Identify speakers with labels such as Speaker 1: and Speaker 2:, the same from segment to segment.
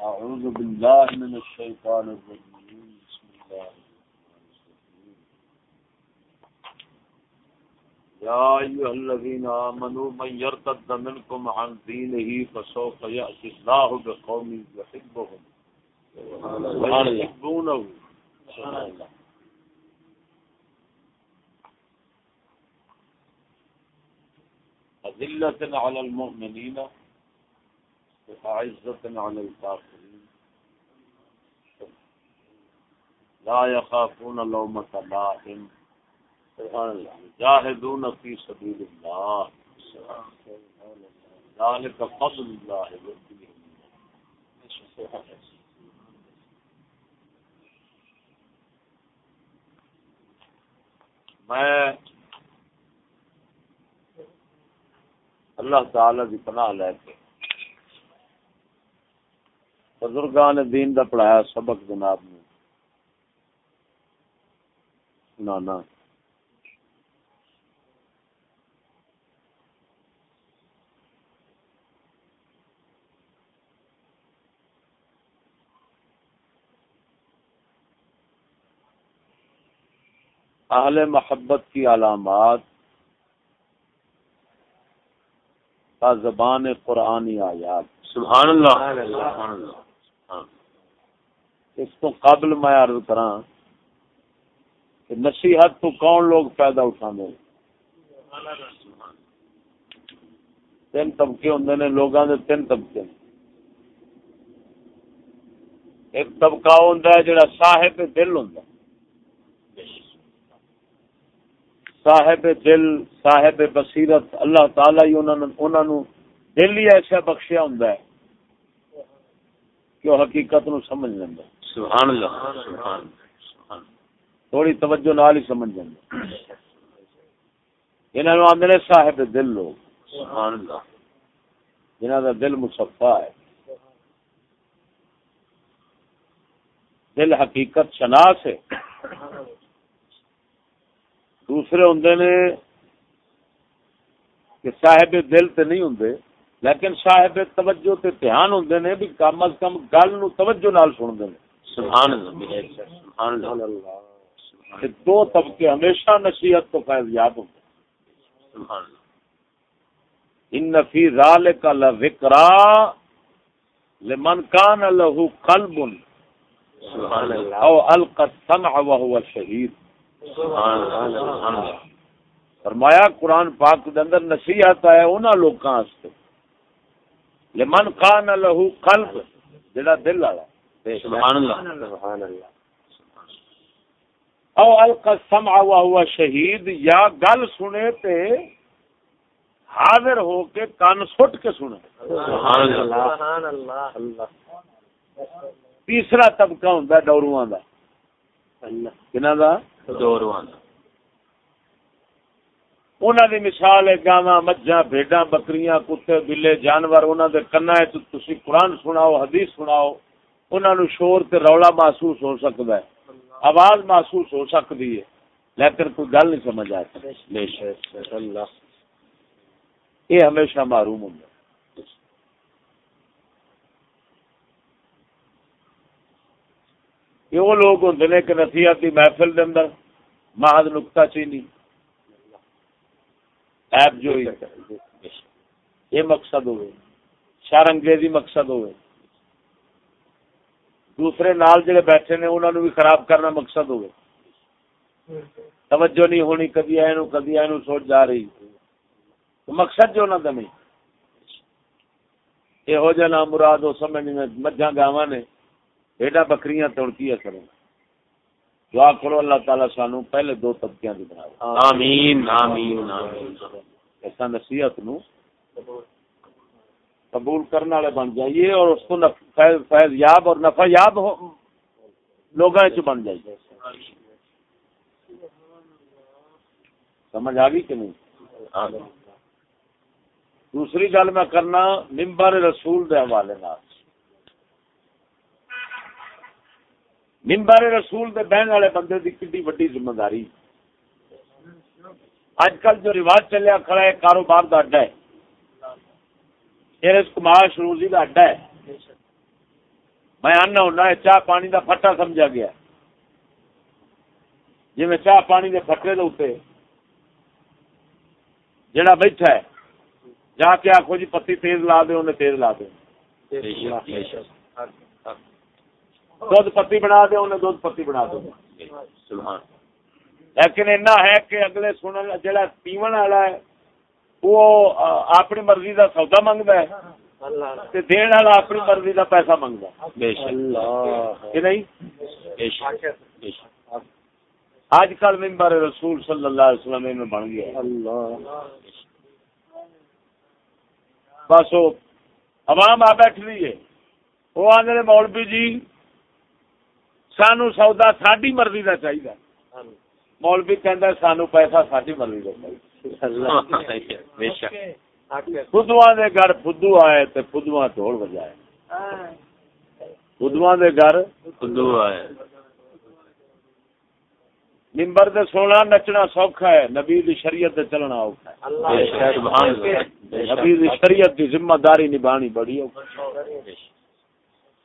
Speaker 1: أعوذ بالله من الشيطان الرجيم. بسم الله يا أيها الذين آمنوا من يرتد منكم عن دينه فسوف يأتي الله بقوم يحبهم. ويحبونه سبحان الله. أذلة على المؤمنين. عزة على الكافرين لا يخافون لومة لائم. جاهدون في سبيل الله ذلك فضل الله يؤتيه میں اللہ تعالی کی پناہ لے کے بزرگان دین دا پڑھایا سبق جناب نے۔ سنانا اہل محبت کی علامات۔ کا زبان قرآنی آیات۔
Speaker 2: سبحان اللہ۔ سبحان اللہ۔ ہاں۔
Speaker 1: اس تو قبل میں عرض کرا کہ نصیحت تو کون لوگ پیدا اٹھا دے تین طبقے ہوں نے لوگوں کے تین طبقے۔ ایک طبقہ ہوں جڑا صاحب دل ہوں صاحب دل، صاحب بصیرت، اللہ تعالی ہی انہوں دل ہی ایسا بخشیا ہوں کہ وہ حقیقت نو سمجھ لینا
Speaker 2: سبحان اللہ سبحان
Speaker 1: تھوڑی توجہ نال ہی سمجھ لینا انہوں آدھے صاحب دل لوگ۔
Speaker 2: سبحان اللہ۔
Speaker 1: جنہ کا دل مصفا ہے۔ دل حقیقت شناس ہے۔ دوسرے ہوں نے کہ صاحب دل تے نہیں ہوں لیکن صاحب توجہ تے دھیان ہوندے نے بھی کم از کم گل نو توجہ نال سن دے
Speaker 2: سبحان اللہ سبحان اللہ
Speaker 1: دو طبقے ہمیشہ نصیحت تو فیض یاب ہوندے۔
Speaker 2: سبحان اللہ
Speaker 1: ان فی ذالک لذکرا لمن کان له قلب
Speaker 2: سبحان اللہ
Speaker 1: او القى السمع وهو
Speaker 2: اللہ سبحان اللہ
Speaker 1: فرمایا قرآن پاک دے اندر نصیحت ہے انہاں لوکاں واسطے۔ لمن کان له قلب جڑا دل والا
Speaker 2: سبحان اللہ۔ سبحان اللہ۔
Speaker 1: او القى السمع وهو شهید یا گل سنے تے حاضر ہو کے کان سٹ کے سنے۔
Speaker 2: سبحان اللہ۔
Speaker 3: سبحان اللہ۔ اللہ
Speaker 1: تیسرا طبقہ ہوندا ڈوروਆਂ دا۔ کنا دا؟
Speaker 2: دوروان
Speaker 1: انہاں دی مثال ہے، گاواں، مجھاں، بھیڈاں، بکریاں، کتے، بلے، جانور، انہاں دے کنا وچ تسی قرآن سناؤ، حدیث سناؤ، انہاں نو شور تے رولا محسوس ہو سکدا ہے، آواز محسوس ہو سکتی ہے، لیکن کوئی گل نہیں سمجھ آتی۔
Speaker 2: بے شک۔ اللہ
Speaker 1: یہ ہمیشہ معروم ہوں یہ وہ لوگ ہوں نے کہ نصیحتی محفل دے اندر محض نکتا چینی۔ ایپ جو یہ مقصد ہوئے شر انگریزی مقصد ہوئے دوسرے نال جڑے بیٹھے نے انہوں نے بھی خراب کرنا مقصد ہوئے توجہ نہیں ہونی کدی آئے نو کدی آئے نو سوچ جا رہی تو مقصد جو نہ دمی یہ ہو جانا مراد ہو سمجھ نہیں مجھا گاواں نے بیٹا بکریاں توڑتی ہے کریں دعا کرو اللہ تعالیٰ سانو پہلے دو طبقیاں کی بنا
Speaker 2: آمین آمین آمین۔
Speaker 1: ایسا نصیحت نو قبول کرنے والے بن جائیے اور اس کو فیض فیض یاب اور نفع یاب ہو لوگوں چ بن جائیے۔ سمجھ آ گئی کہ نہیں؟ دوسری گل میں کرنا ممبر رسول دے حوالے نال۔ ممبر رسول دے بہن والے بندے دی کڈی وڈی ذمہ داری اج کل جو رواج چلیا کھڑا ہے، کاروبار دا اڈا ہے۔ یہ اس کمار شروزی دا اڈا ہے۔ میں آنا ہونا ہے چاہ پانی دا پھٹا سمجھا گیا۔ جی میں چاہ پانی دے پھٹے دے اتنے جڑا بیٹھا ہے، جا کے آخو جی پتی تیز لا دے، انہیں تیز لا دے۔
Speaker 2: بے شک بے شک
Speaker 1: دودھ پتی بنا دے انہیں دودھ پتی بنا
Speaker 2: سبحان۔
Speaker 1: لیکن اینا ہے کہ اگلے سنن جڑا پیون والا ہے وہ اپنی مرضی دا سودا منگتا ہے
Speaker 3: اللہ۔
Speaker 1: تے دین والا اپنی مرضی دا پیسہ منگتا ہے۔
Speaker 2: بے شک۔
Speaker 3: اللہ۔
Speaker 1: کہ نہیں؟
Speaker 2: بے شک۔ بے شک۔
Speaker 1: آج کل ممبر رسول صلی اللہ علیہ وسلم میں بن گیا۔
Speaker 3: اللہ۔
Speaker 1: بس وہ عوام آ بیٹھ رہی ہے۔ وہ آدھے مولوی جی سانو سودا ساری مرضی کا چاہیے مولوی کہہ سانو پیسہ ساری مرضی کا چاہیے فدو دے گھر فدو آئے تے فدو ڈھول بجائے فدو دے گھر
Speaker 2: خدو ہے
Speaker 1: ممبر دے سونا نچنا سوکھا ہے نبی دی شریعت دے چلنا اوکھا ہے نبی دی شریعت دی ذمہ داری نبھانی بڑی اوکھی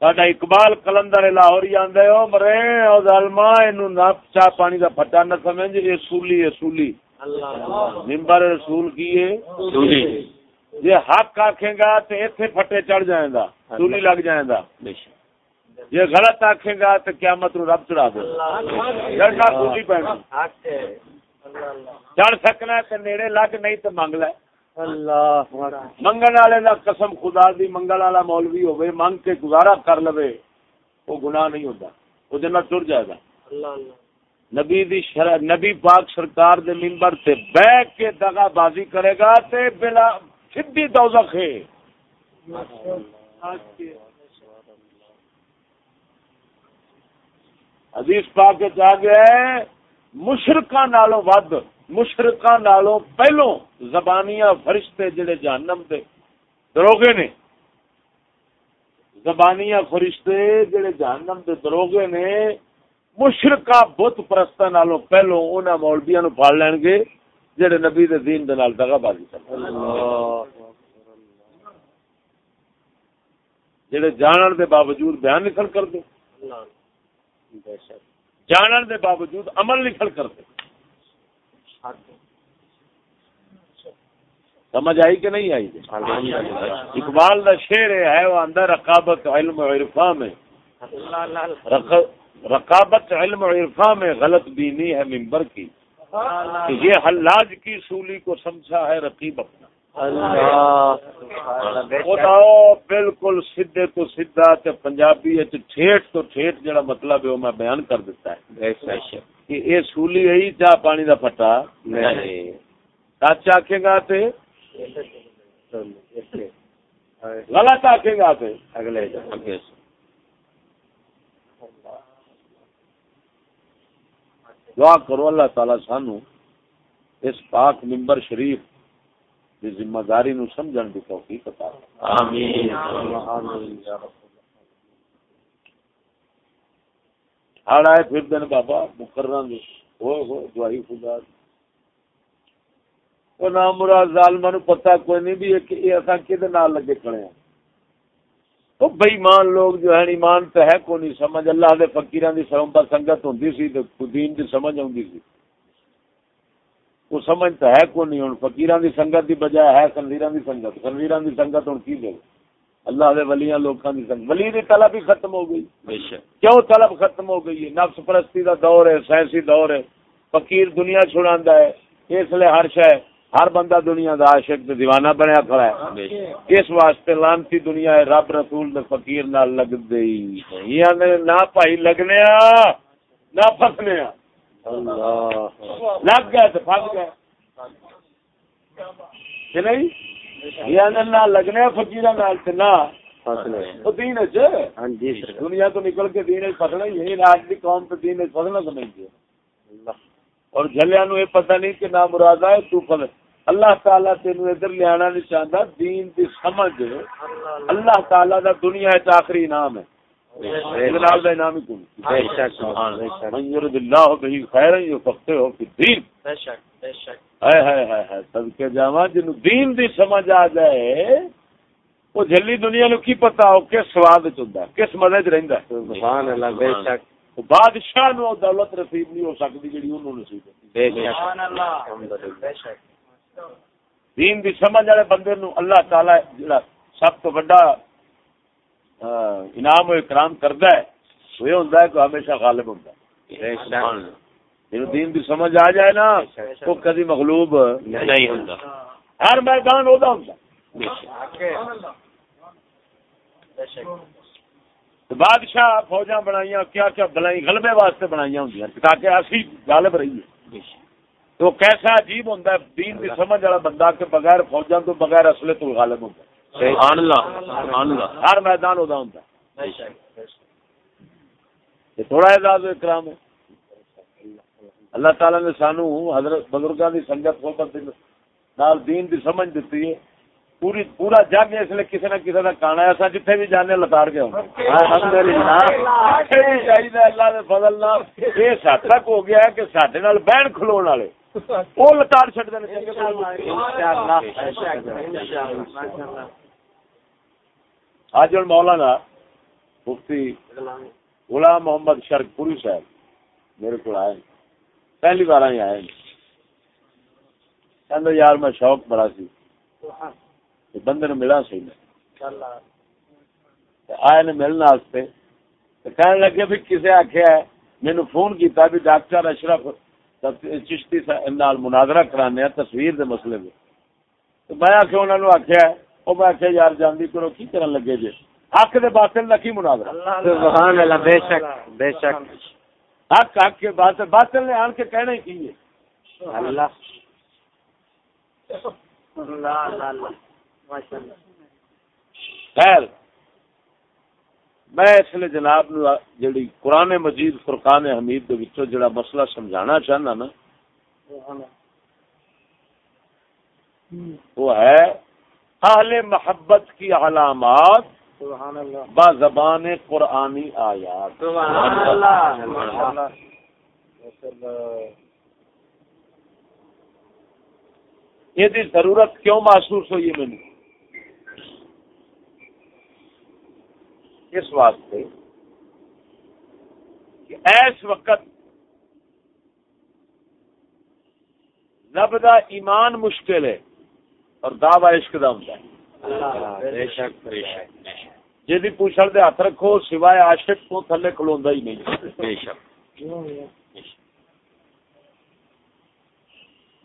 Speaker 1: ساڈا اقبال کلندر لاہوری آندے او مرے او ظالما اینو چا پانی دا پھٹا نہ سمجھ اے سولی اے سولی
Speaker 3: اللہ
Speaker 1: ممبر رسول کیے
Speaker 2: سولی
Speaker 1: جے حق آکھے گا تے ایتھے پھٹے چڑھ جائیں گا سولی لگ جائیں گا
Speaker 2: بے شک
Speaker 1: جے غلط آکھے گا تے قیامت نو رب چڑھا دے جڑنا سولی
Speaker 3: ہے اللہ
Speaker 1: چڑھ سکنا ہے تے نیڑے لگ نہیں تے منگ لے
Speaker 3: اللہ
Speaker 1: منگن والے دا قسم خدا دی منگل والا مولوی ہوے منگ کے گزارا کر لوے وہ گناہ نہیں ہوتا وہ جنت ٹر جائے گا۔
Speaker 3: اللہ اللہ۔
Speaker 1: نبی دی شر... نبی پاک سرکار دے منبر تے بیٹھ کے دغا بازی کرے گا تے بلا سیدھی دوزخ ہے۔ حدیث پاک کے جا گیا ہے مشرکاں نالوں ود۔ مشرکاں نالوں پہلوں زبانیاں فرشتے جڑے جہنم دے دروگے نے۔ زبانیاں فرشتے جڑے جہنم دے دروگے نے۔ مشرکا بت پرستاں نالوں پہلوں انہاں مولویاں نو پھڑ لین گے جڑے نبی دے دین دے نال دغا بازی کرن۔ جڑے جانن دے باوجود بیان نکل کر دے جانن دے باوجود عمل نکل کر دے سمجھ آئی کہ نہیں آئی؟ اقبال کا شعر ہے وہ اندر رقابت علم و میں۔ رقابت علم و عرفا میں غلط بینی ہے ممبر کی۔ یہ حلاج کی سولی کو سمجھا ہے رقیب اپنا۔ بتاؤ بالکل سیدھے تو سیدھا تے پنجابی ٹھیٹ تو ٹھیٹ جڑا مطلب ہے وہ میں بیان کر دیتا ہے۔ کہ یہ سولی ہے چاہ پانی دا
Speaker 2: نہیں۔
Speaker 1: سچ آکھے گا تے؟ غلط آکھے گا تے۔
Speaker 3: اگلے
Speaker 1: دعا کرو اللہ تعالی سانو اس پاک ممبر شریف کی ذمہ داری نو سمجھن دی توفیق عطا۔
Speaker 2: آمین۔
Speaker 1: ہڑ آئے پھر دن بابا مقرر دے۔ ہوئے ہوئے دعائی خدا دی۔ وہ نام مراد ظالمہ نو پتہ کوئی نہیں بھی ہے کہ یہ اساں کدے نال لگے کھڑے ہیں۔ وہ بے ایمان لوگ جو ہیں ایمان تے ہے کو نہیں سمجھ۔ اللہ دے فقیراں دی سرمبا سنگت ہوندی سی تے دین دی سمجھ ہوندی سی۔ وہ سمجھ تو ہے کو نہیں ہن فقیراں دی سنگت دی بجائے ہے خنزیراں دی سنگت۔ خنزیراں دی سنگت ہن کی دے اللہ دے ولیاں لوکاں دی سنگت۔ ولی دی طلب ہی ختم ہو گئی۔
Speaker 2: بے شک۔
Speaker 1: کیوں طلب ختم ہو گئی ہے؟ نفس پرستی دا دور ہے سائنسی دور ہے۔ فقیر دنیا چھڑاندا ہے۔ اس لیے ہر شے ہر بندہ دنیا دا عاشق تے دیوانہ بنیا کھڑا ہے۔ اس واسطے لانتی دنیا ہے رب رسول دے فقیر نال لگ دئی آندے نہ بھائی لگنے آ نہ پھسنے آ لگ گئے تو پھس گئے۔ نہیں؟ یہ نہ لگنے نال تے نہ۔ دین
Speaker 3: ہاں جی
Speaker 1: دنیا تو نکل کے دین وچ پھسنا ہی ہے۔ آج قوم دین سمجھدی ہے۔
Speaker 3: اللہ۔
Speaker 1: اور جھلیا نو یہ پتہ نہیں کہ نہ مراد ہے تو پھل اللہ تعالیٰ تینو ادھر آنا نہیں چاہتا دین دی سمجھ۔ اللہ۔ تعالیٰ دا دنیا آخری انعام ہے۔ جناب دا انعام کوئی
Speaker 3: بے شک بے شک۔
Speaker 1: من یرد اللہ بہی خیر یفقہ ہو فی الدین۔
Speaker 3: بے شک بے شک۔
Speaker 1: ہائے ہائے ہائے ہائے صدقے جاواں جنو دین دی سمجھ آ جائے وہ جلی دنیا نو کی پتا ہو کس سواد چ ہوندا کس مزے چ رہندا
Speaker 3: سبحان اللہ بے شک۔
Speaker 1: بادشاہ نو دولت نصیب نہیں ہو سکتی جڑی انہوں نصیب
Speaker 3: بے شک۔ الحمدللہ
Speaker 1: دین دی سمجھ والے بندے نو اللہ تعالی جڑا سب تو بڑا انعام و اکرام کردا ہے وہ یہ ہوندا ہے کہ ہمیشہ غالب ہوندا ہے۔ جنوں دین دی سمجھ آ جائے نا وہ کدی مغلوب
Speaker 2: نہیں ہوتا
Speaker 1: ہر میدان اودا ہوندا تو بادشاہ فوجاں بنائیاں کیا کیا بنائی غلبے واسطے بنائیاں ہوندیاں تاکہ اسی غالب رہیے تو کیسا عجیب ہوتا ہے دین کی سمجھ والا بندہ کہ بغیر فوجاں تو بغیر اصلے تو غالب ہوتا ہے۔
Speaker 2: سبحان اللہ سبحان اللہ۔
Speaker 1: ہر میدان ہوتا یہ تھوڑا اعزاز و اکرام ہے اللہ تعالی نے سانو حضرت بزرگاں دی سنگت صحبت نال دین دی سمجھ دیتی ہے۔ پوری پورا جگ اس لیے کسی نہ کسی کا کانا ہے۔ جتھے بھی جانے لتاڑ کے چاہیے اللہ۔ فضل نال۔ یہ ساتھ تک ہو گیا ہے کہ نال بہن کھلون والے۔ وہ لتاڑ چھڈ دے
Speaker 3: انشاءاللہ بے شک انشاءاللہ
Speaker 1: آج مولانا مفتی غلام محمد شرک پوری صاحب میرے کو آئے پہلی بار ہی آئے کہ یار میں شوق بڑا سی۔ بندے نے ملا سی میں۔ آئے نے ملنے واسطے کہنے لگے بھی کسے آخیا ہے مینو فون کیتا بھی ڈاکٹر اشرف چشتی صاحب نال مناظرہ کرانے تصویر دے مسئلے میں میں آخیا انہوں نے آخیا ہے وہ میں آخیا یار جاندی کرو کی کرن لگے جے؟ حق دے باطل دا کی مناظرہ؟
Speaker 3: سبحان اللہ بے شک بے شک۔
Speaker 1: حق حق کے باطل باطل نے آن کے کہنا ہی کی ہے؟
Speaker 3: اللہ۔
Speaker 1: خیر میں اس لیے جناب نو جڑی قرآن مجید فرقان حمید دے وچوں جڑا مسئلہ سمجھانا چاہنا نا وہ ہے اہل محبت کی علامات
Speaker 3: سبحان اللہ.
Speaker 1: با زبان قرآنی آیات.
Speaker 3: سبحان اللہ.
Speaker 1: یہ دی ضرورت کیوں محسوس ہوئی ہے مجھے؟ اس واسطے کہ ایس وقت رب دا ایمان مشکل ہے۔ اور دعوی عشق دا ہوندا ہے۔
Speaker 3: بے شک
Speaker 2: بے شک بے شک۔
Speaker 1: جی پوچھل دے ہاتھ رکھو سوائے عاشق کو تھلے کھلوندا ہی نہیں۔
Speaker 2: بے شک۔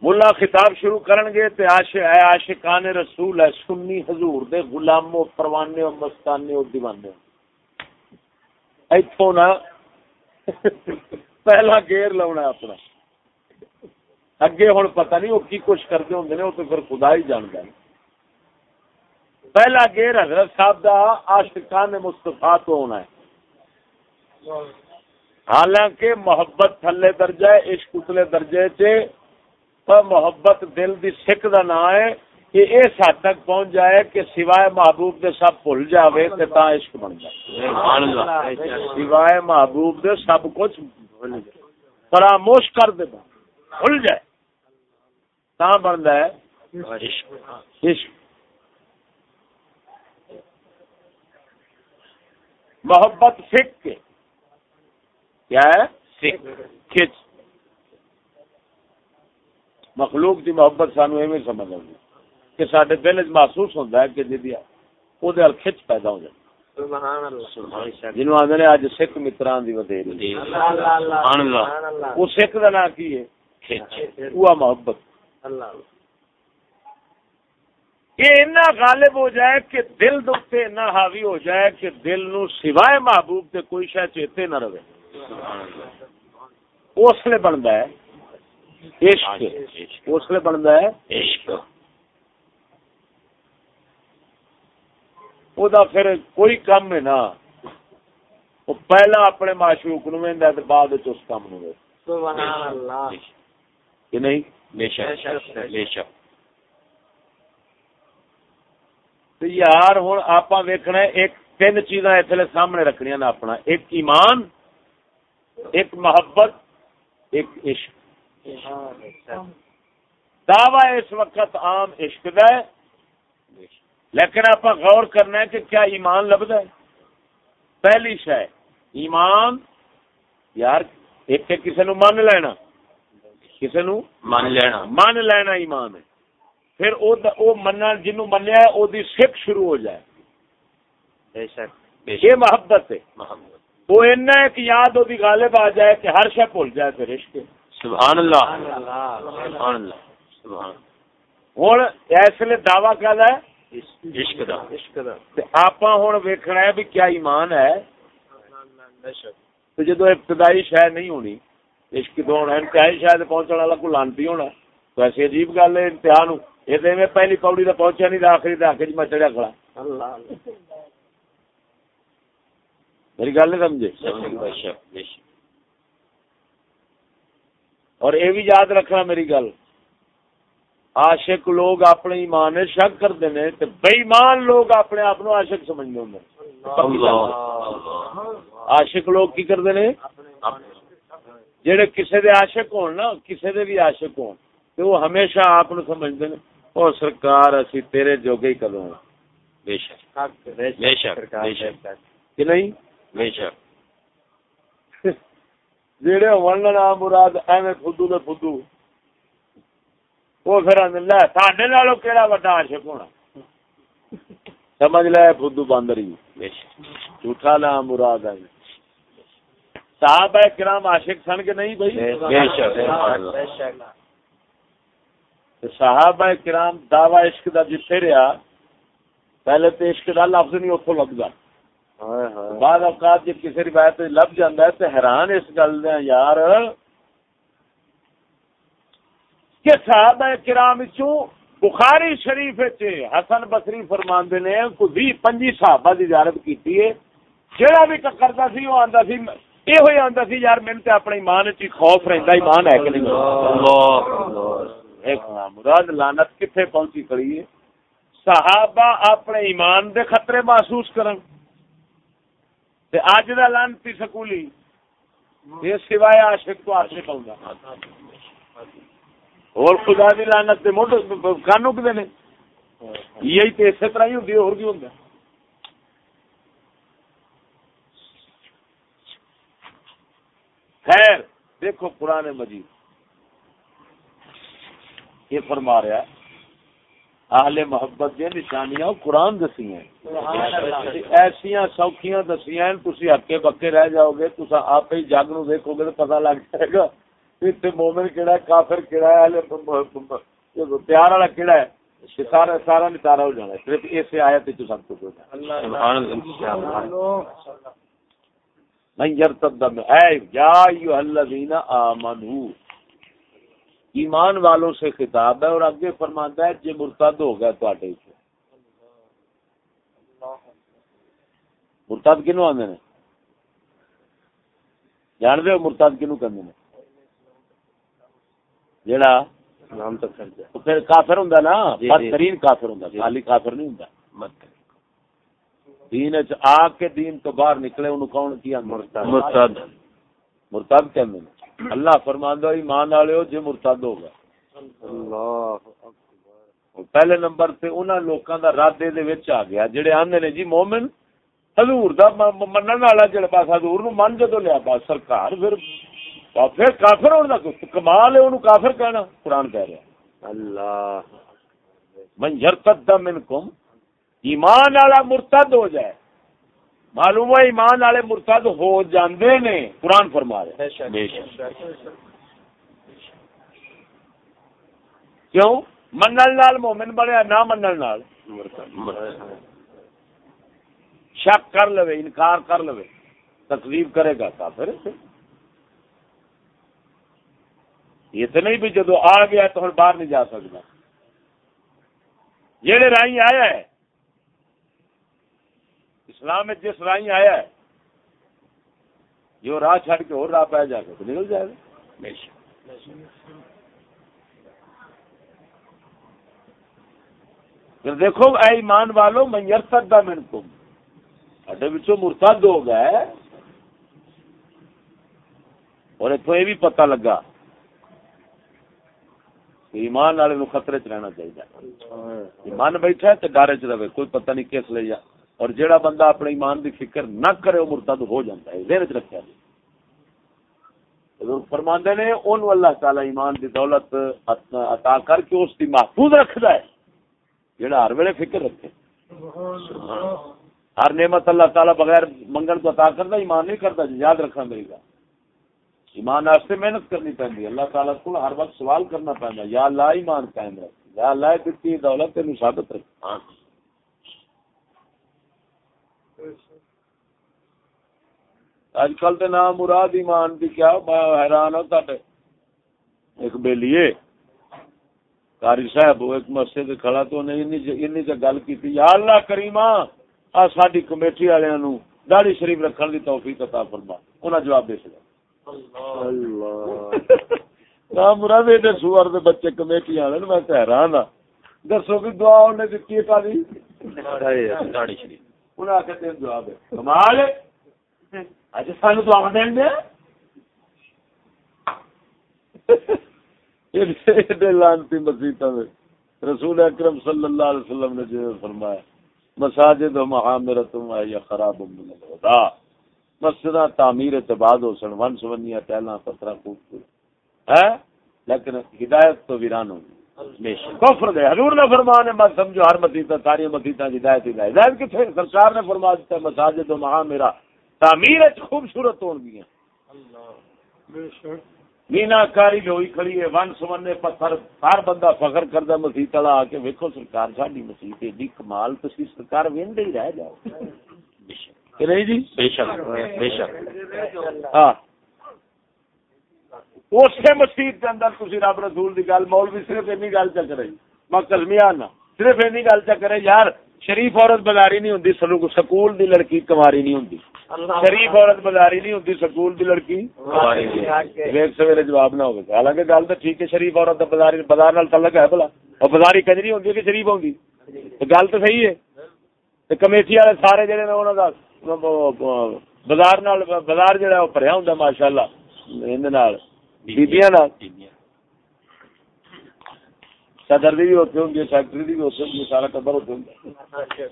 Speaker 1: ملا خطاب شروع کرن گے تے عاشق اے عاشقان رسول ہے سنی حضور دے غلامو پروانے و مستانے و دیوانے ایتھوں نا پہلا گیر لاؤنا اپنا۔ اگے ہن پتہ نہیں وہ کی کچھ کرتے ہوندے نے، وہ تو پھر خدا ہی جاندا ہے۔ پہلا گیر حضرت صاحب دا عاشقان مصطفیٰ تو ہونا ہے۔ حالانکہ محبت تھلے درجہ عشق اتلے درجے چ پر محبت دل دی سکھ دا نا ہے کہ اس حد تک پہنچ جائے کہ سوائے محبوب دے سب بھول جاوے تے تا عشق بن جائے۔ سوائے محبوب دے سب کچھ فراموش کر دے بھول جائے۔ تا بندا ہے؟
Speaker 2: عشق۔
Speaker 1: محبت سکھ کے۔ کیا ہے؟ کھچ۔ مخلوق دی محبت سانو ایویں سمجھ آئی کہ سارے دل چ محسوس ہوتا ہے کہ جی وہ کھچ پیدا ہو جائے۔ جنوب آدھے آج سکھ متران دی ودیری وہ سکھ کا نام کی ہے؟ محبت۔
Speaker 3: اللہ
Speaker 1: یہ اتنا غالب ہو جائے کہ دل دکھتے اتنا حاوی ہو جائے کہ دل نو سوائے محبوب تے کوئی شہ چیتے نہ رہے۔ اس لیے بنتا ہے۔ عشق اس لیے بنتا ہے۔
Speaker 2: عشق۔
Speaker 1: وہ پھر کوئی کم ہے نا۔ وہ پہلا اپنے معشوق نو ویندا تے بعد وچ اس کام نو
Speaker 3: سبحان اللہ۔
Speaker 1: کہ نہیں؟
Speaker 2: بے شک بے شک
Speaker 1: یار ہن آپاں ویکھنا ہے ایک تین چیزاں ایتھے سامنے رکھنیاں نے اپنا۔ ایک ایمان ایک محبت ایک عشق۔ دعوی اس وقت عام عشق دا ہے۔ لیکن آپ غور کرنا ہے کہ کیا ایمان لبد ہے۔ پہلی شہ ایمان یار ایک کسی نو مان لینا۔ کسی نو
Speaker 2: مان لینا۔
Speaker 1: مان لینا ایمان ہے۔ پھر او دا- او مننا جنوں منیا ہے او دی سکھ شروع ہو جائے۔
Speaker 3: بے شک
Speaker 2: بے
Speaker 1: یہ محبت ہے۔
Speaker 2: محمد
Speaker 1: وہ اینا ہے کہ یاد وہ غالب آ جائے کہ ہر شے بھول جائے پھر عشق۔
Speaker 2: سبحان اللہ۔
Speaker 3: سبحان اللہ۔
Speaker 2: سبحان اللہ۔ سبحان
Speaker 1: ہوں اس لیے دعوی کیا ہے
Speaker 2: عشق دا۔
Speaker 3: عشق دا۔
Speaker 1: آپ ہوں ویکھنا ہے بھی کیا ایمان ہے۔
Speaker 3: بے شک۔
Speaker 1: تو جدو ابتدائی شاید نہیں ہونی عشق تو ہونا انتہائی شاید پہنچنے والا کو لانتی ہونا۔ تو ایسی عجیب گل ہے انتہا نو۔ یہ تو میں پہلی پوڑی تو پہنچیا نہیں آخری تو آخر میں چڑھیا کھڑا۔ میری گل نہیں سمجھے؟ اور یہ بھی یاد رکھنا میری گل۔ عاشق لوگ اپنے ایمان شک کرتے ہیں تو بےمان لوگ اپنے آپ عاشق سمجھتے ہوں عاشق لوگ کی کرتے ہیں؟ جہے کسی دے عاشق ہون نا کسی دے بھی عاشق ہون تو وہ ہمیشہ آپ سمجھتے ہیں او سرکار اسی تیرے جوگے ہی کدوں ہاں۔
Speaker 2: بے شک۔
Speaker 3: بے
Speaker 2: شک بے شک
Speaker 1: کہ نہیں؟
Speaker 2: بے شک۔
Speaker 1: جہے ہون نا مراد ایویں فدو دے فدو۔ وہ پھر لے ساڈے نالوں کیڑا وڈا عاشق ہونا؟ سمجھ لے فدو باندری
Speaker 2: بے شک۔
Speaker 1: جھوٹا لا مراد ہے۔ صحابہ کرام عاشق سن کے نہیں بھائی؟
Speaker 2: بے شک سبحان اللہ۔
Speaker 3: بے شک۔
Speaker 1: تے صحابہ کرام دعوی عشق دا جتھے رہا پہلے تو عشق دا لفظ نہیں
Speaker 3: ہائے ہائے۔
Speaker 1: بعد اوقات جب کسی روایت لب جاندا ہے تے حیران اس گل دے ہیں یار۔ کہ صحابہ کرام وچوں بخاری شریف وچ حسن بصری فرماندے نے کو 20 25 صحابہ دی زیارت کیتی ہے جڑا بھی کردا سی وہ آندا سی یہ ہوئی آندا سی یار مینوں تے اپنے ایمان وچ خوف رہندا ایمان ہے کہ نہیں
Speaker 2: اللہ
Speaker 1: مراد لانت کتنے پہنچی کھڑی ہے صحابہ اپنے ایمان دے خطرے محسوس کرن تے اج دا لانتی سکولی یہ سوائے عاشق تو عاشق ہوندا اور خدا دی لعنت تے موڈ کانوں کدے نے یہی تے اسی طرح ہی ہوندی اور کی ہوندا خیر دیکھو قرآن مجید۔ یہ فرما رہا ہے اہل محبت دیا نشانیاں قرآن دسی ہیں۔ ایسیا سوکھیاں دسیاں تسی ہکے بکے رہ جاؤ گے تو آپ ہی جگ نو دیکھو گے تو پتہ لگ جائے گا۔ اتنے مومن کہڑا ہے کافر کہڑا ہے اہل پیار والا کہڑا ہے سارا سارا نتارا ہو جانا ہے۔ صرف اس آیا تو سب کچھ ہو جانا
Speaker 2: سبحان اللہ۔
Speaker 1: من یرتد اے یا ایھا الذین آمنو۔ ایمان والوں سے خطاب ہے اور آگے فرماتا ہے جے مرتد ہو گیا تواڈے سے۔ مرتد کینو آندے نے؟ جان دے مرتد کینو کہندے نے؟ جیڑا
Speaker 3: نام
Speaker 1: وہ پھر کافر ہوندا نا؟
Speaker 3: جی، جی۔
Speaker 1: بدترین کافر ہوندا
Speaker 2: جی۔
Speaker 1: خالی کافر نہیں ہوندا۔
Speaker 2: مت
Speaker 1: دین وچ آ کے دین تو باہر نکلے اونوں کون کیا؟ مرتد.
Speaker 2: مرتد.
Speaker 1: مرتد کہندے اللہ فرماندا ایمان والےو جے مرتد ہو گیا
Speaker 3: اللہ
Speaker 1: پہلے نمبر تے انہاں لوکاں دا رد دے وچ آ گیا جڑے آندے نے جی مومن حضور دا منن والا جڑا بس حضور نو من جدو لیا بس سرکار پھر پھر کافر ہونے دا کمال ہے اونوں کافر کہنا قرآن کہہ رہا
Speaker 3: اللہ
Speaker 1: من یرتد منکم ایمان والا مرتد ہو جائے۔ معلوم ہے ایمان والے مرتد ہو جاندے نے قرآن فرما رہے
Speaker 3: بے
Speaker 1: کیوں؟ منن نال مومن بنیا نہ منن نال۔ شک کر لو انکار کر لو تکلیف کرے گا کافر۔ یہ تو نہیں بھی جدو آ گیا تو ہن باہر نہیں جا سکتا جہے رائی آیا ہے اسلام میں جس رائی آیا ہے جو راہ چھڑ کے اور راہ پہ جا کے تو نکل جائے گا۔ پھر دیکھو اے ایمان والو من یرتد منکم اڈے وچوں مرتد ہو گئے۔ اور اتوں یہ بھی پتہ لگا ایمان والے نو خطرے چ رہنا چاہیے من بیٹھا ہے تے ڈر چ رہے کوئی پتہ نہیں کس لے جا۔ اور جیڑا بندہ اپنے ایمان دی فکر نہ کرے وہ مرتد ہو جاتا ہے ذہن چ رکھیا جی حضور فرماندے نے اون اللہ تعالی ایمان دی دولت عطا کر کے اس دی محفوظ رکھدا ہے جیڑا ہر ویلے فکر رکھے۔ ہر نعمت اللہ تعالی بغیر منگل تو عطا کردا ایمان نہیں کردا جی یاد رکھنا میری گل ایمان واسطے محنت کرنی پہنتی اللہ تعالیٰ کو ہر وقت سوال کرنا پہنتا یا اللہ ایمان قائم رکھ یا اللہ دیتی دولت تین ثابت رکھ۔ اج کل تو نام مراد ایمان کی کیا میں حیران ہوں تے ایک بیلیے کاری صاحب وہ ایک مسجد کھڑا تو انہیں سے گل کی یا اللہ کریما آ ساری کمیٹی والوں داڑی شریف رکھنے کی توفیق عطا فرما۔ انہیں جواب دے سکتا
Speaker 3: اللہ۔
Speaker 1: نہ مراد ایڈے سور دے بچے کمیٹی والے میں حیران ہاں۔ دسو بھی دعا انہیں دیتی ہے کالی؟
Speaker 2: داڑھی شریف۔
Speaker 1: انہیں آ تین جواب ہے۔ کمال ہے۔ اج سان دعا دین دے۔ لانتی مسیطا میں رسول اکرم صلی اللہ علیہ وسلم نے جو فرمایا، مساجد و محامرتم یا خراب من الہدا۔ مسجداں تعمیر اعتباد ہو سن، ون سونیاں ٹہلاں پتھراں خوبصورت ہے ہاں؟ لیکن ہدایت تو ویران ہوگی کفر دے۔ حضور نے فرمان ہے مت سمجھو ہر مسیطہ ساری مسیطہ ہدایت ہی ہدایت کتنے سرکار نے فرما دیتا ہے مساجد و مہا میرا تعمیر خوبصورت ہون گیا مینا کاری ہوئی کھڑی ہے ون سمنے پتھر ہر بندہ فخر کردا مسیت والا آ کے ویکھو سرکار ساڈی مسیت ایڈی کمال تسی سرکار ویندے ہی رہ جاؤ۔ نہیں جی؟
Speaker 2: بے شک بے شک۔
Speaker 1: ہاں۔ اسے مسیت کے اندر تسی رب رسول دی گل مولوی صرف اینی گل چ کرے۔ میں کلمیا نا صرف اینی گل چ کرے۔ یار شریف عورت بازاری نہیں ہوندی سلو سکول دی لڑکی کماری نہیں ہوندی۔ شریف عورت بازاری نہیں ہوندی سکول دی لڑکی سویرے جواب نہ ہوگا حالانکہ گل تو ٹھیک ہے شریف عورت دا بازاری بازار نال تعلق ہے بلا اور بازاری کنجری ہوندی ہے کہ شریف ہوندی تو گل تو صحیح ہے۔ تے کمیٹی والے سارے جڑے نے انہاں دا بازار نال بازار جڑا وہ بھریا ہوندا ماشاءاللہ نال۔ بیبیاں نال؟ صدر دی بھی ہوتے ہوں گے سیکٹری دی بھی ہوتے ہوں گے سارا ٹبر ہوتے ہوں گے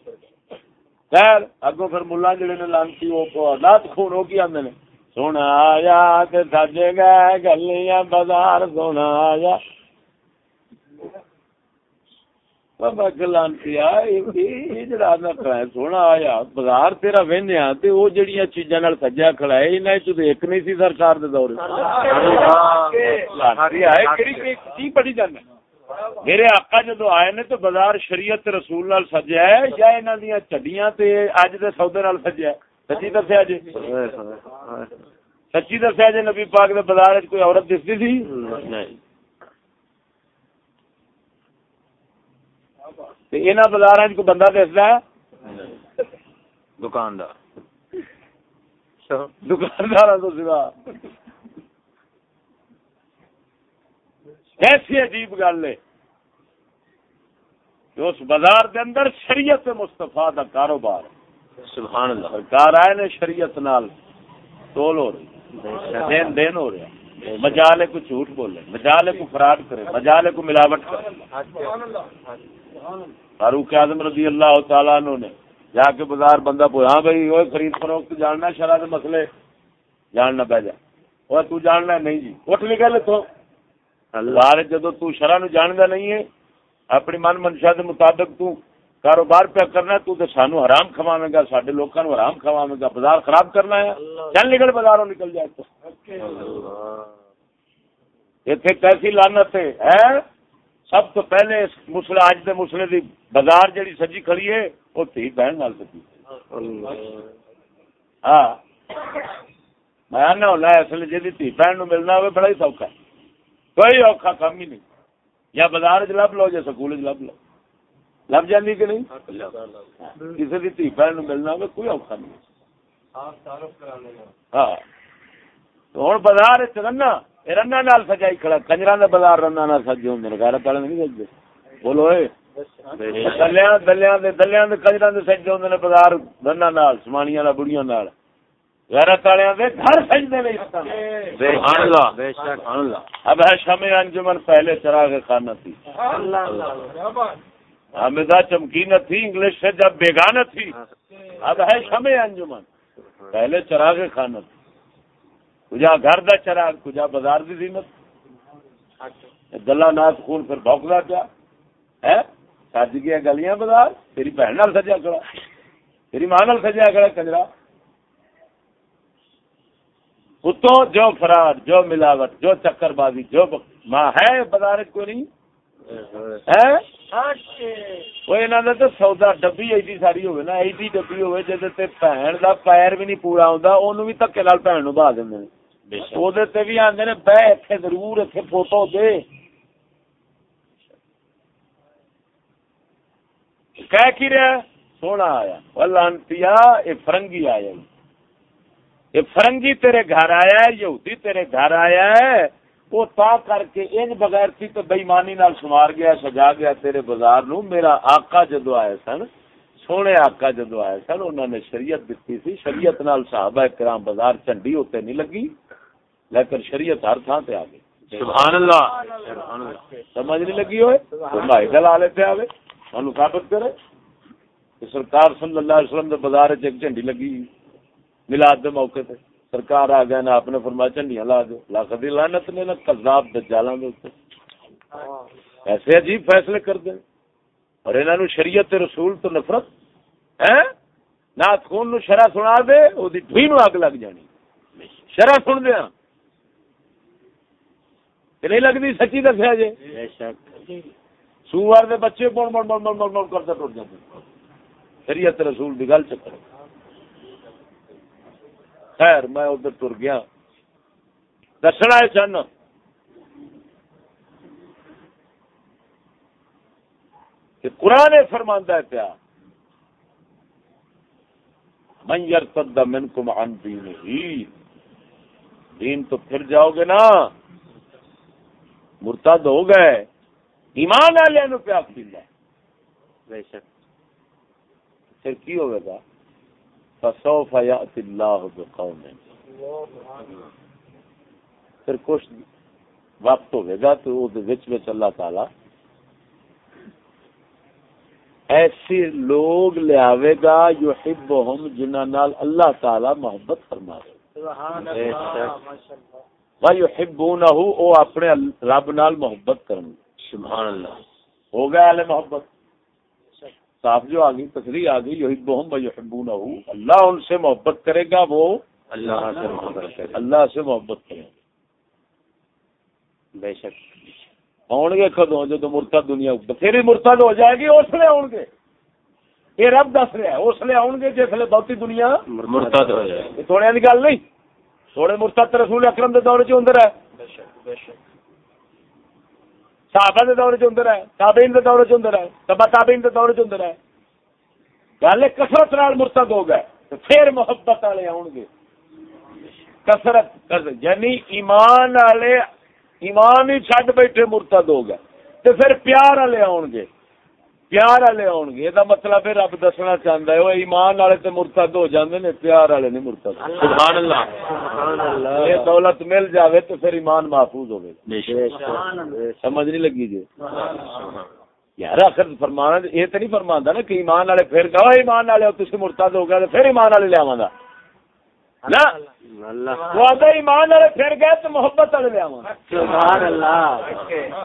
Speaker 1: خیر، اگوں پھر ملا جڑے نے لانتی، وہ لات خون ہو کی آدھے نے۔ سونا آیا تے سجے گئے، گلیاں بازار سونا آیا بابا گلانتی جڑا سونا آیا بازار تیرا وہنیا تے وہ جڑیاں چیزاں نال سجیا کھڑا ہے انہاں چ ایک نہیں سی سرکار دے دور کی پڑھی جانا میرے آقا جدو آئے نے تو بازار شریعت رسول نال سجیا ہے یا انہاں دیاں چڈیاں تے اج دے سودے نال سجیا ہے؟ سچی دسیا جی سچی دسیا جی نبی پاک دے بازار وچ کوئی عورت دستی تھی
Speaker 2: نہیں۔
Speaker 1: بازاراں وچ کوئی بندہ دسدا ہے؟
Speaker 2: دکاندار۔
Speaker 1: دکاندار تو سوا۔ ایسی عجیب گل ہے۔ کہ اس بازار دے اندر شریعت مستفا دا کاروبار
Speaker 2: سبحان اللہ۔
Speaker 1: سرکار آئے نے شریعت نال تول ہو رہی دین دین ہو رہا مجالے کو جھوٹ بولے مجالے کو فراڈ کرے مجالے کو ملاوٹ کرے۔ فاروق اعظم رضی اللہ تعالیٰ عنہ نے جا کے بازار بندہ پو ہاں بھائی وہ خرید فروخت جاننا شرح کے مسئلے جاننا پہ جا۔ وہ تو جاننا نہیں جی۔ اٹھ نکل تو بار جدو تو شرح نو جاندا نہیں ہے اپنی من منشا دے مطابق تو کاروبار پہ کرنا تو تے سانو حرام کھواوے گا ساڈے لوکاں نو حرام کھواوے گا بازار خراب کرنا ہے۔ چل نکل بازاروں نکل جائے تو ایتھے کیسی لعنت ہے ہیں؟ سب تو پہلے اس مسلے اج دے مسلے دی بازار جڑی سجی کھڑی ہے، وہ تھی بہن نال سجی۔ ہاں۔ میں آنا ہونا اصل جی تھی بہن نو ملنا ہوئے، بڑا ہی سوکھا ہے۔ کوئی اوکھا کم ہی نہیں۔ یا بازار چ لب لو، یا سکول چ لب لو۔ لب جانی کہ نہیں؟ کسی کی دھی بہن نو ملنا ہوئے، کوئی اوکھا نہیں۔ ہاں۔ تو ہوں بازار رنا رنا نال سجائی کھڑا کنجرا کا بازار رنا نال سجے ہوں غیرت والے نہیں سجتے بولو اے۔ دلیاں دلیاں دے دلیاں دے کنجرا دے سجے ہوں بازار رنا نال سمانیاں نال بڑیاں نال۔ غیرت والے دے گھر سجدے طرح
Speaker 2: سبحان اللہ۔
Speaker 3: بے شک۔
Speaker 2: سبحان اللہ۔
Speaker 1: اب ہے شمع انجمن پہلے چراغ خانہ تھی۔ حامدہ چمکی نہ تھی انگلش سے جب بیگانہ تھی۔ اب ہے شمع انجمن۔ پہلے چراغ خانہ تھی۔ کجا گھر دا چراغ کجا بازار دی زینت۔ گلا نات خون پھر بھوکدا پیا۔ ہے؟ سج گیا گلیاں بازار، تیری بہن نال سجیا کھڑا تیری ماں نال سجیا کھڑا کنجرا۔ اتوں جو فراڈ جو ملاوٹ، جو چکر بازی، جو ب- ماں ہے، بازار کو نہیں؟ سودا ڈبی ایڈی ساری ہوے نا، ایڈی ڈبی ہوے جے تے بہن پیر بھی نہیں پورا ہوندا بھی دھکے نال بہن نو بھا دیندے نے تے بھی آندے نے، بہ ایتھے ضرور ایتھے فوٹو دے۔ کہہ کی رہا سونا آیا۔ والانتیا اے فرنگی آیا۔ یہ فرنگی تیرے گھر آیا ہے، یہودی تیرے گھر آیا ہے۔ وہ تا کر کے ان بغیر تھی تو بےمانی نال شمار گیا، سجا گیا تیرے بازار نو۔ میرا آقا جدو آئے سن، سونے آقا جدو آئے سن انہوں نے شریعت دیتی سی۔ شریعت نال صحابہ کرام بازار چنڈی ہوتے نہیں لگی۔ لیکن شریعت ہر تھان تے آ گئی
Speaker 2: سبحان اللہ۔ سبحان اللہ۔
Speaker 1: سمجھ نہیں لگی ہوئے؟ بھائی دلا لیتے آوے۔ انہوں ثابت کرے۔ کہ سرکار صلی اللہ علیہ وسلم دے بازار چ ایک جھنڈی لگی میلاد دے موقع تے۔ سرکار آ گیا نا آپ نے فرمایا جھنڈیاں لا دو۔ لاکھ دی لعنت نے نا کذاب دجالاں دے اوپر۔ ایسے عجیب فیصلے کر دیں۔ اور انہاں نو شریعت تے رسول تو نفرت ہیں؟ نات خون نو شرع سنا دے او دی ڈھی نو اگ لگ جانی۔ شرع سن دیا کہ نہیں لگتی سچی دسیا جی سوار دے بچے بڑ بڑ بڑ بڑ بڑ بڑ کرتے ٹوٹ جاتے شریعت رسول دی گل چکر۔ خیر میں ادھر ٹر گیا۔ دسنا ہے چن۔ کہ قرآن فرماندہ ہے پیا۔ من یرتد منکم عن دینہی دین تو پھر جاؤ گے نا۔ مرتد ہو گئے ایمان والے نو پیا ہے
Speaker 3: بے شک۔
Speaker 1: پھر کی ہوئے گا؟ فسوف یأتی اللہ بقوم۔ پھر کچھ وقت ہوئے گا تو وہ وچ وچ اللہ تعالی ایسے لوگ لیاوے گا یحبہم جنہاں نال اللہ تعالی محبت فرمائے
Speaker 3: بے شک
Speaker 1: وَيُحِبُّونَهُ او اپنے رب نال محبت کرن۔
Speaker 2: سبحان اللہ
Speaker 1: ہو گیا اہل محبت۔ صاف جو آ گئی تصریح آ گئی یحبہم ویحبونہ اللہ ان سے محبت کرے گا وہ
Speaker 2: اللہ سے محبت کرے
Speaker 1: اللہ سے محبت کرے گا۔
Speaker 3: بے شک۔
Speaker 1: آن گے کدو جب مرتد دنیا پھر مرتد ہو جائے گی اس لیے آن گے۔ یہ رب دس رہا ہے اس لیے آن گے جس لیے بہتی دنیا
Speaker 2: مرتد ہو جائے
Speaker 1: یہ تھوڑے کی گل نہیں۔ تھوڑے مرتد رسول اکرم دے دور چ اندر ہے۔ صحابہ دے دور چ اندر ہے تابعین دے دور چ اندر ہے تبا تابعین دے دور چ اندر ہے۔ گل کثرت نال مرتد ہو گئے پھر محبت والے آن گے۔ کثرت یعنی ایمان والے ایمان ہی چھڈ بیٹھے مرتد ہو گئے تے پھر پیار والے آن گے۔ پیار والے آن گے یہ مطلب ہے رب دسنا چاہتا ہے وہ ایمان والے تے مرتد ہو جاندے نے پیار والے نہیں مرتد۔
Speaker 2: سبحان اللہ
Speaker 3: سبحان اللہ
Speaker 1: یہ دولت مل جاوے تو پھر ایمان محفوظ ہوگی سمجھ نہیں لگی جی یار آخر فرمانا یہ تو نہیں فرماندا نا کہ ایمان والے پھر کہو ایمان والے تسی مرتد ہو گئے تو پھر ایمان والے لے آواں گا نہ
Speaker 3: اللہ
Speaker 1: وہ آدھا ایمان والے پھر گئے تو محبت والے لے آواں گا
Speaker 3: سبحان اللہ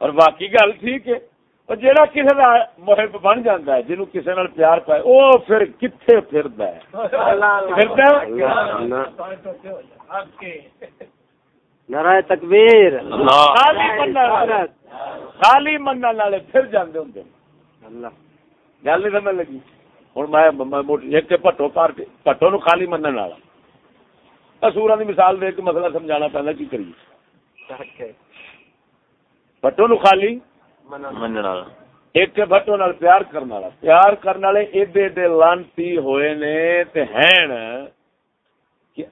Speaker 1: اور باقی گل ٹھیک ہے۔ اور جہاں کسی کا محب بن جاتا ہے جنہوں کسی نال پیار پائے وہ پھر کتنے پھردا ہے؟ پھردا ہے؟
Speaker 3: نعرہ تکبیر۔
Speaker 1: خالی منن والے خالی منن والے پھر جاندے ہوندے
Speaker 3: اللہ۔
Speaker 1: گل نہیں سمجھ لگی؟ میں موٹی- ایک تے پٹو نو خالی منن والا اصوراں دی مثال دے کے مسئلہ سمجھانا کی کریے؟ پٹو نو خالی؟ ایک بھٹو نال پیار کرن والا۔ پیار کرن والے ایڈے ایڈے لانتی ہوئے نے تے کہ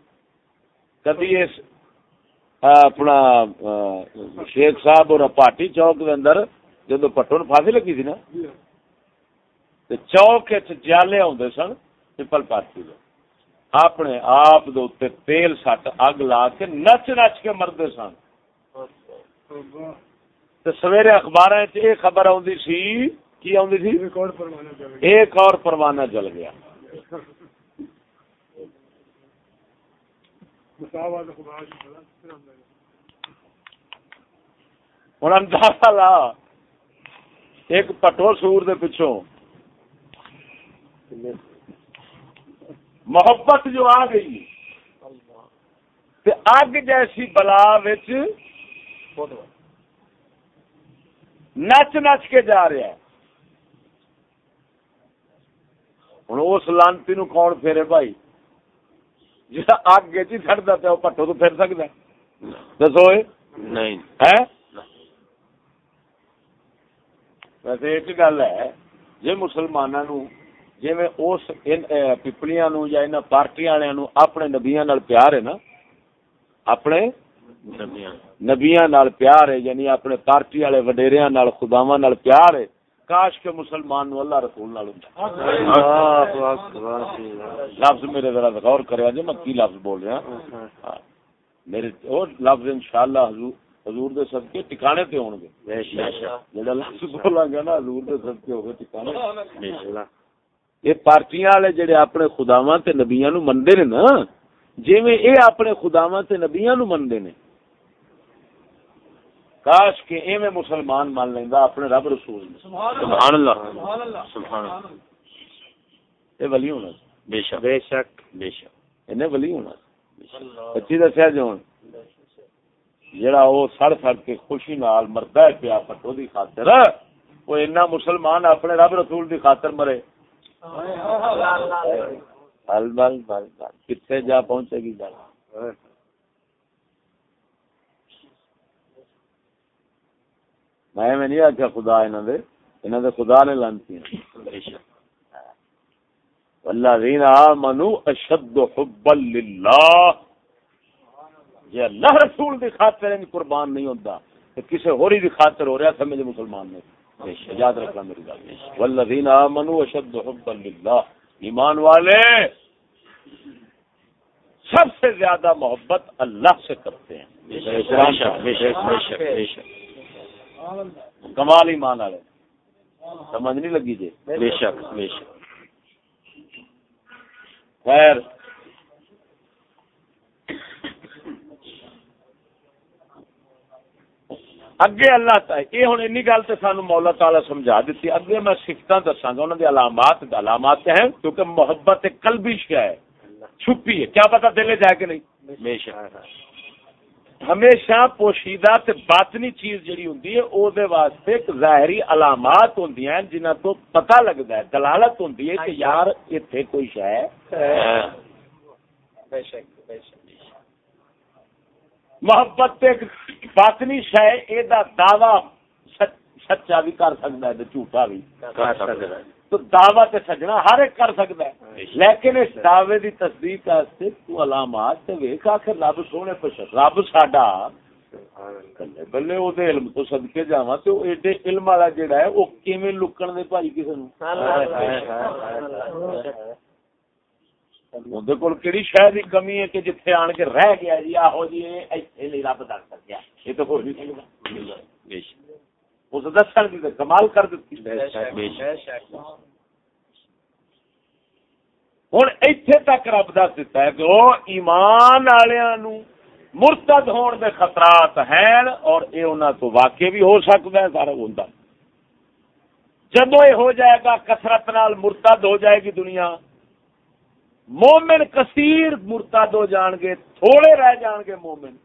Speaker 1: کبھی اس اپنا شیخ صاحب اور پاٹی چوک دے اندر جدو پٹو نو پھانسی لگی تھی نا تے چوک وچ جالے ہوندے سن پیپل پارٹی دے اپنے آپ دے اوتے تیل سٹ اگ لا کے نچ نچ کے مردے سن۔ تے سویرے یہ خبر سی کی آوندی سی؟ ایک اور پروانہ جل گیا۔ ہوں اندازہ لا۔ ایک پٹو سور دے پچھوں۔ محبت جو آ گئی۔ تے اگ جیسی بلا وچ نچ نچ کے جا رہا ہے ہوں اس لانتی نو کون پھیرے بھائی؟ جا اگ چڑھتا وہ پٹو تو پھر سکتا دسو
Speaker 2: نہیں۔
Speaker 1: ویسے ایک گل ہے جی مسلمانوں جی اس پپلیاں نو یا ان پارٹیاں والے نو اپنے نبیاں نال پیار ہے نا اپنے نبیاں۔ نال پیار ہے یعنی اپنے پارٹی والے وڈیریاں نال خداواں نال پیار ہے۔ کاش کے مسلمان نو اللہ رسول نال ہوندا۔
Speaker 3: اللہ اکبر۔
Speaker 1: لفظ میرے ذرا غور کریا جی میں کی لفظ بول رہا؟ ہاں میرے وہ لفظ انشاءاللہ حضور حضور دے صدقے ٹکانے تے ہون گے۔
Speaker 3: بے شک۔
Speaker 1: جڑا لفظ بولاں گا نا حضور دے صدقے ہو گے ٹکانے
Speaker 2: بے شک۔
Speaker 3: اللہ
Speaker 1: یہ پارٹیاں والے جڑے اپنے خداواں تے نبیاں نو مندے نے نا جویں اے اپنے خداواں تے نبیاں نو مندے نے۔ کاش کہ ایویں مسلمان مان لیندا اپنے رب رسول نو
Speaker 2: سبحان اللہ۔ سبحان اللہ۔
Speaker 1: اے ولی ہونا۔
Speaker 2: بے شک۔
Speaker 3: بے شک۔
Speaker 2: بے شک۔
Speaker 1: انہیں ولی ہونا۔ سچی دسیا جو ہن۔ جڑا وہ سڑ سڑ کے خوشی نال مردا ہے پیا پٹو دی خاطر۔ وہ اینا مسلمان اپنے رب رسول دی خاطر مرے۔ بل بل بل بل۔ کتنے جا پہنچے گی گل میں میں نہیں آخیا خدا انہوں دے انہوں دے خدا نے لانتی
Speaker 2: شک۔
Speaker 1: والذین آمنوا اشد حبا للہ۔ جی اللہ رسول دی خاطر ان قربان نہیں ہوتا تو کسی ہوری دی خاطر ہو رہا سمجھ مسلمان نے۔ یاد رکھنا میری گل والذین آمنوا اشد حبا للہ۔ ایمان والے سب سے زیادہ محبت اللہ سے کرتے ہیں۔
Speaker 2: بے شک۔ بے شک۔ بے شک۔
Speaker 1: کمال ایمان والے۔ سمجھ نہیں لگی جی۔
Speaker 2: بے شک بے شک۔
Speaker 1: خیر۔ اگے اللہ تعالی یہ ہوں این گل تو سانو مولا تعالی سمجھا دیتی اگے میں سکھتا دساں گا انہوں نے علامات علامات ہیں، کیونکہ محبت ایک قلبی شے ہے۔ چھپی ہے۔ کیا پتا دلے جائے کہ نہیں؟
Speaker 2: بے شک۔
Speaker 1: ہمیشہ پوشیدہ تے باطنی چیز جڑی ہوندی ہے او دے واسطے ایک ظاہری علامات ہوندی ہیں جنہاں تو پتہ لگدا ہے دلالت ہوندی ہے کہ یار ایتھے کوئی شے ہے۔
Speaker 3: بے شک بے شک۔
Speaker 1: محبت تے ایک باطنی شے اے دا دعوی سچ- سچا بھی کر سکدا ہے تے جھوٹا بھی۔
Speaker 2: کر سکتا ہے۔
Speaker 1: تو دعوی تے سجنا ہر ایک کر سکدا ہے۔ لیکن اس دعوے دی تصدیق واسطے تو علامات تے ویکھ آخر رب سونے پچھ رب ساڈا بلے بلے او دے علم تو صدقے جاواں تے او ایڈے علم والا جیڑا ہے او کیویں لکن دے بھائی کسے نوں؟ اون دے کول کیڑی شے دی کمی ہے کہ جتھے آن کے رہ گیا جی آہو جی ایتھے نہیں رب دس سکیا۔ یہ تو ہو نہیں۔ سکدا
Speaker 2: بے شک۔
Speaker 1: اس دسن دی تے کمال کر دتی ہن ایتھے تک رب دس دیتا ہے کہ او ایمان نو مرتد ہون دے خطرات ہیں اور اے انہاں تو واقع بھی ہو سکدا ہے سارا ہوندا جدو یہ ہو جائے گا کثرت نال مرتد ہو جائے گی دنیا۔ مومن کثیر مرتد ہو جان گے تھوڑے رہ جان گے مومن۔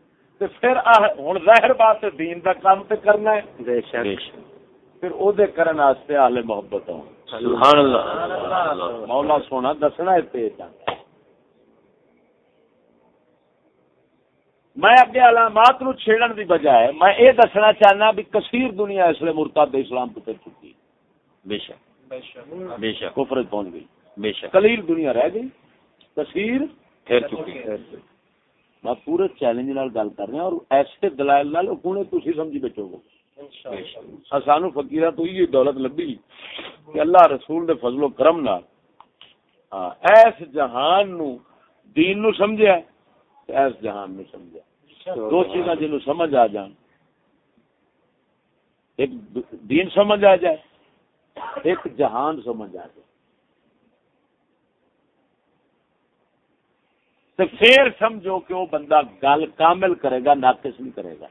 Speaker 1: تے پھر ہن ظاہر بات ہے دین دا کام تے کرنا ہے۔
Speaker 3: بے شک۔
Speaker 2: بے شک۔
Speaker 1: پھر او دے کرن واسطے اہل محبت ہوں۔
Speaker 2: سبحان اللہ۔
Speaker 1: مولا سونا دسنا اتنے میں اگے علامات نو چھیڑن دی بجائے میں اے دسنا چاہنا بھی کثیر دنیا اس لیے مرتاد اسلام تو پھر چکی۔
Speaker 2: بے شک۔ بے شک۔
Speaker 1: کفر پہنچ گئی۔
Speaker 2: بے شک۔
Speaker 1: کلیل دنیا رہ گئی۔ کثیر
Speaker 2: پھر چکی۔
Speaker 1: میں پورے چیلنج نال گل کر رہا اور ایسے دلائل نال تھی سمجھی بیٹھو گے سانو فقیرہ تو یہ دولت لبی کہ اللہ رسول دے فضل و کرم نال۔ ہاں ایس جہان نو دین نو سمجھیا تے ایس جہان نو سمجھیا دو چیزاں جنوں سمجھ آ جان۔ ایک دین سمجھ آ جائے ایک جہان سمجھ آ جائے۔ تو پھر سمجھو کہ وہ بندہ گل کامل کرے گا ناقص نہیں کرے گا۔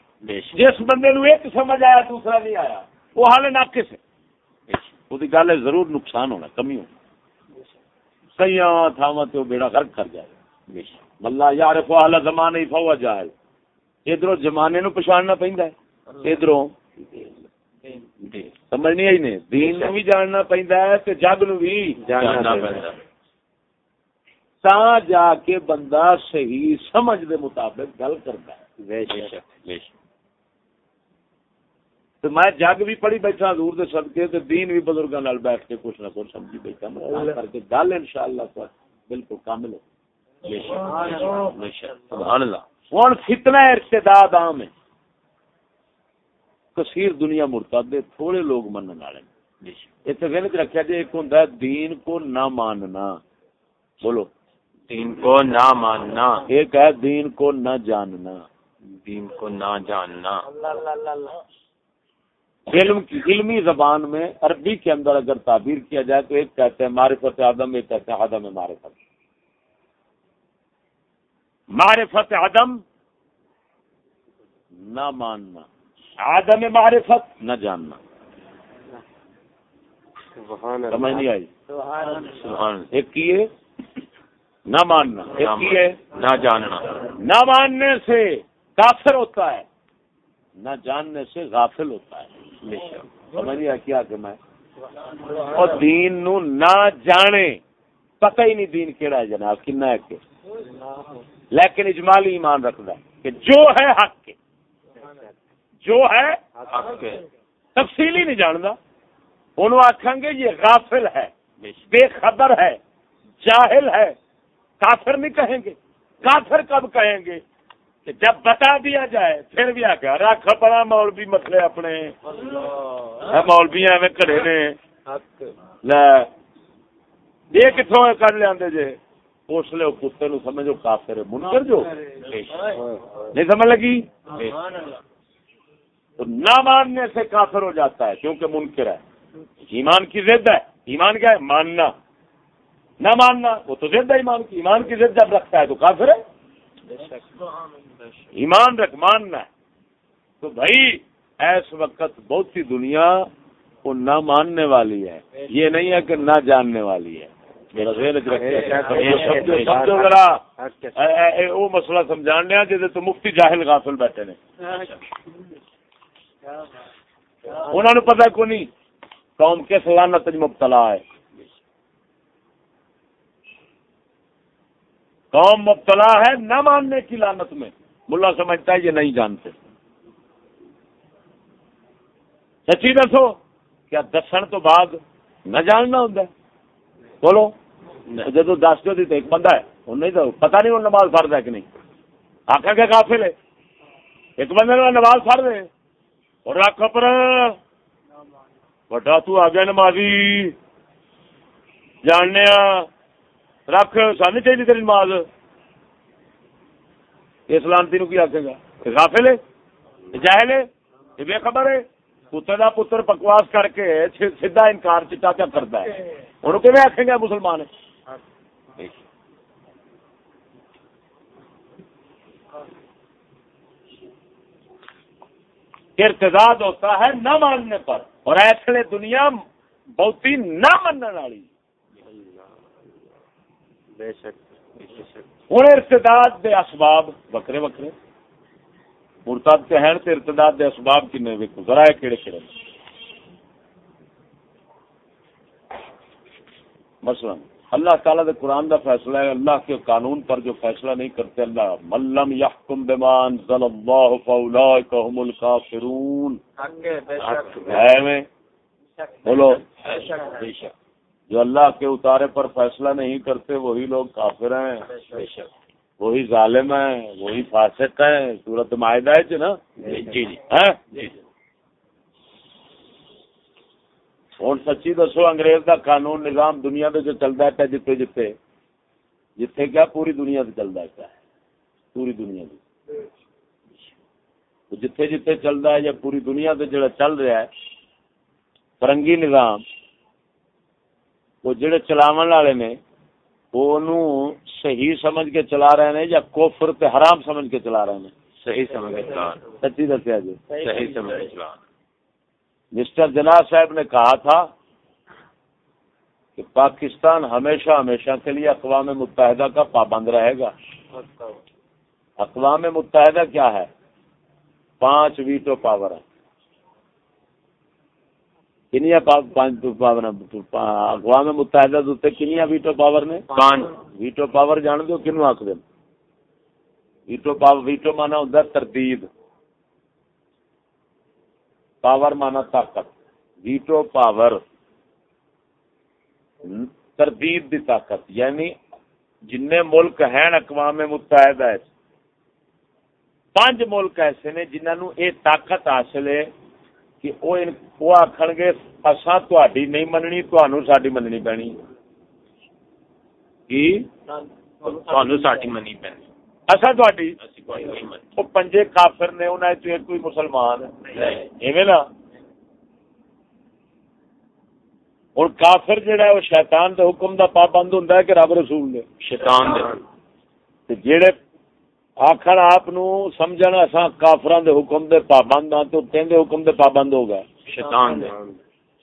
Speaker 1: جس بندے نو ایک سمجھ آیا دوسرا نہیں آیا وہ حال ناقص ہے۔ وہ گل ضرور نقصان ہونا کمی ہونا۔ کئی تھاواں تے وہ بیڑا غرق کر جائے۔ یار فوالا زمانے ہی فوا زمانے نو ہے ادھروں سمجھ نہیں آئی نے؟ دین نو بھی جاننا پہندا ہے تے جگ نو بھی
Speaker 2: جاننا پڑتا
Speaker 1: تا جا کے بندہ صحیح سمجھ دے مطابق گل کرتا ہے۔
Speaker 2: بے بے
Speaker 1: تو میں جگ بھی پڑھی بیٹھا دور دے صدقے تے دین بھی بزرگاں نال بیٹھ کے کچھ نہ کچھ سمجھی بیٹھا۔ میں کر کے گل انشاءاللہ بالکل کامل ہو
Speaker 2: بے شک بے شک۔ سبحان اللہ۔
Speaker 1: ہن فتنہ ارتداد عام ہے۔ کثیر دنیا مرتد ہے تھوڑے لوگ منن والے
Speaker 2: بے شک۔
Speaker 1: ذہن وچ رکھیا جے ایک ہوندا ہے دین کو نہ ماننا۔ بولو۔
Speaker 2: دین کو نہ ماننا۔
Speaker 1: ایک ہے دین کو نہ جاننا۔
Speaker 2: دین کو نہ جاننا۔
Speaker 1: علم کی علمی زبان میں عربی کے اندر اگر تعبیر کیا جائے تو ایک کہتے ہیں معرفت آدم ایک کہتے ہیں عدم معرفت۔ معرفت عدم نہ ماننا۔ آدم معرفت نہ جاننا۔
Speaker 3: سبحان
Speaker 1: سمجھ نہیں آئی؟
Speaker 2: سبحان
Speaker 1: ایک کی ہے؟ نہ ماننا۔ ایک ہے۔
Speaker 2: نہ جاننا۔
Speaker 1: نہ ماننے سے کافر ہوتا ہے۔ نہ جاننے سے غافل ہوتا ہے۔
Speaker 2: بے شک۔
Speaker 1: سمجھ نہیں آیا کیا کہ میں اور دین نو نہ جانے۔ پتہ ہی نہیں دین کیڑا ہے جناب کنا ہے کہ؟ لیکن اجمالی ایمان رکھتا ہے کہ جو ہے حق کے۔ جو ہے
Speaker 2: حق ہے
Speaker 1: تفصیلی نہیں جانتا انہوں آخیں گے یہ غافل ہے
Speaker 2: بے
Speaker 1: خبر ہے جاہل ہے۔ کافر نہیں کہیں گے۔ کافر کب کہیں گے؟ کہ جب بتا دیا جائے پھر بھی آ گیا۔ رکھ پڑا مولوی مسئلے اپنے۔ اے مولوی ایویں کھڑے نے۔ لے یہ کتوں کر لیا جے؟ اس لیے کتے نو سمجھو کافر ہے۔ منکر جو؟ نہیں سمجھ لگی؟ تو نہ ماننے سے کافر ہو جاتا ہے کیونکہ منکر ہے۔ ایمان کی ضد ہے۔ ایمان کیا ہے؟ ماننا۔ نہ ماننا، وہ تو ضد ہے ایمان کی ایمان کی ضد جب رکھتا ہے تو کافر ہے۔ ایمان رکھ، ماننا۔ ہے تو بھائی، ایس وقت بہت سی دنیا وہ نہ ماننے والی ہے۔ یہ نہیں ہے کہ نہ جاننے والی ہے۔ وہ مسئلہ سمجھان لیا ہاں جی تو مفتی جاہل غافل بیٹھے نے۔ انہوں نے پتا کو نہیں قوم کس لانت مبتلا ہے؟ قوم مبتلا ہے نہ ماننے کی لانت میں۔ ملا سمجھتا ہے یہ نہیں جانتے۔ سچی دسو کیا دسن تو بعد نہ جاننا ہوں بولو۔ جدو دس دو تو ایک بندہ ہے۔ وہ نہیں تو پتا نہیں وہ نماز فرض ہے کہ نہیں۔ آخر کے قافل ہے۔ ایک بندے نے نماز فرض ہے۔ اور رکھ پر بڑا تو آ گیا نمازی۔ جاننے رکھ سان چاہیے تیری نماز؟ اس لانتی نو کی آخے گا؟ غافل ہے؟ جاہل ہے؟ یہ بے خبر ہے؟ پتر دا پتر بکواس کر کے سی- سیدھا انکار چٹا کیا کرتا ہے؟ انہوں کیون آخیں گے مسلمان؟ ارتداد ہوتا ہے نہ ماننے پر، اور ایسے دنیا بہتی نہ ماننے والی۔ ہوں ارتداد دے اسباب وکرے وکرے۔ مرتد کے ہیں ارتداد دے اسباب کنے ویکو ذرا یہ کہڑے کہڑے نے؟ مثلا اللہ تعالیٰ دے قرآن دا فیصلہ ہے اللہ کے قانون پر جو فیصلہ نہیں کرتے اللہ ملم یحکم بمان ضل اللہ فاولئک هم الکافرون ہے میں بولو۔
Speaker 2: بے شک۔
Speaker 1: جو اللہ کے اتارے پر فیصلہ نہیں کرتے وہی لوگ کافر ہیں۔ وہی ظالم ہیں وہی فاسق ہیں۔ صورت معاہدہ ہے نا؟
Speaker 2: جی جی؟ جی۔
Speaker 1: ہوں سچی دسو انگریز کا قانون نظام دنیا میں جو چلتا ہے جتنے جتنے جتنے کیا؟ پوری دنیا سے چلتا ہے پوری دنیا سے جتھے جتھے چلتا ہے یا پوری دنیا سے جڑا چل رہا ہے فرنگی نظام وہ جڑے چلاو والے نے وہ صحیح سمجھ کے چلا رہے ہیں یا کوفر تے حرام سمجھ کے چلا رہے ہیں
Speaker 2: صحیح سمجھ کے چلا
Speaker 1: سچی دسیا جی۔
Speaker 2: صحیح سمجھ کے چلا
Speaker 1: مسٹر جناح صاحب نے کہا تھا کہ پاکستان ہمیشہ ہمیشہ کے لیے اقوام متحدہ کا پابند رہے گا۔ اقوام۔ متحدہ کیا ہے؟ پانچ ویٹو پاور ہے۔ کنیا اقوام متحدہ کنیا ویٹو پاور نے؟
Speaker 2: پانچ
Speaker 1: ویٹو پاور جان دو کنو آخ دیں ویٹو پاور ویٹو مانا ہوں تردید۔ پاور مانا طاقت۔ Veto power. تردید دی طاقت۔ یعنی جن ملک ہیں اقوام متحدہ پانچ ملک ایسے نے جنہوں یہ طاقت حاصل ہے۔ کہ وہ آخر گے اصا تھی نہیں مننی تھی مننی پینی کی
Speaker 2: ساٹی منی پینی
Speaker 1: اصا تھی وہ پنجے کافر نے کوئی مسلمان ایویں نا ہوں کافر ہے وہ شیطان دے حکم دا پابند ہوں کہ رب رسول دے
Speaker 2: شیطان دے
Speaker 1: جہے آخر آپ سمجھ اصا کافران دے حکم دے پابند ہاں تو کہندے حکم دے پابند ہو گئے۔
Speaker 2: شیطان دے۔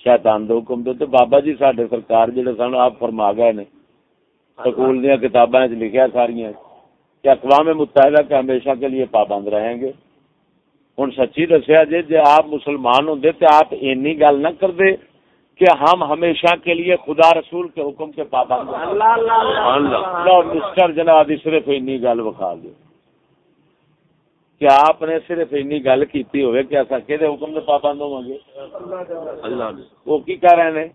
Speaker 1: شیطان دے حکم دے تو بابا جی ساڈے سرکار جڑے سن آپ فرما گئے نے۔ سکول دیا کتاباں لکھیا ساریاں۔ کہ اقوام متحدہ کے ہمیشہ کے لیے پابند رہیں گے۔ ہوں سچی دسیا جی جی آپ مسلمان ہوں تو آپ اینی گل نہ کرتے کہ ہم ہمیشہ کے لیے خدا رسول کے حکم کے پابند مسٹر جناب صرف اینی گل بخا دو کیا آپ نے صرف اینی گل کی ہوئے کہ ایسا کہ حکم کے پابند ہوں گے وہ کی کہہ رہے ہیں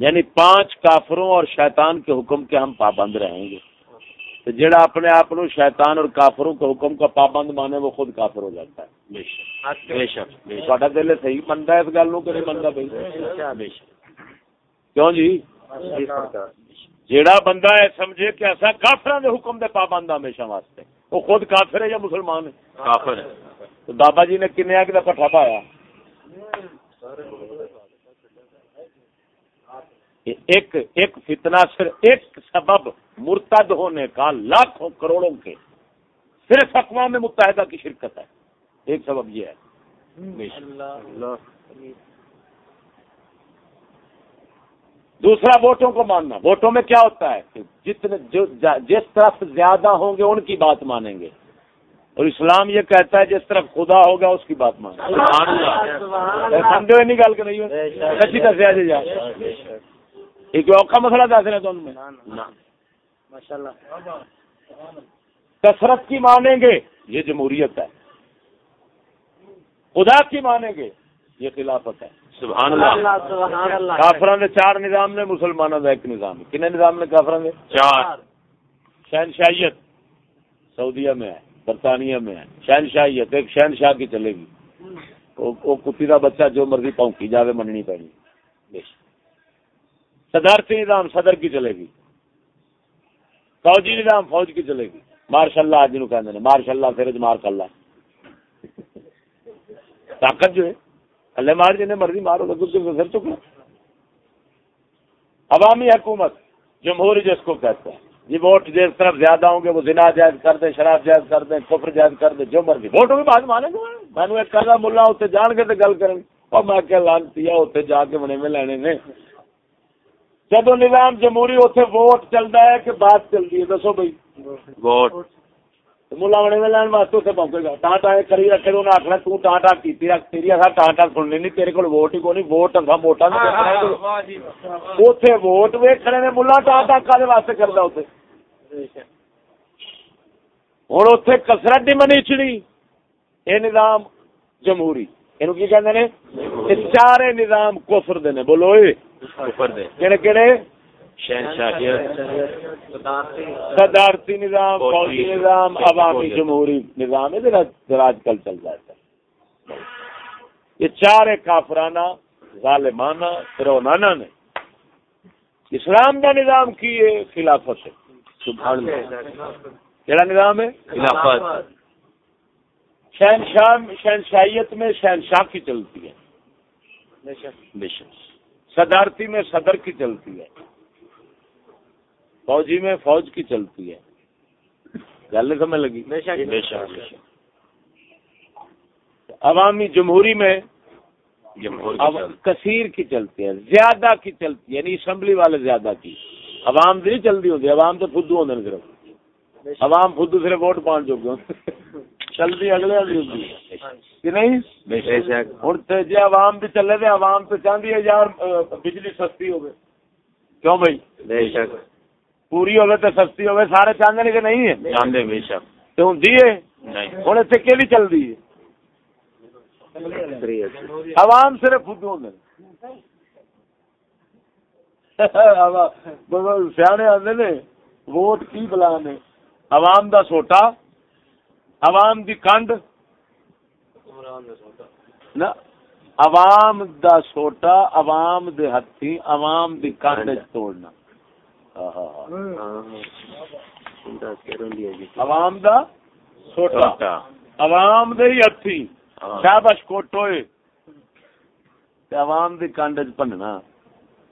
Speaker 1: یعنی پانچ کافروں اور شیطان کے حکم کے ہم پابند رہیں گے۔ تو جڑا اپنے آپ شیطان اور کافروں کے حکم کا پابند مانے وہ خود کافر ہو جاتا ہے۔ دل صحیح منتا ہے اس گل کہ نہیں منتا بھائی؟ کیوں جی؟ جیڑا بندہ ہے سمجھے کہ ایسا کافر دے حکم دے پابند ہمیشہ واسطے۔ وہ خود کافر ہے یا مسلمان ہے؟
Speaker 2: کافر ہے۔
Speaker 1: تو بابا جی نے کنیا کہ پٹھا پایا ایک ایک فتنہ صرف ایک سبب مرتد ہونے کا لاکھوں کروڑوں کے۔ صرف اقوام متحدہ کی شرکت ہے۔ ایک سبب یہ ہے۔ دوسرا ووٹوں کو ماننا۔ ووٹوں میں کیا ہوتا ہے جتنے جو جس طرف زیادہ ہوں گے ان کی بات مانیں گے۔ اور اسلام یہ کہتا ہے جس طرف خدا ہوگا اس کی بات مانیں گے۔ گل نہیں ایک اوکھا مسئلہ دس رہے تمہیں کثرت کی مانیں گے یہ جمہوریت ہے۔ خدا کی مانیں گے یہ خلافت ہے۔
Speaker 2: سبحان اللہ.
Speaker 1: کافران نے چار نظام نے مسلمانوں کا ایک نظام. کن نظام نے کافران نے
Speaker 2: چار.
Speaker 1: شہنشاہیت. سعودیہ میں ہے برطانیہ میں ہے. شہنشاہیت ایک شہنشاہ کی چلے گی. وہ کتی کا بچہ جو مرضی پونکی جاوے مننی پڑی صدارتی نظام صدر کی چلے گی. فوجی نظام فوج کی چلے گی. مارشاء اللہ آج کہ مارشاء اللہ پھر مار کر طاقت جو ہے اللہ مار جنہیں مرضی مارو، لگو سر چکا عوامی حکومت، جمہوری جس کو کہتے ہیں۔ یہ ووٹ جس طرف زیادہ ہوں گے، وہ زنا جائز کر دیں، شراب جائز کر دیں، کفر جائز کر دیں، جو مرضی۔ ووٹوں کی بات مانیں گے۔ میں نے ایک کہا ملا اتنے جان کے تو گل کریں گے۔ اور میں کیا لانتی ہے اتنے جا کے بنے میں لینے نے۔ جب نظام جمہوری اتنے ووٹ چلتا ہے کہ بات چلتی ہے۔ دسو بھائی۔
Speaker 2: ووٹ۔
Speaker 1: ملا بنے میں لین واسطے اتنے پہنچے گا۔ ٹان ٹان کری رکھے تو انہیں آخنا تو ٹان ٹان کی رکھ تیری اصا ٹان ٹان سننی نہیں تیرے کو ووٹ ہی کو نہیں ووٹ اصا ووٹا اتنے ووٹ ویک کھڑے نے ملا ٹان ٹان کا واسطے کرتا اتنے ہوں اتنے کسرت نہیں منی چڑی یہ نظام جمہوری۔ کی چارے نظام کفر دے بولو کہڑے کہڑے صدارتی نظام فوجی نظام عوامی جمہوری نظام آج کل چل جاتا ہے۔ یہ چار کافرانہ ظالمانہ فرونانہ نے اسلام کا نظام کی ہے خلافت ہے۔
Speaker 2: سبحان اللہ۔
Speaker 1: کیڑا نظام ہے؟
Speaker 2: خلافت۔
Speaker 1: شہنشاہ شہنشاہیت میں شہنشاہ کی چلتی ہے۔
Speaker 2: بے شک۔
Speaker 1: صدارتی میں صدر کی چلتی ہے۔ فوجی میں فوج کی چلتی ہے۔ گل سمجھ لگی؟
Speaker 2: بے شک۔ بے شک۔
Speaker 1: عوامی جمہوری میں کثیر کی چلتی ہے زیادہ کی چلتی ہے یعنی اسمبلی والے زیادہ کی۔ عوام تو نہیں چلتی ہوتی عوام تو فدو ہوتے ہیں صرف۔ عوام فدو صرف ووٹ پان چکے ہوتے چلتی اگلے والی ہوتی کہ نہیں؟ ہوں جی عوام بھی چلے تو عوام تو چاہتی ہے یار بجلی سستی ہوگی کیوں بھائی؟
Speaker 2: بے شک۔
Speaker 1: پوری ہوگی تو سستی ہوگی سارے چاہتے ہیں کہ نہیں ہے؟
Speaker 2: جاندے بے شک۔
Speaker 1: تو ہوں
Speaker 2: نہیں۔
Speaker 1: ہوں اتنے کہ چلتی ہے؟ عوام صرف خود ہوں سیانے نے ووٹ کی بلا نے عوام دا سوٹا؟ عوام دی کنڈ؟ نہ عوام دا سوٹا عوام دے ہتھی عوام دی کنڈ وچ توڑنا۔ آہا۔ عوام دا سوٹا۔ عوام دے ہی ہتھی۔ شابش کوٹوئے۔ تے عوام دی کنڈ وچ بننا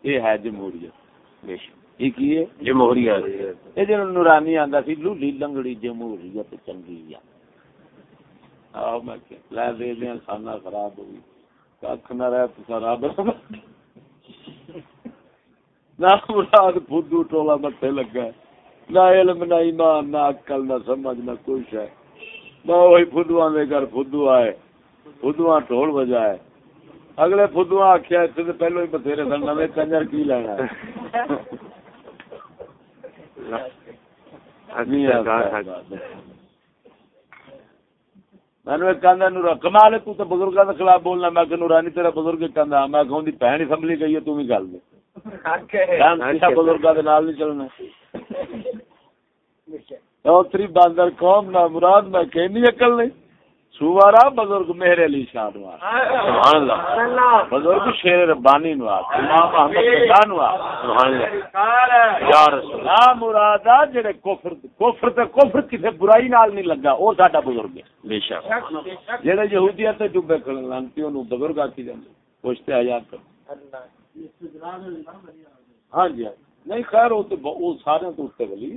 Speaker 1: یہ ہے جمہوریت۔
Speaker 2: بے شک۔
Speaker 1: یہ کی ہے؟
Speaker 2: جمہوریت۔
Speaker 1: یہ جن نورانی آندا سی لولی لنگڑی جمہوریت چنگی ہے۔ آؤ میں کہ لے دے دیں کھانا خراب ہو گئی کھ نہ رہ تو خراب نہ مراد فدو ٹولا لگا ہے۔ نہ علم نہ ایمان نہ عقل نہ سمجھ نہ کچھ ہے۔ نہ وہی فدو دے گھر فدو آئے فدو ٹول بجائے۔ اگلے فدو آخیا اتنے تو پہلو ہی بتھیرے سن نویں کنجر کی لینا ہے؟ میں کہندا کمال تو تے بزرگاں دے خلاف بولنا میں کہ نورانی تیرا بزرگ کہندا میں دی بہن اسمبلی گئی ہے تو بھی گل دے چلنا۔ اوتری باندر قوم نہ مراد میں کہنی عقل نہیں۔ سوارا بزرگ مہر علی شاہ
Speaker 2: اللہ۔
Speaker 1: بزرگ شیر ربانی نواز امام احمد
Speaker 2: اللہ۔
Speaker 1: مرادا جڑے کفر کفر تے کفر کسے برائی نال نہیں لگا او ساڈا بزرگ ہے۔
Speaker 2: بے شک۔
Speaker 1: جڑے یہودیت تے ڈبے کھڑن لانتی اونوں بزرگ آکھی جاندے۔ پوچھتے آزاد کر ہاں جی ہاں۔ نہیں خیر وہ سارے تو اتنے ولی۔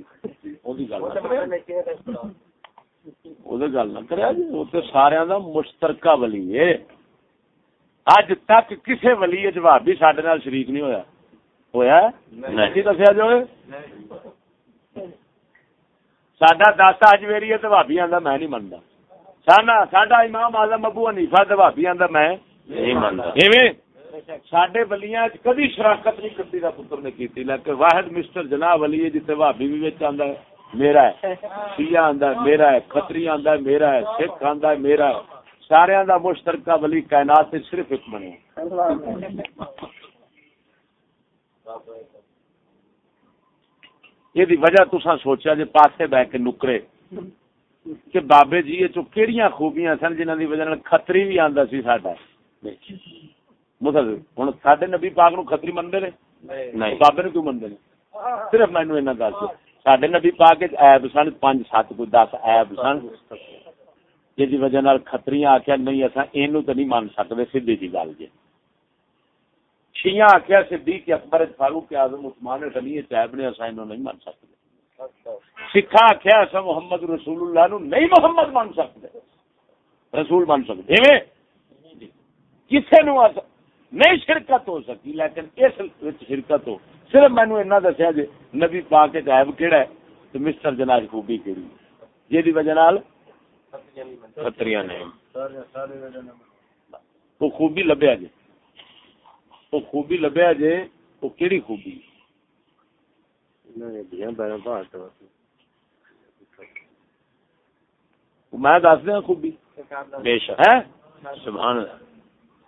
Speaker 1: گل نہ اودی گل نہ کریا جی تے سارے دا مشترکہ ولی ہے۔ اج تک کسے ولی جوابی ساڈے نال شریک نہیں ہویا۔ ہویا؟ ہے؟
Speaker 2: نہیں۔
Speaker 1: دسیا جو ساڈا داتا اجمیری ہے تے بھابی آندا میں نہیں مندا ساڈا ساڈا امام اعظم ابو حنیفہ تے بھابی آندا میں
Speaker 2: نہیں مندا
Speaker 1: ایویں؟ ساڈے ولیاں وچ کبھی شراکت نہیں کتی دا پتر نے کیتی، لیکن واحد مسٹر جناب علی ہے جتے بھابی بھی وچ آندا ہے، میرا ہے، شیعہ آندا ہے، میرا ہے، کھتری آندا ہے، میرا ہے، سکھ آندا ہے، میرا ہے۔ سارے دا مشترکہ ولی کائنات وچ صرف ایک بنیا یہ دی وجہ تساں سوچیا جے پاسے بہ کے نکرے۔ کہ بابے جی یہ چو کیڑیاں خوبیاں سن جنہاں دی وجہ نال کھتری بھی آندا سی ساڈا۔ ہن ساڈے نبی پاک نو مندے نے
Speaker 2: نہیں
Speaker 1: بابے نو کیوں نے صرف مینوں اینا دس ساڈے نبی پاک عیب سن پانچ سات کوئی دس عیب سن جس دی وجہ نال کھتریاں آکھیا نہیں اینو تے نہیں سکدے سیدھی جی گل جی شیعہ آکھیا صدیق اکبر فاروق اعظم عثمان غنی نے اینو نہیں سکدے سکھا آخیا ایسا محمد رسول اللہ نو نہیں محمد مان سکتے رسول مان سکتے کسے نو نہیں شرکت ہو سکی لیکن اس وچ شرکت ہو۔ صرف مینو اینا دسیا جی نبی پاک کے عیب کیڑا ہے تو مسٹر جناج خوبی کیڑی جی دی وجہ نال؟
Speaker 2: خطریاں نے۔
Speaker 1: وہ خوبی لبیا جی۔ وہ خوبی لبیا جی وہ کیڑی خوبی؟ میں دس دیا خوبی۔
Speaker 2: بے شک۔
Speaker 1: ہے
Speaker 2: سبحان اللہ۔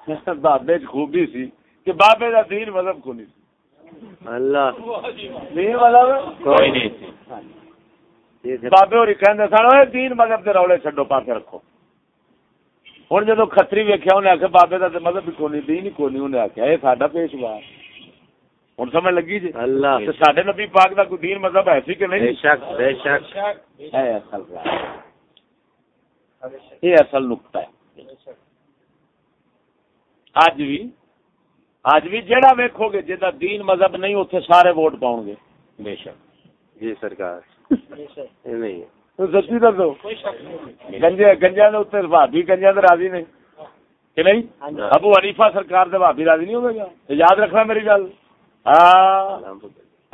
Speaker 1: بابے خوبی سی کہ بابے دا دین مذہب کو نہیں سی۔
Speaker 2: اللہ۔
Speaker 1: دین مذہب؟
Speaker 2: کوئی نہیں تھی
Speaker 1: بابے ہوری کہندے سن اوے دین مذہب دے رولے چھڈو پا کے رکھو۔ ہوں جدو کتری ویکیا انہیں آخیا بابے کا مطلب بھی کونی دین ہی کونی انہیں آخیا یہ ساڈا پیشوا۔ ہوں سمجھ لگی جی؟
Speaker 3: اللہ۔
Speaker 1: تے ساڈے نبی پاک دا کوئی دین مذہب ہے سی کہ
Speaker 3: بے
Speaker 1: نہیں
Speaker 3: شک بے شک۔
Speaker 1: ہے اصل بات یہ اصل نقطہ ہے۔ اج بھی اج بھی جہاں ویکو گے جہاں دین مذہب نہیں اتنے سارے ووٹ پاؤ گے۔
Speaker 2: بے شک۔
Speaker 3: جی سرکار۔ نہیں
Speaker 1: سچی گنجے گنجا کے اتنے بھابی گنجا راضی نے۔ کہ نہیں؟ ابو حنیفہ سرکار دے بھابی راضی نہیں ہوگا یاد رکھنا میری گل۔ ہاں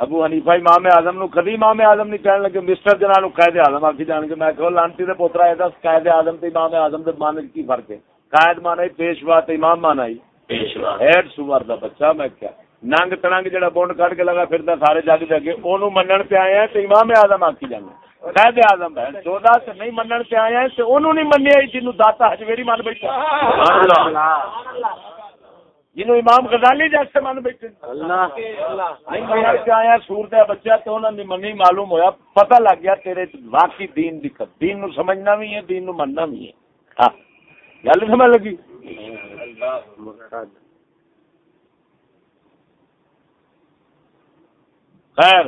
Speaker 1: ابو حنیفہ امام اعظم نو کدی امام اعظم نہیں کہنے لگے مسٹر جنا نو قائد اعظم آخی جان کے میں کہو لانتی دے پوترا ہے دس قائد اعظم تے امام اعظم دے مان کی فرق ہے؟ قائد مانا پیشوا تے امام مانا ہی
Speaker 2: پیشوا۔
Speaker 1: ایڈ سوار دا بچہ میں کیا۔ ننگ تنگ جڑا بونڈ کٹ کے لگا پھردا سارے جگ اگے اونوں منن پہ آئے ہیں تے امام اعظم آکھی جاندے قائد اعظم ہے چودہ تے نہیں منن پہ آئے ہیں تے اونوں نہیں منیا جنوں داتا ہجویری من بیٹھا
Speaker 2: سبحان اللہ
Speaker 1: جنوں امام غزالی جیسے من بیٹھے۔
Speaker 3: اللہ۔
Speaker 1: نہیں منن پہ آیا سور دے بچہ تے انہاں نے منی معلوم ہویا۔ پتہ لگ گیا تیرے واقعی دین دی دین نو سمجھنا بھی ہے دین نو مننا بھی ہے۔ ہاں۔ گل سمجھ لگی؟ خیر۔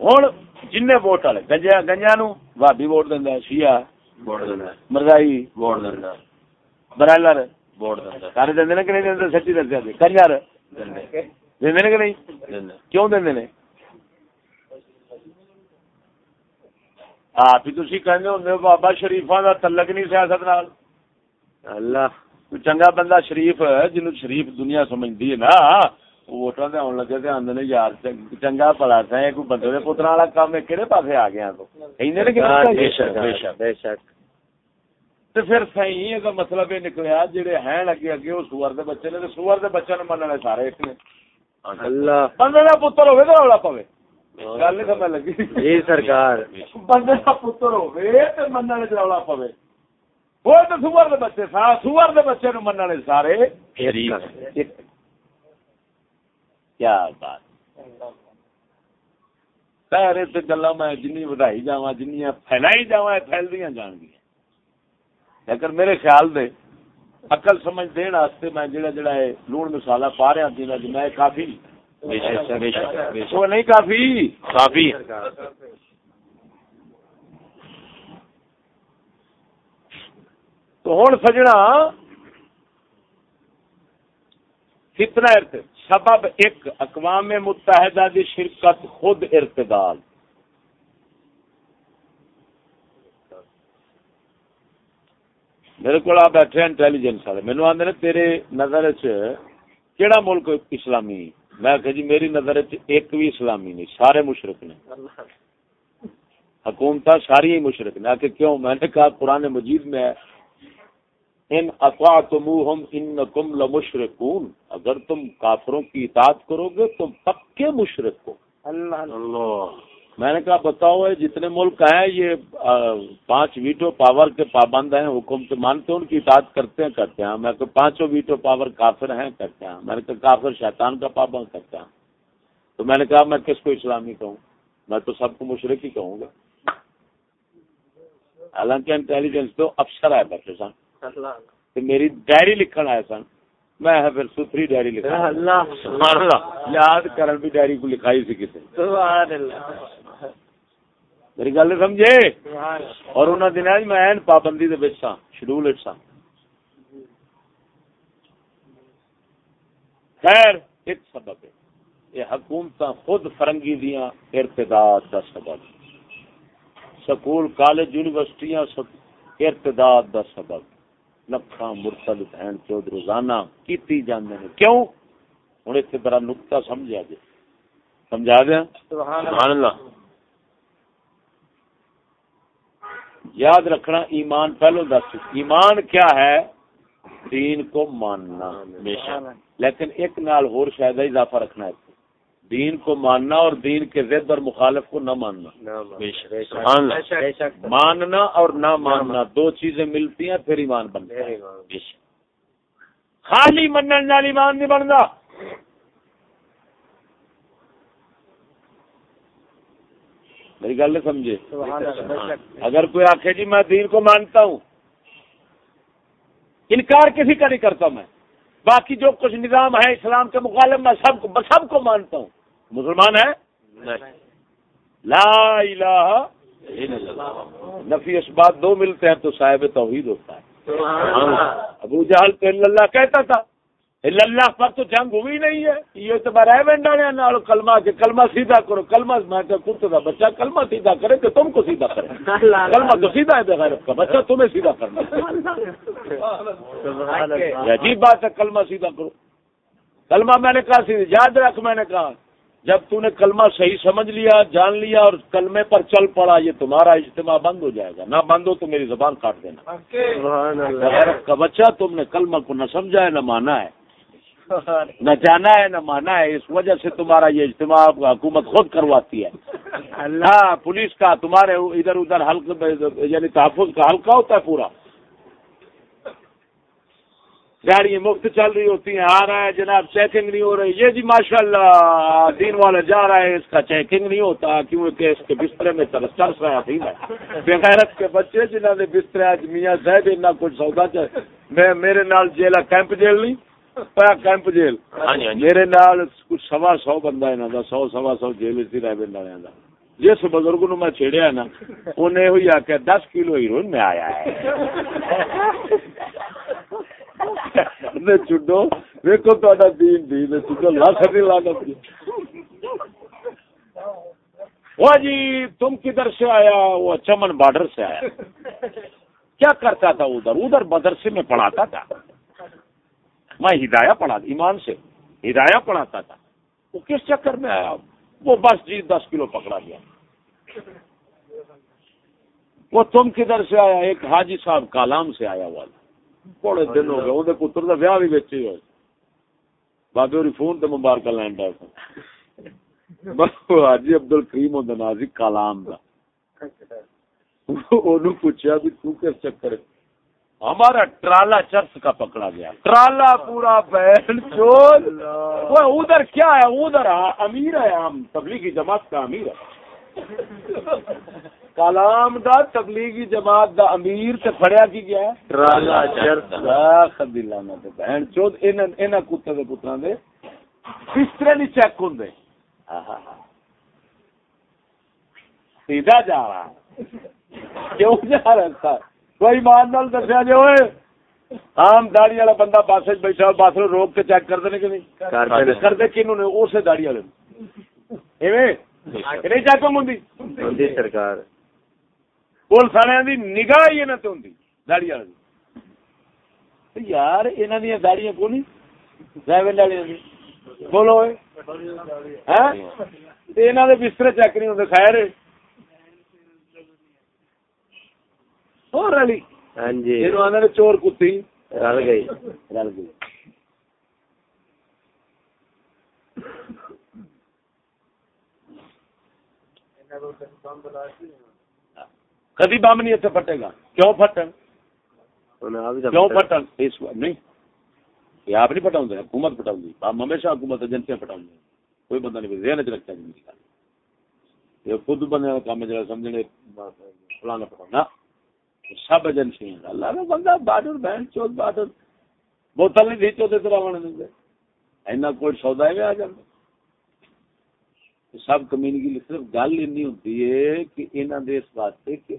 Speaker 1: ہوں جن ووٹ والے گنجا گنجا نو بھابی ووٹ دینا شیعہ
Speaker 2: ووٹ دینا
Speaker 1: مرزائی
Speaker 2: ووٹ دینا
Speaker 1: برائلر۔
Speaker 2: ووٹ دینا
Speaker 1: سارے دے کہ نہیں دے سچی دسیا جی کنجر۔ دے کہ نہیں؟ کیوں دے آپ ہی تھی کہنے ہوں بابا شریفاں دا تعلق نہیں سیاست نال۔
Speaker 3: اللہ۔
Speaker 1: چنگا بندہ شریف جنو شریف دنیا سمجھتی ہے نا ووٹاں تے آن لگے تے آندے نے یار چنگ- چنگا بڑا سا کوئی بندے دے پتراں والا کام ہے کہڑے پاسے آ گیا تو؟ نے کہ
Speaker 3: ہاں،
Speaker 1: نہیں
Speaker 3: بے
Speaker 1: کہندے؟
Speaker 3: شک بے شک۔ بے شک۔
Speaker 1: تے پھر صحیح ہے مطلب یہ نکلیا جڑے ہیں اگے اگے وہ سور دے بچے نے تے سور دے بچے نے مننے سارے ایک نے۔
Speaker 3: اللہ۔
Speaker 1: بندے دا پتر ہوے تے رولا گل نہیں سمجھ لگی
Speaker 3: جی سرکار
Speaker 1: بندے دا پتر ہوے تے مننے تے رولا پوے وہ تے سور دے بچے سا سور دے بچے نو مننے سارے
Speaker 2: شریف
Speaker 1: کیا بات سارے تے گلا میں جنی ودائی جاواں جنیاں پھیلائی جاواں پھیلدیاں جان گیاں لیکن میرے خیال دے عقل سمجھ دین واسطے میں جڑا جڑا ہے لون مسالہ پا رہا جی میں کافی وہ نہیں کافی۔
Speaker 2: کافی۔
Speaker 1: تو ہوں سجنا کتنا ارت سبب ایک اقوام متحدہ دی شرکت خود ارتدال میرے کو بیٹھے انٹیلیجنس والے۔ مینو آدھے تیرے نظر چ کیڑا ملک اسلامی؟ میں کہ جی میری نظر چ ایک بھی اسلامی نہیں سارے مشرق نے۔ حکومت ساری ہی مشرق نے۔ کہ کیوں؟ میں نے کہا قرآن مجید میں ہے۔ ان اطاعتموہم انکم لمشرکون اگر تم کافروں کی اطاعت کرو گے تم پکے مشرک ہو۔
Speaker 2: اللہ۔
Speaker 1: میں نے کہا بتاؤ جتنے ملک ہیں یہ پانچ ویٹو پاور کے پابند ہیں حکم سے مانتے ہیں ان کی اطاعت کرتے ہیں کرتے ہیں۔ میں کہ پانچوں ویٹو پاور کافر ہیں کرتے ہیں۔ میں نے کہا کافر شیطان کا پابند کرتے ہیں۔ تو میں نے کہا میں کس کو اسلامی کہوں؟ میں تو سب کو مشرق ہی کہوں گا۔ حالانکہ انٹیلیجنس تو افسر آئے بیٹھے سن۔ میری ڈائری لکھن آئے سن۔ میں پھر ستھری ڈائری لکھا
Speaker 3: اللہ
Speaker 2: سبحان اللہ۔
Speaker 1: یاد کرن بھی ڈائری کو لکھائی سی کسی
Speaker 3: سبحان اللہ۔
Speaker 1: میری گل سمجھے؟ اور انہوں دن میں پابندی دے وچ سا شیڈول وچ سا خیر ایک سبب ہے۔ یہ حکومت خود فرنگی دیاں ارتداد دا سبب سکول کالج یونیورسٹیاں ارتداد دا سبب لکھاں مرتد بہن چود روزانہ کیتی جاندے نے کیوں؟ ہن ایتھے بڑا نقطہ سمجھا سمجھا دیا
Speaker 3: سبحان
Speaker 2: اللہ۔
Speaker 1: یاد رکھنا ایمان پہلو دس۔ ایمان کیا ہے؟ دین کو ماننا لیکن ایک نال اور شاید اضافہ رکھنا ہے۔ دین کو ماننا اور دین کے ضد اور مخالف کو نہ ماننا۔
Speaker 2: بے شک سبحان اللہ۔
Speaker 3: بے شک۔
Speaker 1: ماننا اور نہ ماننا دو چیزیں ملتی ہیں پھر ایمان بنتا ہے۔
Speaker 2: بے شک۔
Speaker 1: خالی منن نال ایمان نہیں بنتا۔ میری گل نہیں سمجھے؟ اگر کوئی آخے جی میں دین کو مانتا ہوں انکار کسی کا نہیں کرتا میں۔ باقی جو کچھ نظام ہے اسلام کے مخالف میں سب کو سب کو مانتا ہوں۔ مسلمان ہے لا الہ نفی اس بات دو ملتے ہیں تو صاحب توحید ہوتا ہے۔ ابو جہل تو اللہ کہتا تھا۔ اللہ پر تو جنگ ہوئی نہیں ہے۔ یہ تو میں رہ بینڈا نال کلمہ کے کلمہ سیدھا کرو۔ کلمہ میں کہ کتے کا بچہ کلمہ سیدھا کرے کہ تم کو سیدھا کرے۔ کلمہ تو سیدھا ہے بغیر کا۔ بچہ تمہیں سیدھا کرنا عجیب بات ہے کلمہ سیدھا کرو۔ کلمہ میں نے کہا سیدھا یاد رکھ میں نے کہا۔ جب تو نے کلمہ صحیح سمجھ لیا جان لیا اور کلمے پر چل پڑا یہ تمہارا اجتماع بند ہو جائے گا۔ نہ بند ہو تو میری زبان کاٹ دینا۔ بغیر کا بچہ تم نے کلمہ کو نہ سمجھا ہے نہ مانا ہے۔ نہ جانا ہے نہ مانا ہے اس وجہ سے تمہارا یہ اجتماع حکومت خود کرواتی ہے۔ اللہ۔ پولیس کا تمہارے ادھر ادھر حلق یعنی تحفظ کا حلقہ ہوتا ہے پورا۔ گاڑیاں مفت چل رہی ہوتی ہیں آ رہا ہے جناب چیکنگ نہیں ہو رہی۔ یہ جی ماشاء اللہ دین والا جا رہا ہے اس کا چیکنگ نہیں ہوتا کیونکہ اس کے بسترے میں ترس ترس رہا تھی بغیرت کے بچے جنہوں نے بسترے آج میاں صاحب نہ کچھ سودا میں میرے نال جیل ہے کیمپ جیل نہیں۔ Camp jail.
Speaker 2: ہاں جی ہاں جی۔
Speaker 1: میرے نال سوا سو بندہ انہوں کا سو سوا سو جیل رہ بندہ کا جس بزرگ نو میں چھیڑیا نا انہیں ہوئی دس کلو ہیروئن میں آیا ہے۔ نے چڈو ویکو تا دین دین چڈو لاکھ نہیں لانا وہ جی تم کدھر سے آیا؟ وہ چمن بارڈر سے آیا۔ کیا کرتا تھا ادھر؟ ادھر مدرسے میں پڑھاتا تھا۔ میں ہدایہ پڑھا ایمان سے ہدایہ پڑھاتا تھا۔ وہ کس چکر میں آیا؟ وہ بس جی دس کلو پکڑا گیا۔ وہ تم کدھر سے آیا؟ ایک حاجی صاحب کالام سے آیا ہوا بڑے دن ہو گئے وہ پتر کا ویاہ بھی بچے ہوئے باقی اور فون تے مبارک لین ڈا بس حاجی عبد الکریم ہوں نازی کالام کا انہوں پوچھا بھی تو کس چکر؟ ہے ہمارا ٹرالا چرچ کا پکڑا گیا۔ ٹرالا پورا بہن چول۔ وہ ادھر کیا ہے؟ ادھر امیر ہے ہم۔ تبلیغی جماعت کا امیر ہے۔ کلام دا تبلیغی جماعت دا امیر تے پھڑیا کی گیا ہے؟
Speaker 3: ٹرالا
Speaker 1: لاکھ دلانا تے۔ بہن چود انہاں انہاں کتے دے پتراں دے۔ بسترے نہیں چیک ہوندے۔ سیدھا جا رہا۔ ہے کیوں جا رہا تھا کوئی مان نال دسیا جو ہوئے عام داڑی والا بندہ بس وچ بیٹھا بس نو روک کے چیک کردے نے کہ نہیں؟
Speaker 3: کرتے نے
Speaker 1: کردے کینوں نے اسے داڑی والے نوں۔ ایویں؟ کہ نہیں چیک ہوندی؟
Speaker 3: ہندی سرکار۔
Speaker 1: پولیس والے دی نگاہ ہی انہاں تے ہوندی داڑی والے دی۔ یار انہاں دی نہیں ڈرائیور بولو ہیں تے انہاں دے بستر چیک نہیں ہوندے خیر ہے اور علی
Speaker 3: ہاں جی
Speaker 1: چور کتی
Speaker 3: رل گئی
Speaker 1: رل گئی کدی بم نہیں اتنے پھٹے گا کیوں پھٹن کیوں اس نہیں یہ آپ نہیں پٹاؤں حکومت پٹاؤں بم ہمیشہ حکومت ایجنسیاں پٹاؤں کوئی بندہ نہیں ذہن چ رکھتا زندگی کا یہ خود بندے کا کام ہے جڑا سمجھنے فلانا سب ایجنسی اللہ کا بندہ بہادر، بہن، چوت، بہادر۔ بوتل نہیں دی چوتے طرح بنے دیں اینا کوئی سودا ہے آ جاتا۔ سب کمیونٹی صرف گل این ہوتی ہے کہ انہوں نے اس واسطے کہ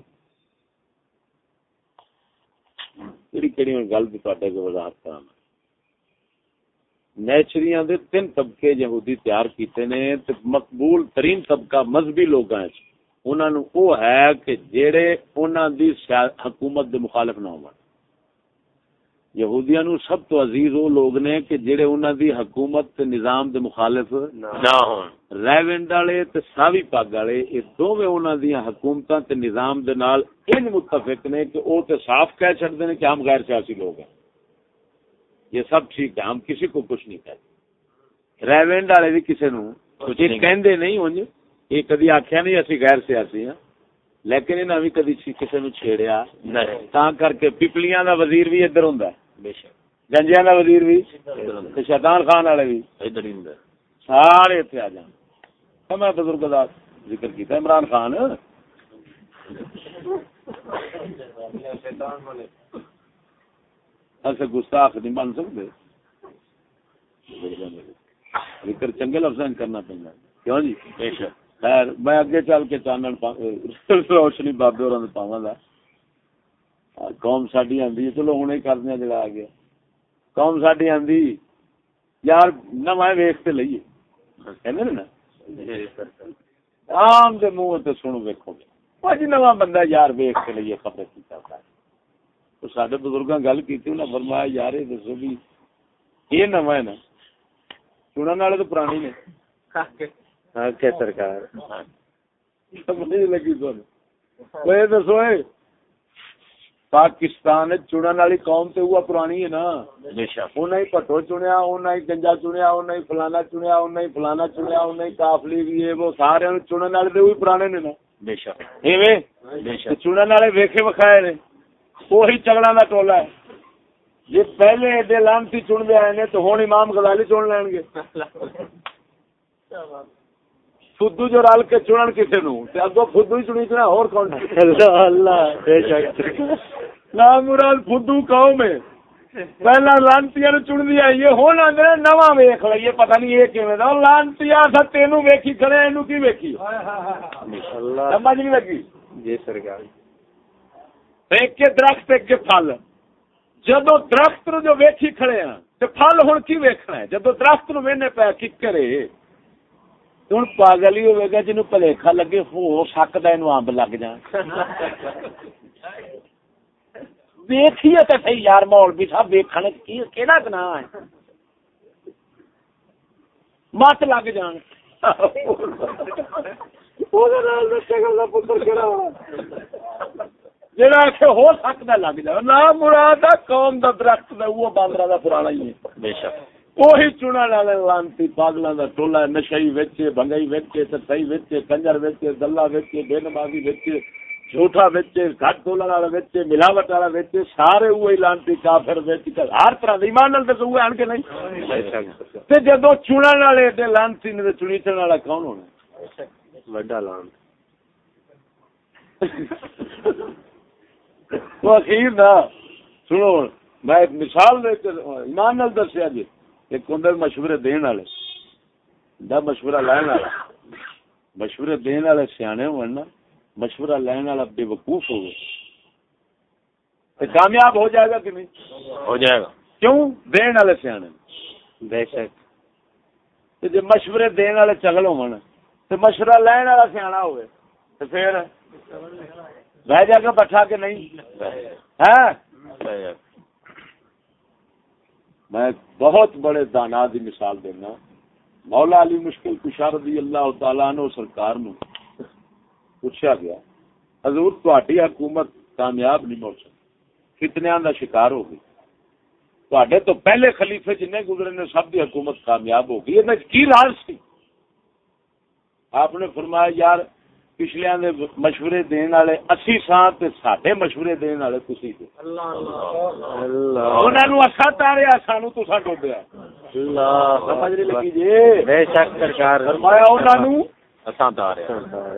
Speaker 1: کہڑی کہڑی گل بھی تے کو وضاحت کرنا نیچریاں دے تین طبقے یہودی تیار کیتے نے، تے مقبول ترین طبقہ مذہبی لوگاں وچ۔ انہاں نو او ہے کہ جڑے انہاں دی حکومت دے مخالف نہ ہون۔ یہودیاں نو سب تو عزیز وہ لوگ نے کہ جڑے انہاں دی حکومت تے نظام دے مخالف
Speaker 2: نہ ہون۔
Speaker 1: ریونڈ والے تے ساوی پگ والے یہ دوویں انہاں دی حکومتاں تے نظام دے نال ان متفق نے کہ او تے صاف کہہ چھڑدے نے کہ ہم غیر سیاسی لوگ ہیں۔ یہ سب ٹھیک ہے ہم کسی کو کچھ نہیں کہتے۔ ریونڈ والے بھی کسی نو کہندے نہیں ہن یہ کدی آکھیا نہیں اسی غیر سیاسی ہیں لیکن انہاں بھی کدی کسی نو چھیڑیا تاں کر کے پپلیاں دا وزیر بھی ادھر
Speaker 2: شک
Speaker 1: گنجیاں دا وزیر بھی شیطان خان والے بھی
Speaker 2: ادھر
Speaker 1: سارے اتنے آ جان میں بزرگ دا ذکر کیتا عمران خان ایسے گستاخ نہیں بن سکتے ذکر چنگے لفظ کرنا پہنا کیوں جی
Speaker 2: بے شک
Speaker 1: خیر، میں اگے چل کے چانن روشنی بابے اور پاواں گا قوم ساڈی آندی ہے چلو ہنے کرنے جڑا آ گیا قوم ساڈی آندی، یار نواں ویکھ تے لئیے۔ نا؟ منہ سنو ویکھو۔ گے او نواں بندہ یار ویکھ کے لئیے خبر کی کرتا ہے۔ تو بزرگاں گل فرمایا، یار یہ دسو بھی، یہ نواں ہے نا۔ والے تو پرانی نے۔
Speaker 3: کے سرکار؟
Speaker 1: لگی دسو پاکستان چنن والی قوم تے وہ پرانی ہے نا۔
Speaker 2: بے شک۔
Speaker 1: انہیں ہی پٹو چنیا انہیں ہی گنجا چنیا انہیں ہی فلانا چنیا انہیں ہی فلانا چنیا انہیں ہی کافلی بھی یہ وہ سارے چنن والے تے وہی پرانے نے نا۔
Speaker 2: بے شک۔
Speaker 1: ایویں؟
Speaker 2: بے شک۔
Speaker 1: چنن والے ویکھے وکھائے نے۔ وہی چگڑا دا ٹولا ہے۔ جی پہلے ایڈے لانتی چن دے آئے نے تو ہن امام غزالی چن لین گے۔ فدو جو رل کے چنن کسے نو تے اگوں فدو ہی چنی چنا اور کون؟ ہے
Speaker 3: اللہ اللہ بے شک۔
Speaker 1: نام مراد فدو قوم ہے۔ پہلا لانتیا نو چن دیا یہ ہون آدھے نواں ویخ لئیے پتہ نہیں یہ کیویں دا۔ سا ویکھی کھڑے اینو کی ویکھی؟
Speaker 3: اللہ
Speaker 1: سمجھ نہیں لگی؟
Speaker 3: جی سرکار۔
Speaker 1: ایک کے درخت ایک کے پھل۔ جدو درخت نو جو ویکھی کھڑے ہیں تے پھل ہن کی ویکھنا ہے؟ جدو درخت نو وینے پیا کی کرے؟ ہن پاگل ہی ہوے گا جنوں بھلیکھا لگے ہو سکدا اینو امب لگ جان ویکھیے تے صحیح یار مولوی صاحب ویکھنے کیڑا گناہ ہے مت لگ جان جڑا کہ ہو سکتا لگ جائے نہ مراد قوم دا درخت دا وہ باندرا دا پرانا ہی ہے
Speaker 2: بے شک
Speaker 1: وہی چنن والے لانتی پاگلاں دا ٹولا نشئی وچ بنگئی وچ تسئی وچ کنجر وچ دلہ وچ بے نمازی وچ جھوٹا وچ گھٹ ٹولا والا وچ ملاوٹ والا وچ سارے وہی لانتی کافر وچ ہر طرح دے ایمان نال تے کے نہیں تے جدوں چنن والے تے لانتی نے چنیچن والا کون ہونا
Speaker 3: بڑا لان
Speaker 1: وہ اخیر نا سنو میں ایک مثال دے کے ایمان نال دسیا جی ایک ہوں مشورے دین والے دا مشورہ لین والا۔ مشورے دین والے سیانے مشورہ لین والا بے وقوف تے کامیاب ہو جائے گا کہ نہیں؟
Speaker 2: ہو جائے گا۔
Speaker 1: کیوں؟ دین والے سیانے۔
Speaker 3: بے شک۔
Speaker 1: جے مشورے دین والے چگل ہون تے مشورہ لین والا سیانا ہوئے تے پھر جائے گا بٹھا کے نہیں؟ ہے میں بہت بڑے دانا دی مثال دینا۔ مولا علی مشکل کشا رضی اللہ تعالیٰ عنہ سرکار نو پوچھا گیا، حضور تہاڈی حکومت کامیاب نہیں ہو سکی فتنیاں دا شکار ہو گئی۔ تہاڈے تو پہلے خلیفے جنے گزرے نے سب دی حکومت کامیاب ہو گئی یہ کی راز سی آپ نے فرمایا، یار پچھلیاں دے مشورے دین والے اسی ساں تے ساڈے مشورے دین والے تسی تے
Speaker 3: اللہ
Speaker 1: انہاں نو اسا تاریا سانو تساں ڈوبیا
Speaker 3: اللہ
Speaker 1: سمجھ نہیں لگی جی؟
Speaker 3: بے شک سرکار
Speaker 1: فرمایا انہاں نو
Speaker 2: اساں تار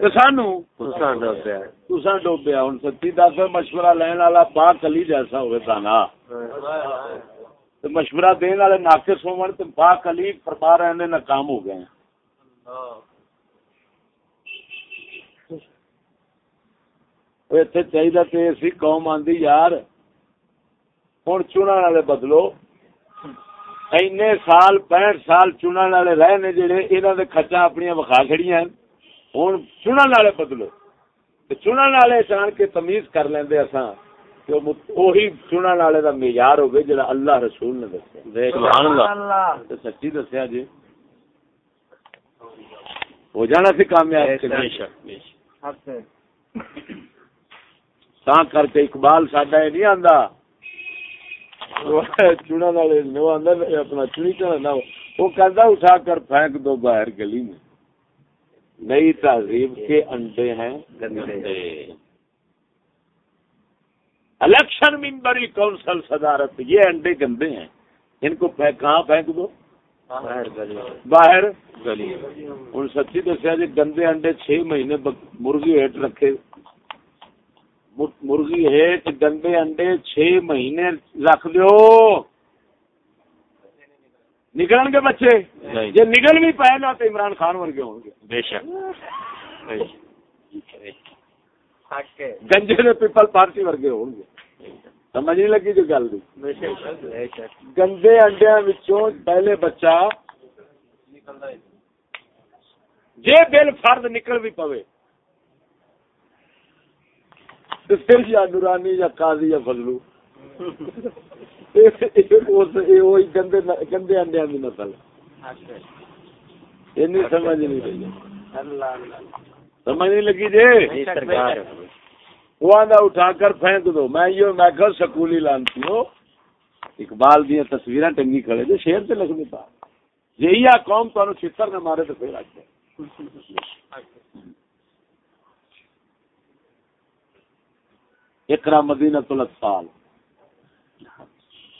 Speaker 1: تے سانو
Speaker 3: تساں ڈوبیا
Speaker 1: تساں ڈوبیا ہن سچی دس مشورہ لین والا پاک علی جیسا ہوے دانا تے مشورہ دین والے ناقص ہون تے پاک علی فرما رہے نے ناکام ہو گئے ہیں وہ اتنے چاہیے تے سی قوم آندی یار ہوں چنن والے بدلو اینے سال پینٹ سال چنن والے رہے نے جڑے انہوں نے کچا اپنی وکھا کھڑی ہیں ہوں چنن والے بدلو تے چنن والے جان کے تمیز کر لیندے اساں کہ وہ مت- وہی چنن والے دا معیار ہوگی جڑا اللہ رسول نے دسیا
Speaker 3: بے
Speaker 2: سبحان اللہ
Speaker 1: تے سچی دسیا جی ہو جانا سی کامیاب کہ
Speaker 2: بے
Speaker 1: نہیں؟
Speaker 2: شک بے شک
Speaker 1: تا کر کے اقبال ساڈا یہ نہیں آندا چنن والے نے وہ آندا اپنا چنا وہ کہندا اٹھا کر پھینک دو باہر گلی میں نئی تہذیب کے انڈے ہیں
Speaker 3: گندے
Speaker 1: الیکشن ممبری کونسل صدارت یہ انڈے گندے ہیں ان کو کہاں پھینک دو
Speaker 3: باہر گلی
Speaker 1: ہوں سچی دسیا جی گندے انڈے چھ مہینے مرغی ہیٹ رکھے مر- مرغی ہیٹ گندے انڈے چھ مہینے رکھ دیو۔ نکلن گے بچے؟
Speaker 3: نہیں۔
Speaker 1: جی نکل بھی پائے نا تو عمران خان ورگے ہوں گے۔
Speaker 3: بے شک۔
Speaker 2: ہے۔
Speaker 1: گنجے نے پیپل پارٹی ورگے ہوں گے۔ سمجھ نہیں لگی جو گل گندے انڈیا پہلے بچہ جے بل فرد نکل بھی پوے۔ یا نورانی یا قاضی یا فضلو. گندے انڈیا کی نسل. سمجھ نہیں
Speaker 2: اللہ
Speaker 1: سمجھ نہیں لگی جی؟ وہ آدھا اٹھا کر پھینک دو. میں یہ میں کہ سکولی لانتی ہو اقبال دیا تصویر ٹنگی کھڑے جو شیر سے لکھ پا۔ یہی آ قوم تو چھتر نہ مارے تو پھر آتے اقرا مدینہ الاطفال۔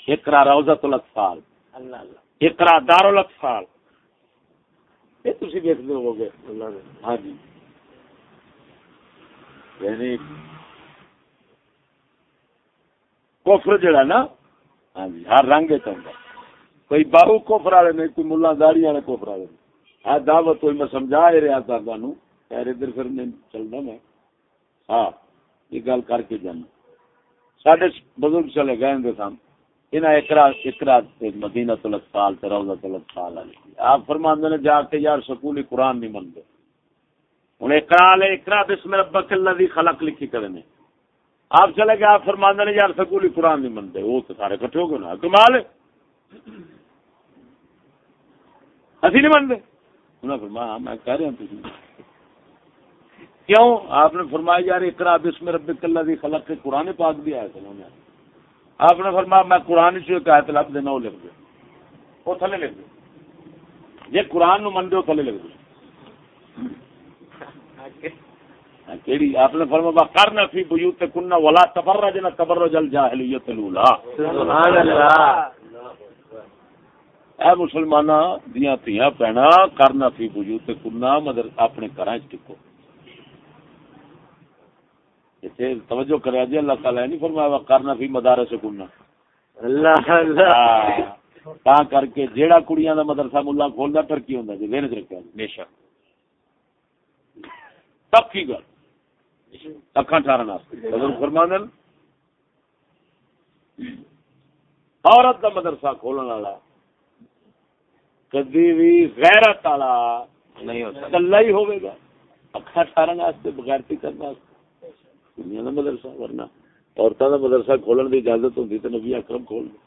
Speaker 1: اقرا روزت الاطفال۔ اقرا دار الاطفال۔ یہ تھی دیکھتے ہو گے ہاں جی۔ یعنی کوفر جڑا نا ہاں جی ہر رنگ چاہتا کوئی باہو کوفر والے نہیں کوئی ملا داڑی والے کوفر والے ہاں دعوت میں سمجھا ہی رہا تھا خیر ادھر پھر نہیں چلنا میں۔ ہاں۔ یہ گل کر کے جانا۔ سڈے بزرگ چلے گئے ہوں سن۔ انہیں مدینہ روزہ آپ فرماندے نے جا کے یار سکولی قرآن نہیں ہوں لے بسم ربک الذی خلق لکھی کرے نے۔ آپ چلے گئے، آپ فرماندے نے یار سکولی قرآن نہیں منتے وہ تو سارے کٹھے ہو گئے نا۔ کمال اسی نہیں فرمایا ہاں، میں کہہ رہا ہوں کیوں؟ آپ نے فرمایا، یار اقرا بسم ربک الذی خلق. کے قرآن پاک بھی آیا تھا آپ نے فرمایا، میں قرآن سے ایک آیت لفظ دینا، وہ لکھ دے۔ وہ تھلے لکھ دے۔ یہ قرآن نو من دے تھلے لکھ دے۔ ہاں، کیڑی؟ آپ نے فرمایا کرنا فی بیوت کننا ولا تبرجنا تبرج الجاہلیت الاولى
Speaker 3: سبحان اللہ
Speaker 1: اے مسلماناں، دیاں تھیاں پینا کرنا فی بیوت کننا مدر اپنے گھراں وچ ٹکو۔ توجہ کریا جی اللہ تعالی نے نہیں فرمایا کرنا فی مدارس کننا۔
Speaker 3: اللہ اللہ۔
Speaker 1: تا کر کے جیڑا کڑیاں دا مدرسہ ملا کھولدا ٹرکی ہوندا جی ذہن رکھیا جی۔
Speaker 3: بے شک۔
Speaker 1: پکی گل؟ اکھاں ٹھارن واسطے حضرت فرماندے نے، عورت دا مدرسہ کھولن والا کدی بھی غیرت والا
Speaker 3: نہیں ہوتا
Speaker 1: کلا ہی ہوے گا۔ اکھاں ٹھارن واسطے بغیرتی کرن واسطے دنیا دا مدرسہ ورنہ عورتوں دا مدرسہ کھولن دی اجازت ہوندی تے نبی اکرم کھول دے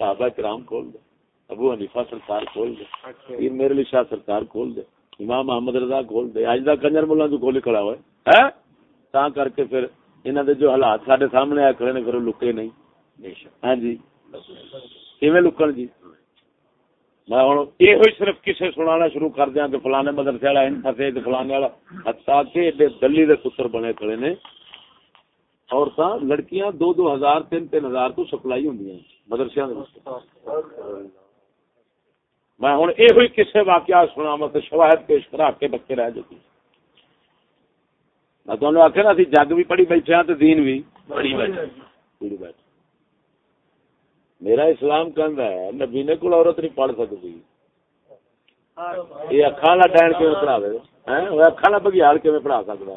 Speaker 1: صحابہ کرام کھول دے ابو حنیفہ سرکار کھول دے
Speaker 2: ہے
Speaker 1: پیر میرے لیے شاہ سرکار کھول دے امام محمد رضا کھول دے اج دا کنجر ملا جو کھولی کھڑا ہوئے ہے؟ تا کر کے پھر انہاں دے جو حالات ساڈے سامنے آ کھڑے نے پھر لکے نہیں۔
Speaker 3: بے شک۔
Speaker 1: ہاں جی۔ کیویں لکن جی؟ میں یہ صرف کسے سنانا شروع کر دیاں کہ فلانے مدرسے والا ان فلانے والا حتیٰ کہ ایڈے دلی دے پتر بنے کھڑے نے۔ عورتاں لڑکیاں دو دو ہزار، تین تین ہزار تو سپلائی ہوندیاں مدرسیاں میں ہوں یہ ہوئی کسے واقعہ سنا مت شواہد پیش کرا کے بچے رہ جاتی۔ میں تمہیں آخر نا اسی جگ بھی پڑھی بیٹھے ہاں تو دین بھی
Speaker 3: بڑی بات
Speaker 1: پڑھی بیٹھے۔ میرا اسلام کہندا ہے، نبی نے کوئی عورت نہیں پڑھ سکتی یہ اکھاں والا ڈین کیوں پڑھا دے والا بگیال کیوں پڑھا سکتا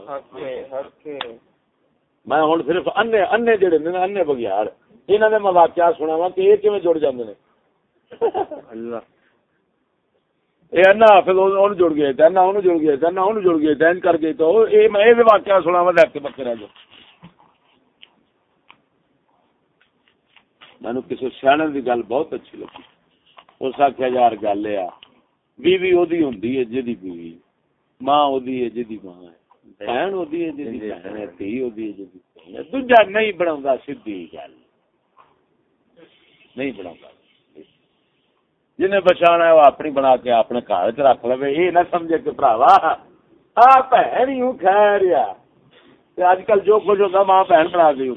Speaker 1: میں ہوں صرف انے انے جڑے نے انے بگیال انہاں دے میں واقعہ سناواں کہ یہ کیویں جڑ جاندے نے؟ یہ انا حافظ اون جڑ گیا تھا انا اون جڑ گیا تھا انا اون جڑ گیا تھا ان کر تو اے میں اے واقعہ تے جاؤ مینو کسی گل بہت اچھی لگی۔ اس آخیا یار گل یہ بیوی وہی ہوں جی بیوی۔ ماں وہی ہے جی ماں ہے بہن ہے جی بہن ہے ہے۔ جی دوجا نہیں بنا سیدھی گل۔ نہیں بنا جنہیں بچانا ہے وہ اپنی بنا کے اپنے گھر چ رکھ لو یہ نہ سمجھے کہ براوا آ بہن ہی ہوں خیر یا۔ اج کل جو کچھ ہوتا ماں بہن بنا کے ہوں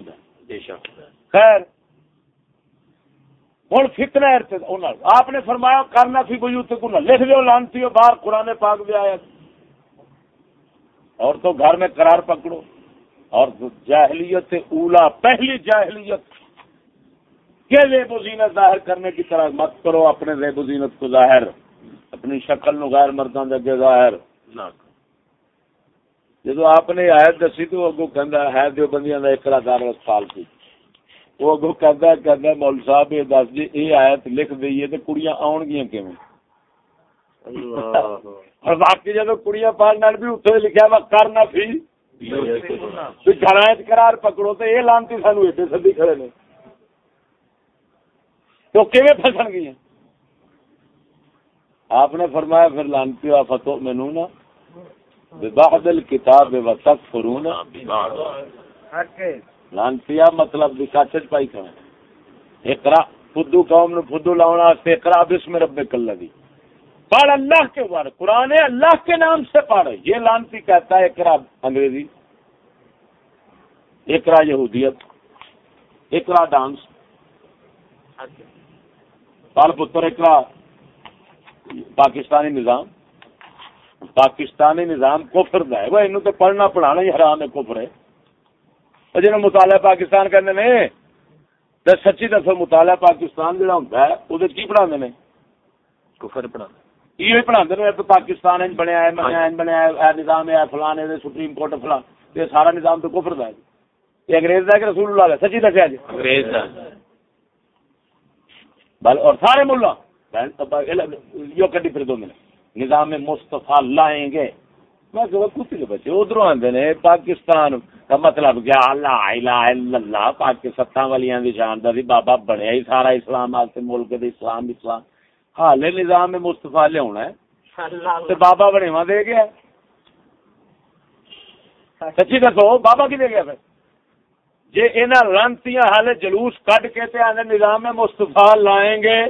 Speaker 1: خیر۔ ہوں انہاں آپ نے فرمایا کرنا فی بیوتکم لکھ دیو لانتی ہو باہر قرآن پاک آیا اور تو گھر میں قرار پکڑو۔ اور جاہلیت اولا پہلی جاہلیت۔ کہ ریب و زینت ظاہر کرنے کی طرح مت کرو اپنے ریب و زینت کو ظاہر۔ اپنی شکل نو غیر مردوں اگے ظاہر۔ نہ۔ جدو آپ نے آیت دسی تو اگو کہندا ہے دیو بندیاں دا اقرا دار سال کی وہ اگو کہندا کہندا مول صاحب یہ دس جی یہ آیت لکھ دئیے تے کڑیاں آون گیاں کیویں؟
Speaker 3: اللہ۔
Speaker 1: اور باقی جدو کڑیاں پال نال بھی اتنے لکھا وا کرنا فی۔ گھر قرار پکڑو تو یہ لانتی سانو ایڈے سدی کھڑے نے۔ تو کیویں پھسن گئی آپ نے فرمایا، پھر لانتی فتو مینو نا ببعض الکتاب و تکفرون لانتی مطلب بھی پائی کھڑے۔ اقرا، فدو قوم نو فدو لاؤنا واسطے اقرا بسم ربک الذی۔ پڑھ اللہ کے بارے قرآن اللہ کے نام سے پڑھ یہ لانتی کہتا ہے اقرا انگریزی۔ اقرا یہودیت۔ اقرا ڈانس۔ پال پتر اقرا پاکستانی نظام۔ پاکستانی نظام کفر دا ہے۔ وہ انہوں تو پڑھنا پڑھانا ہی حرام ہے، کفر ہے۔ جنہوں مطالعہ پاکستان کرنے نے تو سچی دسو مطالعہ پاکستان جہاں ہوتا ہے، وہ کی پڑھا نے؟
Speaker 3: کفر پڑھا
Speaker 1: یہ پڑھا دے پاکستان بنیا ہے بنیا بنیا ہے نظام ہے فلانے سپریم کورٹ فلان یہ سارا نظام تو کفر دا ہے یہ انگریز دا کہ رسول اللہ دا سچی دسیا جی؟
Speaker 3: انگریز دا۔
Speaker 1: بل اور سارے ملا۔ یہ کڈی پھر دو منٹ۔ نظام مصطفیٰ لائیں گے۔ میں کہ کتے کے بچے ادھر آتے نے پاکستان کا مطلب کیا؟ اللہ الہ الا اللہ پاکستان والی دی شان دا بابا بنیا ہی سارا اسلام واسطے ملک دے اسلام اسلام۔ حال نظام مصطفیٰ لیا ہے بابا بنے دے گیا سچی دسو بابا کی دے گیا پھر جی ان لانتیاں حال جلوس کٹ کے تے آنے نظام مصطفیٰ لائیں گے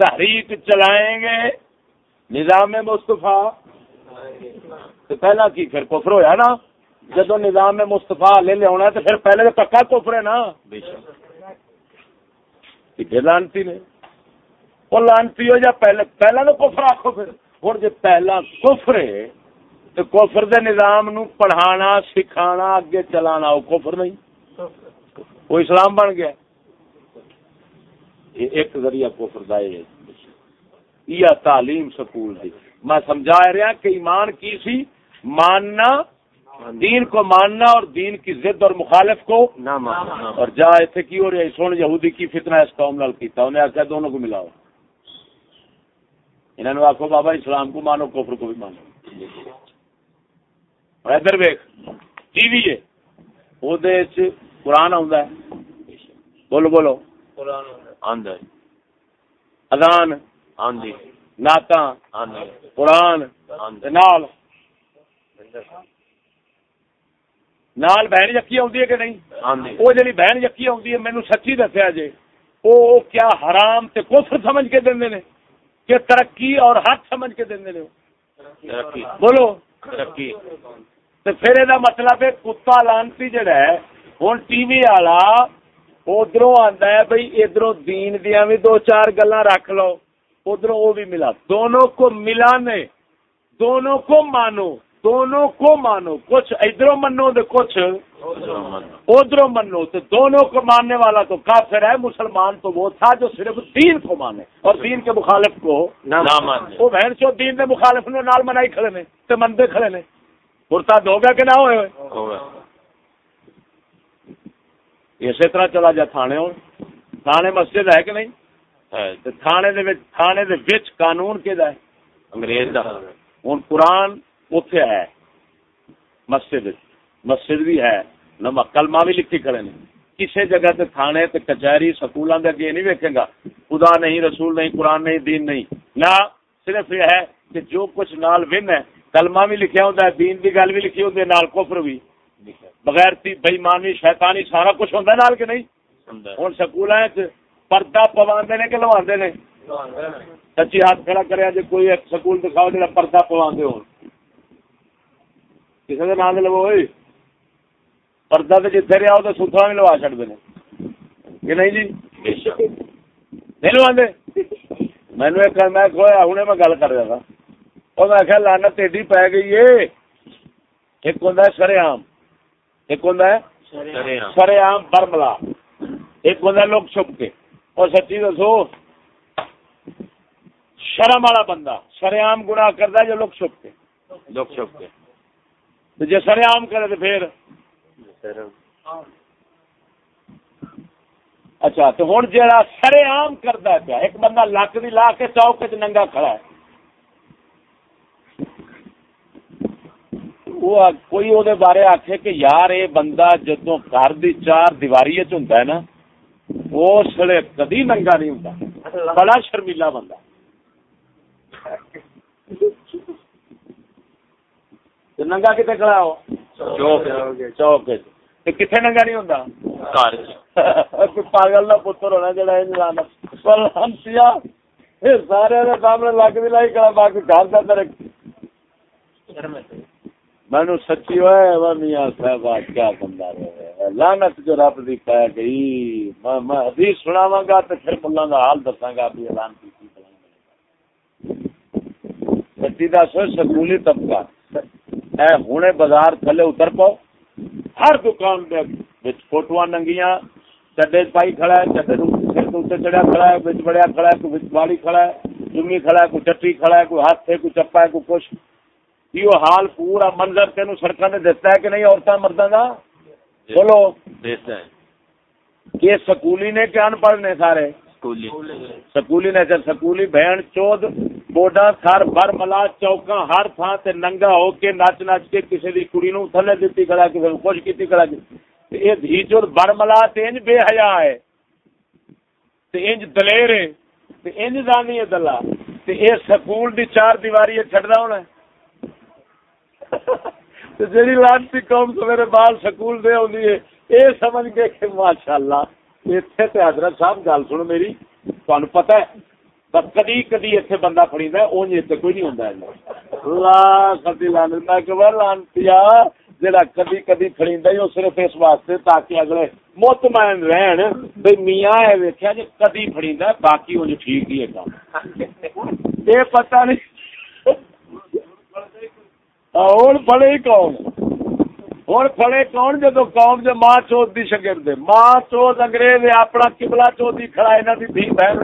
Speaker 1: تحریک چلائیں گے نظام تو پہلا کی پھر کفر ہویا نا جدو نظام مصطفیٰ لے لیا تو پھر پہلے تو پکا کفر ہے نا لانتی نے وہ لانتی ہو جا پہلے پہلا تو کفر آخو پھر ہوں جی پہلا کفر ہے تو کفر دے نظام نو پڑھانا سکھانا اگے چلانا وہ کفر نہیں وہ اسلام بن گیا ایک ذریعہ کفر دا ہے یا تعلیم سکول دی میں سمجھا رہا کہ ایمان کی سی ماننا دین کو ماننا اور دین کی ضد اور مخالف کو
Speaker 3: نہ ماننا
Speaker 1: اور جا ایسے کی ہو رہی ہے سن یہودی کی فتنہ اس قوم نال کیتا انہیں آخیا دونوں کو ملاؤ انہوں نے آخو بابا اسلام کو مانو کفر کو بھی مانو۔ اور ادھر ویک ٹی وی ہے۔ وہ قرآن آ بولو بولو۔
Speaker 3: آندی۔
Speaker 1: ناتا
Speaker 3: آندی۔
Speaker 1: قرآن نال۔ نال بہن یقی آتی ہے کہ نہیں؟ وہ جی بہن یقی آتی ہے مینو سچی دسیا جی وہ کیا حرام تے کفر سمجھ کے دیں نے کہ ترقی اور حق سمجھ کے دیں
Speaker 3: ترقی۔
Speaker 1: بولو۔
Speaker 3: ترقی۔
Speaker 1: تے پھر یہ مطلب ہے کتا لانتی جڑا ہے ہوں ٹی وی والا ادھر آتا ہے بھائی ادھر دین دیا بھی دو چار گلا رکھ لو ادھر وہ بھی ملا۔ دونوں کو ملانے دونوں کو مانو۔ دونوں کو مانو کچھ ادھر منو تو کچھ ادھر منو تو دونوں کو ماننے والا تو کافر ہے مسلمان تو وہ تھا جو صرف دین کو مانے اور دین کے مخالف کو وہ بہن چو دین کے مخالف نے نال منائی کھڑے نے تے مندے کھڑے نے۔ برتا دو گیا کہ نہ ہوئے؟ اسی طرح چلا جا تھانے ہوں۔ تھانے مسجد ہے کہ نہیں؟ تھانے دے وچ تھانے قانون کیدا ہے؟
Speaker 3: انگریز دا۔
Speaker 1: ہن قرآن اوتھے ہے۔ مسجد وچ مسجد بھی ہے۔ نما کلمہ بھی لکھی کھڑے نے کسی جگہ تے تھانے تے کچہری سکولاں دے اگے نہیں ویکھے گا۔ خدا نہیں رسول نہیں قرآن نہیں دین نہیں۔ نہ صرف یہ ہے کہ جو کچھ نال ون ہے کلمہ بھی لکھیا ہوندا ہے دین دی گل بھی لکھی ہوندی ہے نال کفر بھی۔ بغیر بےمانی شیطانی سارا کچھ ہوندا ہے نال کہ نہیں؟ ہوں سکول پردہ پواندے نے کہ لواندے نے؟ سچی ہاتھ کھڑا کرے کوئی ایک سکول دکھاؤ جا پردہ پواندے ہو کسی کا نام لو پردہ تو جتنے رہا تو ستھرا بھی لوا چڑتے ہیں کہ نہیں جی نہیں مینو ایک میں کھویا ہوں میں گل کر رہا تھا اور میں آخیا لانت ایڈی پی گئی ہے ایک ہوں سر آم ایک ہوں سر آم برملا ایک ہوں لوگ چھپ کے اور سچی دسو شرم والا بندہ سر آم گنا کرتا جو لوگ چھپ کے
Speaker 3: لوگ چھپ کے
Speaker 1: جی سر آم کرے تو پھر اچھا تو ہوں جا سر آم کرتا پیا ایک بندہ لک بھی لا کے چوک چ ننگا کھڑا ہے۔ وہ کوئی وہ بارے آخے کہ یار یہ بندہ جدو گھر دی چار دیواری ہوں نا اس ویلے کدی ننگا نہیں ہوں بڑا شرمیلا بندہ تے ننگا کتنے کھڑا ہو
Speaker 3: چوک
Speaker 1: کتنے ننگا نہیں کوئی پاگل کا پتر ہونا جڑا یہ سارے سامنے لگ بھی لائی کڑا باقی گھر کا ترقی مینو سچی ہوئے وہ میاں صاحب کیا بندہ رہے لانت جو رب دی پی گئی میں حدیث سناواں گا تے پھر ملا دا حال دساں گا بھی اعلان کی سچی دس سکولی طبقہ اے ہنے بازار تھلے اتر پاؤ۔ ہر دکان دے وچ فوٹواں ننگیاں چڈے پائی کھڑا ہے چڈے سر تو چڑھیا کھڑا ہے وچ بڑیا کھڑا ہے کوئی وچ باڑی کھڑا ہے چمی کھڑا ہے کوئی چٹی کھڑا ہے کوئی ہاتھ ہے کوئی چپا ہے کوئی کچھ۔ یہ حال پورا منظر تینوں سڑکوں نے دتا ہے کہ نہیں عورتوں مردوں کا بولو۔
Speaker 3: دیتا ہے۔
Speaker 1: یہ سکولی نے کہ ان پڑھ نے سارے؟ سکولی نے سکولی بہن چود بوڈا تھر بر ملا چوکاں ہر تھان تے ننگا ہو کے نچ نچ کے کسی دی کڑی نو تھلے دتی کھڑا کسی نو خوش کیتی کھڑا تے اے دھی چود بر ملا تے انج بے حیا ہے تے انج دلیر ہے تے انج دانی ہے دلا تے اے سکول دی چار دیواری چھڑدا ہونا ہے تے جڑی لانتی قوم سویرے بال سکول دے ہوندی ہے اے سمجھ کے کہ ماشاءاللہ ایتھے تے حضرت صاحب گل سن میری تانوں پتہ ہے بس کدی کدی اتنے بندہ اتنے کوئی نہیں جڑا کدی کدی فریدا ہی صرف اس واسطے تاکہ اگلے مطمئن رہن۔ بھئی میاں اے ویکھیا جے کدی فریدا باقی اونج ٹھیک ہی ہے کام۔ اے پتہ نہیں۔ ہوں کون؟ ہوں پڑے کون جدو قوم جو ماں چوت دی شگرد دے ماں چوت انگریز اپنا کبلا چوت ہی کھڑا یہاں کی دھی بہن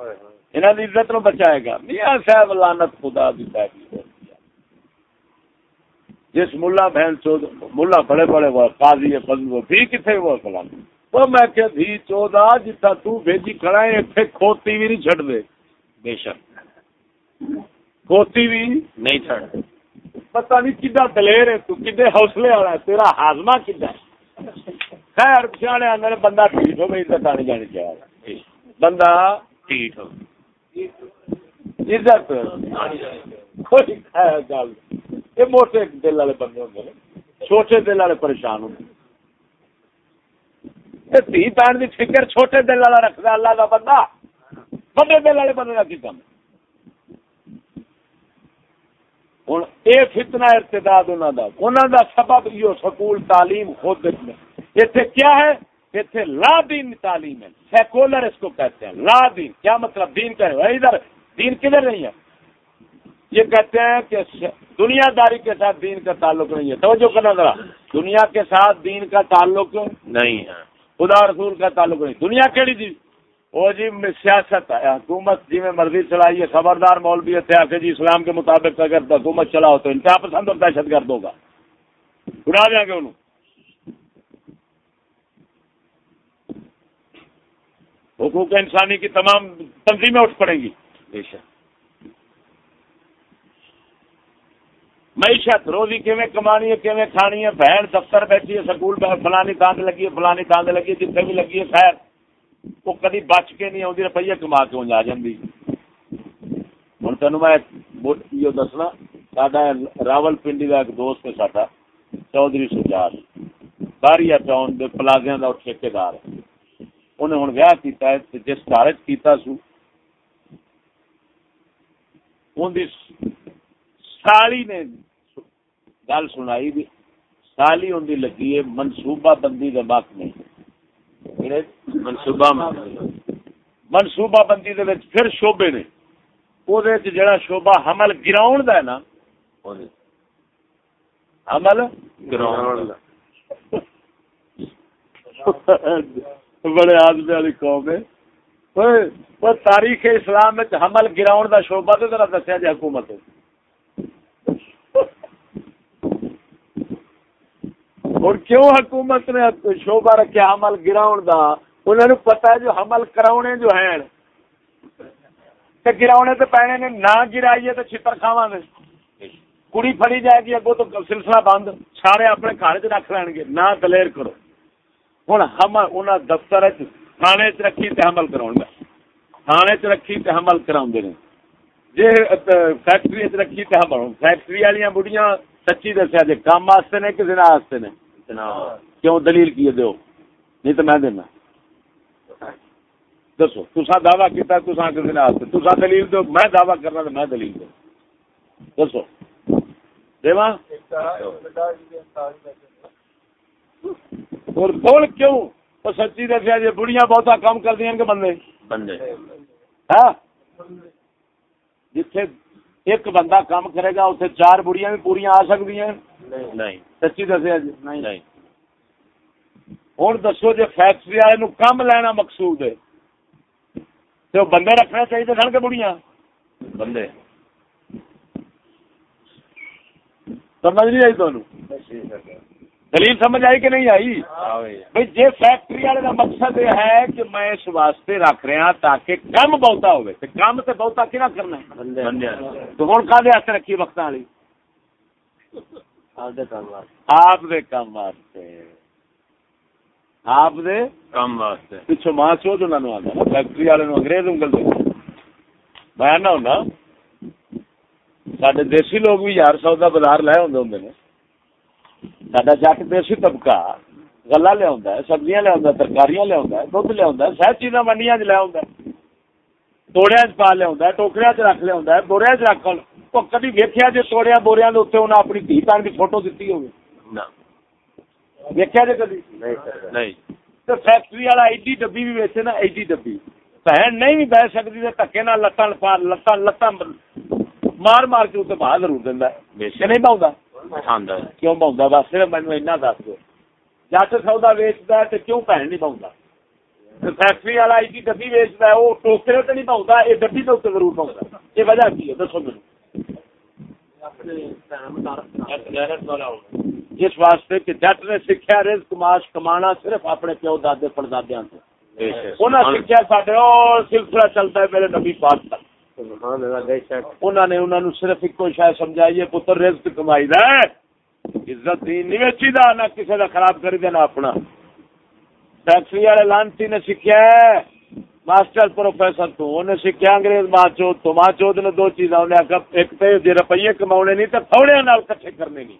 Speaker 1: یہاں کی عزت نو بچائے گا۔ میاں صاحب لانت خدا دی گئی جس ملا بہن چوت ملا بڑے بڑے وہ قاضی فضل بھی کتنے وہ کلام وہ میں کہ دھی چودا جتھا تو بھیجی کھڑا ہے اتنے کھوتی بھی نہیں چھڑ دے
Speaker 3: بے شک۔
Speaker 1: کھوتی بھی
Speaker 3: نہیں چھڑ
Speaker 1: پتہ نہیں کدا دلیر ہے تو کدے حوصلے والا ہے تیرا ہاضمہ کدا ہے؟ خیر سیانے اندر بندہ ٹھیک ہو گئی عزت آنی جانی چاہیے۔ بندہ
Speaker 3: ٹھیک
Speaker 1: عزت کوئی گل۔ یہ موٹے دل والے بندے ہوتے ہیں چھوٹے دل والے پریشان ہوتے دھی پہن کی فکر چھوٹے دل والا رکھتا اللہ کا بندہ۔ بڑے دل والے بندے کا کی کام ہوں یہ فتنا ارتداد انہوں کا انہوں کا سبب یہ سکول تعلیم خود اتنے کیا ہے؟ اتنے لا دین تعلیم ہے۔ سیکولر اس کو کہتے ہیں۔ لا دین۔ کیا مطلب دین کا ہے؟ ادھر، دین کدھر نہیں ہے؟ یہ کہتے ہیں کہ دنیا داری کے ساتھ دین کا تعلق نہیں ہے۔ توجہ کرنا ذرا۔ دنیا کے ساتھ دین کا تعلق
Speaker 3: نہیں ہے۔
Speaker 1: خدا رسول کا تعلق نہیں۔ دنیا کہڑی تھی؟ وہ جی سیاست ہے۔ حکومت جی میں مرضی چلائیے خبردار مولوی اتنے آ جی اسلام کے مطابق اگر حکومت چلاؤ تو انتہا پسند اور دہشت گرد ہوگا۔ اڑا دیں گے انہوں۔ حقوق انسانی کی تمام تنظیمیں اٹھ پڑیں گی۔
Speaker 3: بے شک۔
Speaker 1: معیشت روزی کیویں کمانی ہے کیویں کھانی ہے بہن دفتر بیٹھی ہے سکول فلانی تاند لگی ہے فلانی تاند لگی ہے جتنے بھی لگی ہے خیر۔ وہ کدی بچ کے نہیں آتی روپیے کما کے آ جاتی ہوں تین میں یہ دسنا سڈا راول پنڈی کا ایک دوست ہے سا چودھری سجاد۔ باریا ٹاؤن کے پلازیا کا ٹھیکے دار انہیں ہوں ویاہ کیا جس گھر کیا سو ان سالی نے گل سنائی بھی سالی ان لگی ہے منصوبہ بندی کا وقت نہیں
Speaker 3: منصوبہ
Speaker 1: منصوبہ بندی دے وچ پھر شعبے نے۔ او دے وچ جڑا شعبہ حمل گراؤن دا ہے نا حمل
Speaker 3: گراؤنڈ
Speaker 1: بڑے آدمی والی قوم ہے۔ تاریخ اسلام وچ حمل گراؤن دا شعبہ تے ذرا دسیا جی حکومت اور کیوں حکومت نے شعبہ رکھا حمل گراؤن دا؟ انہوں نے پتا ہے جو حمل کراؤنے جو ہیں۔ تے گراؤنے تے پینے نے نہ گرائیے تو چھتر کھاواں گے۔ کڑی پھڑی جائے گی، اگوں تو سلسلہ بند۔ سارے اپنے گھر چ رکھ لین گے۔ نہ دلیر کرو۔ ہوں حمل، انہاں دفتر تھانے چ رکھی تے حمل کراؤن گا تھانے چ رکھی تے حمل کراؤں نے۔ جی فیکٹری چ رکھی تے حمل۔ فیکٹری والی بڑھیاں سچی دسیا جی کام واسطے نے کہ دن واسطے نے؟ کیوں؟ دلیل کی دیو۔ نہیں تو میں دینا۔ دسو تسا دعوی کیتا تسا کسی نے واسطے تسا دلیل دو میں دعوی کرنا تو میں دلیل دو دسو۔ دیوا اور بول کیوں؟ وہ سچی دسیا جی بڑھیاں بہتا کام کر دیا کہ بندے؟
Speaker 3: بندے۔
Speaker 1: ہاں؟ جتھے ایک بندہ کام کرے گا اتنے چار بڑیاں بھی پوریا آ سکتی ہیں
Speaker 3: نہیں۔
Speaker 1: سچی دسیا جی
Speaker 3: نہیں۔
Speaker 1: ہوں دسو جی فیکٹری والے کم لینا مقصود ہے۔ تو بندے رکھنا چاہیے سن کے بڑیاں
Speaker 3: بندے۔
Speaker 1: سمجھ نہیں آئی تمہیں دلیل سمجھ آئی کہ نہیں آئی؟
Speaker 3: آوے
Speaker 1: بھائی۔ جی فیکٹری والے کا مقصد یہ ہے کہ میں اس واسطے رکھ رہا تاکہ کم بہتا ہوئے۔ تے کم تے بہتا کہنا کرنا ہے؟ تو ہوں کا واسطے رکھی وقت والی۔ آپ دے واسطے۔ آپ دے
Speaker 3: واسطے۔
Speaker 1: ماں نے آتا فیکٹری والے نو انگریز انگل دے۔ میں نہ ہونا۔ سڈے دیسی لوگ بھی یار سودا بازار لے ہوں ہوں نے۔ سڈا جٹ دیسی طبقہ گلا لیا سبزیاں لیا ترکاریاں لیا دھد لیا سب چیزاں منڈیاں چ لیا توڑیا چ پا لیا ٹوکریا چ رکھ لیا بوریا چ رکھ وہ کدی ویکیا جی توڑیا بوریا انہیں اپنی دھی پان کی فوٹو دیتی ہوگی ویکیا جی کدی
Speaker 3: نہیں
Speaker 1: تو فیکٹری والا ایڈی ڈبی بھی ویچے نا ایڈی ڈبی بہن نہیں بھی بہ سکتی تو دکے نہ لتان لتان مار مار کے اتنے باہر ضرور دینا نہیں پاؤں
Speaker 3: کھاندا ہے۔
Speaker 1: کیوں بس صرف مینو اینا دس دو۔ جٹ سودا ویچتا ہے تو کیوں بھن نہیں پاؤں فیکٹری والا ایڈی ڈبی ویچتا ہے وہ ٹوکرے تو نہیں پاؤں یہ ڈبی کے اتنے ضرور پاؤں یہ وجہ کی ہے؟ دسو میرے اس واسطے کہ جٹ نے سیکھا رزق معاش کمانا صرف اپنے پیو دادے پڑدادیاں سے سیکھا ساڈے او سلسلہ چلتا ہے میرے نبی پاک تک۔ انہوں نے انہوں نے صرف ایک شاید سمجھائی ہے، پتر رزق کمائی دا ہے عزت دی نہیں ویچی دا، نہ کسی دا خراب کری دے، نہ اپنا۔ فیکٹری والے لانتی نے سیکھا ہے۔ ماسٹر پروفیسر تو انہیں سیکھا انگریز ماں چوت تو ماں چوت نے دو چیزاں انہیں آخر ایک تو جی روپیے کماؤنے نہیں تو تھوڑے نال کٹھے کرنے نہیں۔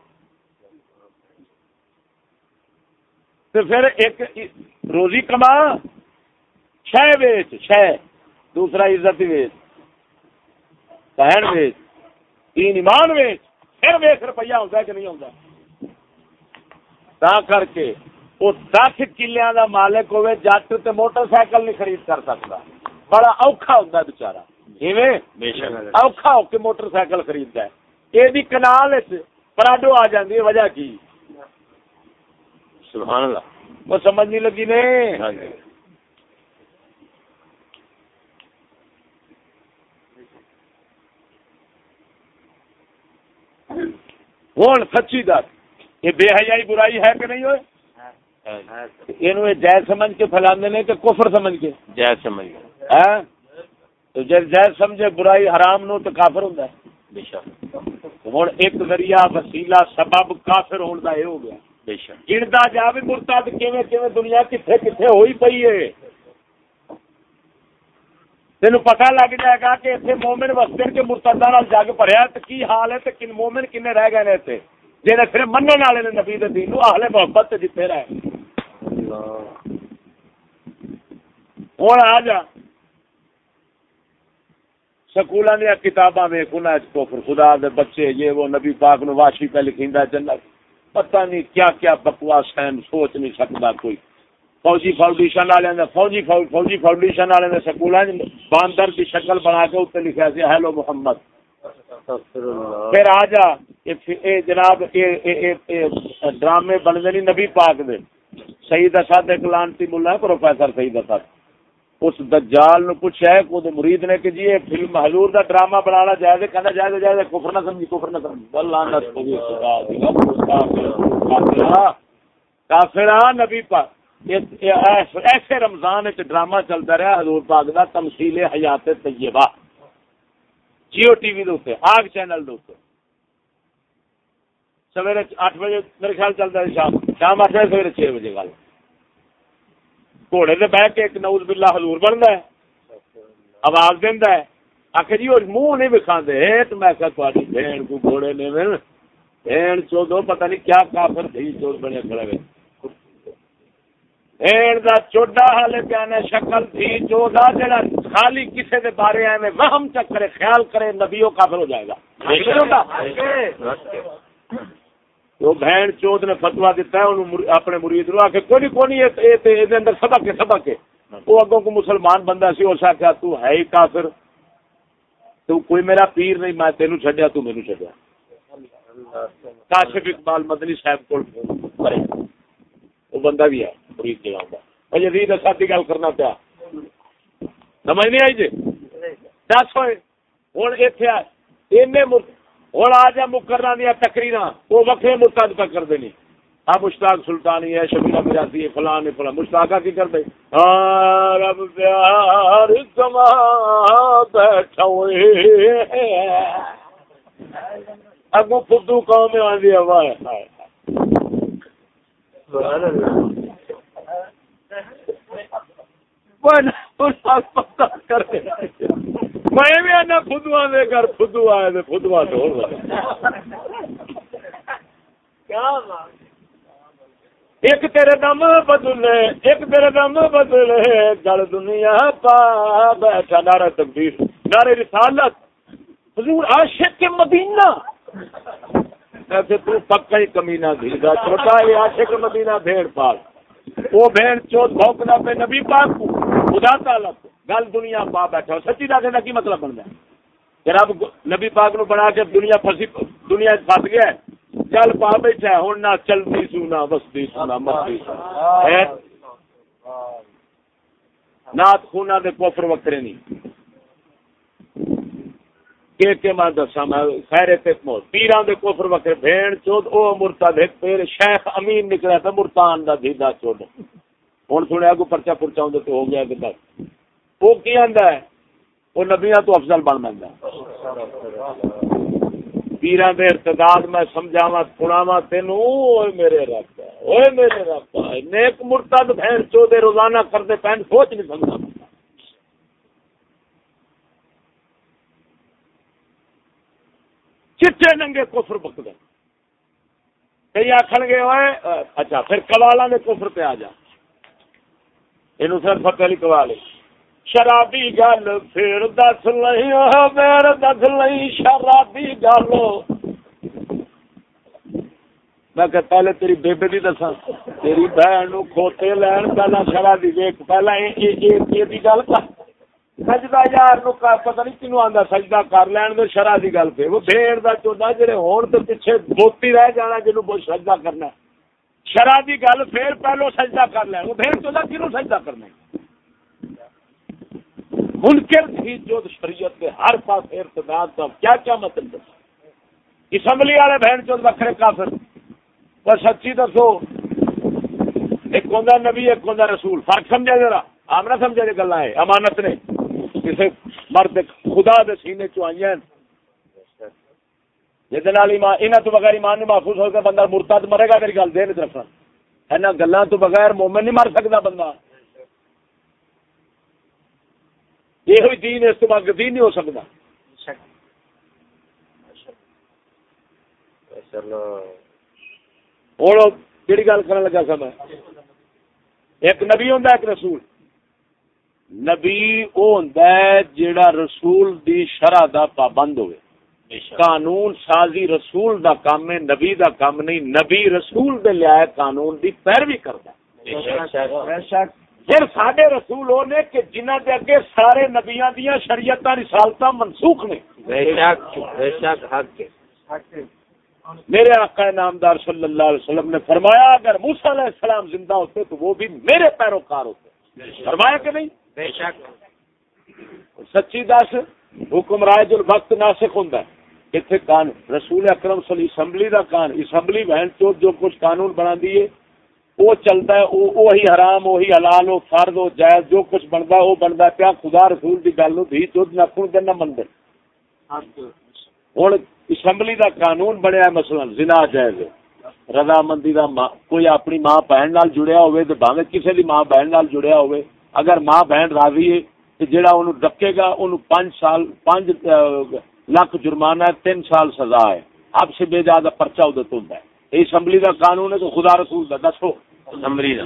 Speaker 1: تو پھر ایک روزی کما شہ ویچ شہ دوسرا عزت ویچ۔ بہن ویچ تین ایمان ویچ پھر ویچ روپیہ ہوتا ہے کہ نہیں ہوتا تا کر کے وہ دس کلیا کا مالک ہوئے جٹ تے موٹر سائیکل نہیں خرید کر سکتا۔ بڑا اوکھا ہوتا بچارا ایویں؟
Speaker 3: بے شک۔
Speaker 1: اوکھا ہو کے موٹر سائیکل خریدتا ہے۔ یہ بھی کنال پراڈو آ جاتی ہے وجہ کی؟
Speaker 3: سبحان اللہ۔
Speaker 1: وہ سمجھ نہیں لگی نے؟ ہوں سچی دس یہ بے حیائی برائی ہے کہ نہیں ہوئے۔ یہ جائز سمجھ کے پھیلانے نے کہ کفر سمجھ کے۔
Speaker 3: جائز سمجھ
Speaker 1: ہاں؟ تو جب جائز سمجھے برائی حرام نو تو کافر ہوں
Speaker 3: بے شک۔
Speaker 1: ہوں ایک ذریعہ وسیلہ سبب کافر ہونے کا یہ ہو گیا۔
Speaker 3: بے شک۔
Speaker 1: گردا جا بھی کیویں کیویں دنیا کتنے کتنے ہوئی پئی ہے۔ تین پتا لگ جائے گا کہ اتنے مومن وستے کے مرتدہ نال جگ بھریا تو کی حال ہے تو کن مومن کنے رہ گئے نے اتنے؟ جہاں پھر منن والے نے نبی دین آہلے محبت جیتے رہے ہوں آ جا۔ سکولوں دیا کتاباں ویخ ان کفر، خدا دے بچے، یہ وہ نبی پاک نو واشی پہ لکھیندا جنت۔ پتہ نہیں کیا کیا بکواس ہے، سوچ نہیں سکتا کوئی۔ فوجی فاؤنڈیشن والے نے فوجی فوجی فاؤنڈیشن والے نے سکولوں باندر کی شکل بنا کے اتنے لکھا سی ہیلو محمد۔ پھر آ جا اے جناب اے- اے- اے- ڈرامے بنتے نہیں نبی پاک دے۔ سعید اسد ایک لانتی ملا ہے پروفیسر سعید اسد۔ اس دجال نو پوچھا ہے کو دے مرید نے کہ جی یہ فلم حضور دا ڈرامہ بنانا جائز ہے، کہنا جائز ہے جائز ہے، کفر نہ سمجھی، کفر نہ سمجھی۔ بل لعنت ہو کافرہ کافرہ نبی پاک۔ ایسے رمضان ایک ڈرامہ چلتا رہا حضور پاک دا تمثیل حیات طیبہ۔ جیو ٹی وی دے آگ چینل دے سویرے اٹھ بجے میرے خیال چلتا ہے، شام شام اٹھ بجے، سویرے چھ بجے گل۔ گھوڑے سے بہ کے ایک نوز بلا حضور بنتا ہے۔ آواز دینا ہے۔ آخر جی اور منہ نہیں بکھاندے اے تو میں کہا تاری بہن کو گھوڑے نے میں چودو پتہ نہیں کیا کافر تھی چود بنے کھڑے ہوئے۔ بہن دا چوڈا حالے پیانے شکل تھی چودا جڑا خالی کسے دے بارے آئے میں وہم چکرے خیال کرے نبیوں کافر ہو جائے گا۔ وہ بہن چوت نے فتوا دیتا ہے انہوں اپنے مرید نو آخر کوئی نہیں کوئی نہیں یہ- اندر سبق ہے سبق ہے۔ وہ اگوں کو مسلمان بندہ سی اس آخیا تو ہے ہی کافر۔ تو کوئی میرا پیر نہیں میں تینوں چڈیا تو میرے چڈیا کاشف اقبال مدنی صاحب کو کرے وہ بندہ بھی ہے مرید جگہ کا بھائی یزید اسد کی گل کرنا پیا۔ سمجھ نہیں آئی جی؟ دس ہوئے۔ ہوں اتنے ہوں آ جا مکرنا دیا تقریر وہ وکرے مرتد پہ کرتے نہیں آ مشتاق سلطانی ہے شبیلا مراسی ہے، فلان ہے، فلان۔ مشتاق کی کرتے ہاں رب پیار کما بیٹھا ہوئے۔ اگو فدو قوم آدھی ہوا ہے میں دے کر آئے ایک تیرے دم بدلے ایک تیرے دم بدلے گل دنیا پا بیٹھا نعرہ تقدیر نعرہ رسالت حضور عاشق کے مدینہ ایسے تو پکا ہی کمینہ دھیرا چھوٹا ہے عاشق مدینہ بھیڑ پال۔ وہ بھیڑ چوت بھوکنا پہ نبی پاک کو، خدا تعالیٰ کو۔ گل دنیا پا بیٹھا ہو سچی دس کا کی مطلب بنتا ہے کہ رب نبی پاک نو بنا کے دنیا پھسی دنیا پھس گیا ہے۔ چل پا بیٹھا ہے، ہوں نہ چلتی سو نہ سونا بستی سونا مستی سونا نات خونا دے کوفر وکرے نہیں کہ کہ میں دسا میں خیر تے پیراں دے کوفر وکرے بھین چود، او مرتد ایک پیر شیخ امین نکلا تے مرتان دا دیدا چود۔ ہن سنیا کو پرچا پرچا ہوندا تے ہو گیا کہ بس وہ کی آندا ہے؟ وہ نبیاں تو افضل بن بندا پیراں دے ارتداد میں سمجھاواں، سناواں، تینوں اوے میرے رب اوے میرے رب نیک مرتد بھین چود روزانہ کردے پین، سوچ نہیں سکدا چٹے ننگے کفر بکد کئی آخر گے ہوئے اچھا پھر کوالا نے کفر پہ آ جا۔ یہ سر فتح علی کوالی شرابی گل پھر دس لئی پھر دس لئی، شرابی گل۔ میں کہ پہلے تیری بیبے دی دسا تیری بہن نو کھوتے لین پہلا شرابی ویک پہلا یہ گل کر۔ سجدہ یار نو پتہ نہیں کنو آندا سجدہ کر لین دے شرع دی گل پہ۔ وہ بھیڑ دا چودا جڑے ہون تے پیچھے بوتی رہ جانا جنوں بہت سجدہ کرنا شرع دی گل پھر پہلو سجدہ کر لین۔ وہ بھیڑ چودا کنو سجدہ کرنا منکر تھی جو شریعت کے ہر پاس ارتداد کا کیا کیا مطلب اسمبلی والے بہن چود وکھرے کافر۔ بس سچی دسو۔ ایک ہوندا نبی، ایک ہوندا رسول۔ فرق سمجھا ذرا۔ آپ نہ سمجھا جی گلا ہے امانت نے۔ کسی مرد خدا دے سینے چ آئی ہیں؟ یہاں تو بغیر ایمان محفوظ ہو کے بندہ مرتد مرے گا، میری گل دے نہیں رکھنا یہاں گلوں تو بغیر مومن نہیں مر سکتا بندہ۔ یہ ہوئی دین اس تو بعد دین نہیں ہو سکتا ہوں کہڑی گل کرنے لگا سا میں۔ ایک نبی ہوں ایک رسول۔ نبی وہ ہوں جیڑا رسول دی شرح دا پابند ہوئے۔ قانون سازی رسول دا کام ہے نبی دا کام نہیں نبی رسول دے لیا قانون دی پیروی کرتا
Speaker 3: بے شک
Speaker 1: پھر سڈے رسول وہ نے کہ جنہ دے اگے سارے نبیاں دیاں شریعت رسالت منسوخ نے۔
Speaker 3: بے شک بے شک حق ہے۔
Speaker 1: میرے آقا نامدار صلی اللہ علیہ وسلم نے فرمایا اگر موسیٰ علیہ السلام زندہ ہوتے تو وہ بھی میرے پیروکار ہوتے۔ فرمایا کہ نہیں؟
Speaker 3: بے شک۔
Speaker 1: سچی دس حکم رائے جو وقت ناسک ہوں اتنے کان؟ رسول اکرم صلی اسمبلی دا کان۔ اسمبلی بہن چو جو کچھ قانون بنا دیے وہ چلتا ہے وہ- وہی حرام وہی حلال ہو فرد ہو جائز جو کچھ بنتا ہے وہ بنتا ہے۔ پیا خدا رسول کی گل دھی چود نہ خون نہ مندر ہوں اسمبلی دا قانون بنیا ہے مثلا زنا جائز۔ رضامندی دا کوئی اپنی ماں بہن نال جڑیا ہوئے تے دی ماں بہن نال جڑیا ہوئے اگر ماں بہن راضی ہے تے جڑا اونوں ڈکے گا اونوں پانچ سال پانچ اہ، لاکھ جرمانہ ہے تین سال سزا ہے۔ اب سے بے زیادہ پرچہ ادھر تو ہے۔ یہ اسمبلی دا قانون ہے تو خدا رسول دا دسو۔
Speaker 3: اسمبلی دا۔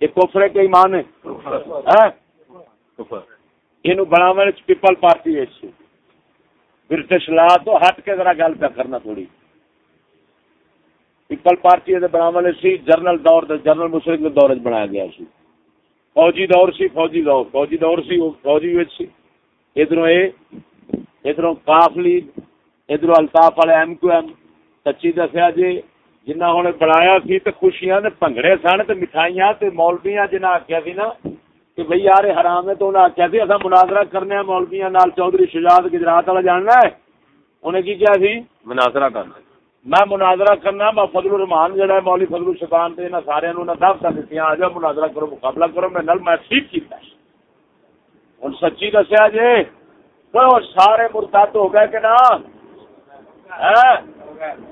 Speaker 1: یہ کفر ہے کہ ایمان ہے؟ ہاں؟
Speaker 3: کفر
Speaker 1: پیپل پارٹی ہے برٹش لا تو ہٹ کے ذرا گل پہ کرنا تھوڑی۔ پیپل پارٹی دے بناو سی، جرنل دور دے، جرنل مشرق کے دور چ بنایا گیا سی۔ فوجی دور سی، فوجی دور فوجی دور سی فوجی وچ سی۔ ادھر اے ادھر کاف لیگ ادھر الطاف والے ایم کیو ایم، سچی دسیا جی جنہ ہوں بنایا سی تے خوشیاں تے بھنگڑے سن تے مٹھائیاں تے مولویاں جنہ آخیا سی نا کہ بھئی یار حرام ہے تو انہیں آخیا سی اصا مناظرہ کرنے ہیں مولویاں نال، چودھری شجاعت گجرات والا جاننا ہے۔ انہیں کی کیا سی؟
Speaker 3: مناظرہ کرنا۔
Speaker 1: میں مناظرہ کرنا، میں فضل الرحمان جڑا ہے، مولوی فضل الشیطان تے انہاں سارے نوں دعوت دتی آ جاؤ مناظرہ کرو، مقابلہ کرو۔ میں نل میں ٹھیک کیتا ہے۔ ہن سچی دسیا جی وہ سارے مرتد ہو گئے کہ نہ؟ ہیں؟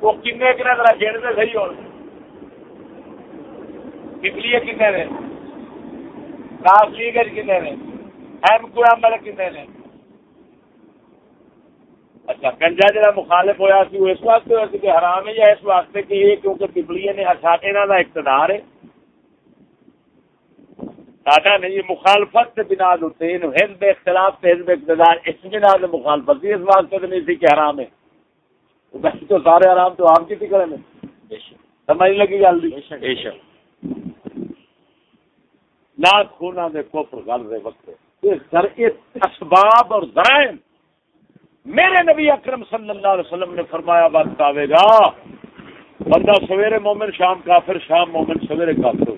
Speaker 1: وہ کنے کنے ذرا گن دے صحیح ہون۔ پچھلی کنے نے؟ کاف لیگ کنے نے؟ ایم کو ایم والے کنے نے؟ اچھا کنجا جڑا مخالف ہویا سی وہ اس واسطے ہویا سی کہ حرام ہے یا اس واسطے کہ یہ کیونکہ پپلیے نے ساڈے انہاں دا اقتدار ہے۔ ساڈا نہیں یہ مخالفت کے بنا انہوں حزب اختلاف تے حزب اقتدار اس بنا دے مخالفت۔ اس واسطے تو نہیں سی کہ حرام ہے۔ ویسے تو سارے حرام تو آپ کی
Speaker 3: بے شک۔
Speaker 1: سمجھ لگی گل نہ خونا دے کفر گل دے وقت۔ اسباب اور ذرائع میرے نبی اکرم صلی اللہ علیہ وسلم نے فرمایا وقت آئے گا۔ بندہ سویرے مومن شام کافر شام مومن سویرے کافر ہو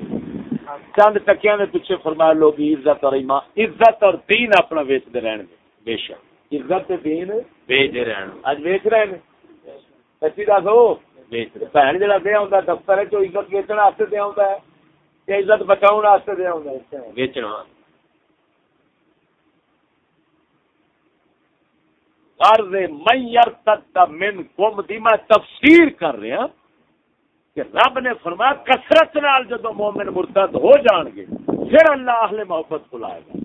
Speaker 1: چند ٹکیاں دے پیچھے فرمایا لوگ عزت اور ایمان عزت اور دین اپنا ویچتے رہن گے
Speaker 3: بے شک۔
Speaker 1: عزت دین؟
Speaker 3: رہن
Speaker 1: اج ویچ رہے ہیں؟ سچی جڑا دے آਉਂدا دفتر ہے جو عزت ویچن واسطے دے ہے؟ عزت بچاؤن واسطے دے آوندا ہے؟
Speaker 3: بیچنا
Speaker 1: من دی میں تفسیر کر رہا کہ رب نے فرمایا کثرت نال جدو مومن مرتد ہو جان گے پھر اللہ اہل محبت کو لائے گا۔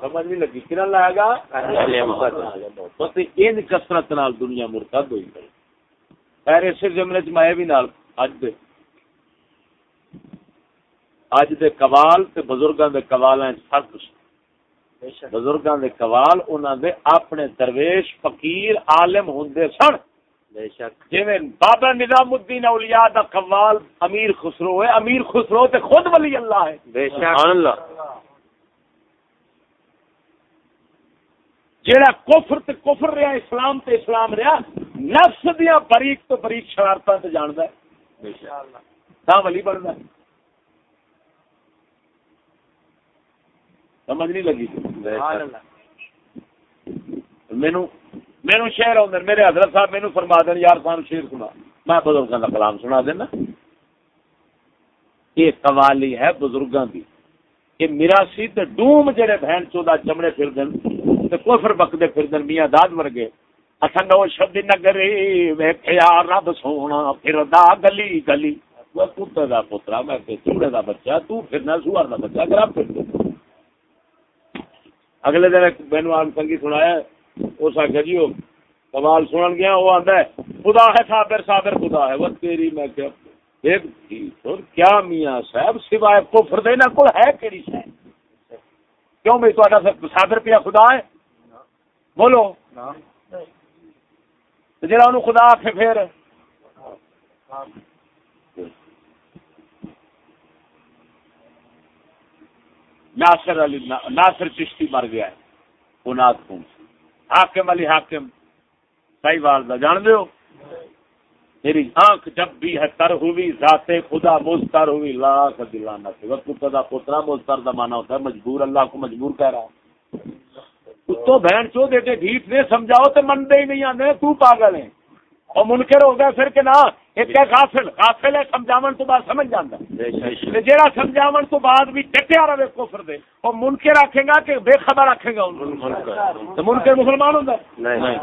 Speaker 1: سمجھ نہیں لگی؟ لائے گا؟
Speaker 3: محبت۔
Speaker 1: ان کثرت نال دنیا مرتد ہوئی گئی۔ خیر اسے جملے چ میں بھی نال اج دے اج دے قوال تے بزرگاں دے قوالاں فرق بزرگاں دے قوال انہاں دے اپنے درویش فقیر عالم ہوندے سن۔
Speaker 3: بے شک.
Speaker 1: جویں بابا نظام الدین اولیاء دا قوال امیر خسرو ہے امیر خسرو تے خود ولی اللہ ہے۔
Speaker 3: بے شک. سبحان اللہ.
Speaker 1: جیڑا کفر تے کفر رہا اسلام تے اسلام رہا نفس دیاں بریک تو بریک شرارتاں تے جاندا ہے۔
Speaker 3: بے شک.
Speaker 1: تاں ولی بندا ہے۔ سمجھ نہیں لگی مینو مینو شہر آدھے میرے حضرت صاحب مینو فرما دین یار سان شیر سنا۔ میں بزرگوں کا کلام سنا دینا۔ یہ قوالی ہے بزرگاں دی۔ یہ میراسی تے ڈوم جڑے بہن چودا چمڑے پھر دن تے کفر بکدے پھر دن میاں داد ورگے۔ اساں نو شد نگری ویکھیا رب سونا پھردا گلی گلی۔ وہ کتے دا پترا میں کہ چوڑے دا بچہ تو پھرنا سوار دا بچہ آپ پھر دے اگلے دن مینو آن سنگی سنایا اس آخیا جی وہ کمال سنن گیا وہ آتا ہے خدا ہے صابر صابر خدا ہے وہ تیری میں کیا ایک اور کیا میاں صاحب سوائے کفر دے نہ کوئی ہے کیڑی شے کیوں بھائی تہاڈا صابر پیا خدا ہے؟ بولو۔ اونوں خدا آکھے پھر؟ ناصر علی ناصر چشتی مر گیا ہے وہ نات خون حاکم علی حاکم، صحیح والدہ جان دے ہو؟ میری آنکھ جب بھی ہے تر ہوئی، ذات خدا مستر ہوئی، لاکھ دلانا سے وقت دا پوترا مستر دا مانا ہوتا ہے، مجبور، اللہ کو مجبور کہہ رہا ہے۔ تو بہن چو دے کے ڈھیٹ نے سمجھاؤ تو منتے ہی نہیں آنے تو پاگل ہے اور منکر ہو گیا پھر کہ نہ ایک ہے غافل غافل ہے سمجھاون تو بعد سمجھ جاندا تے جیڑا سمجھاون تو بعد بھی ڈٹیا رہے کفر دے اور منکر رکھے گا کہ بے خبر رکھے گا تو منکر مسلمان ہوندا
Speaker 3: نہیں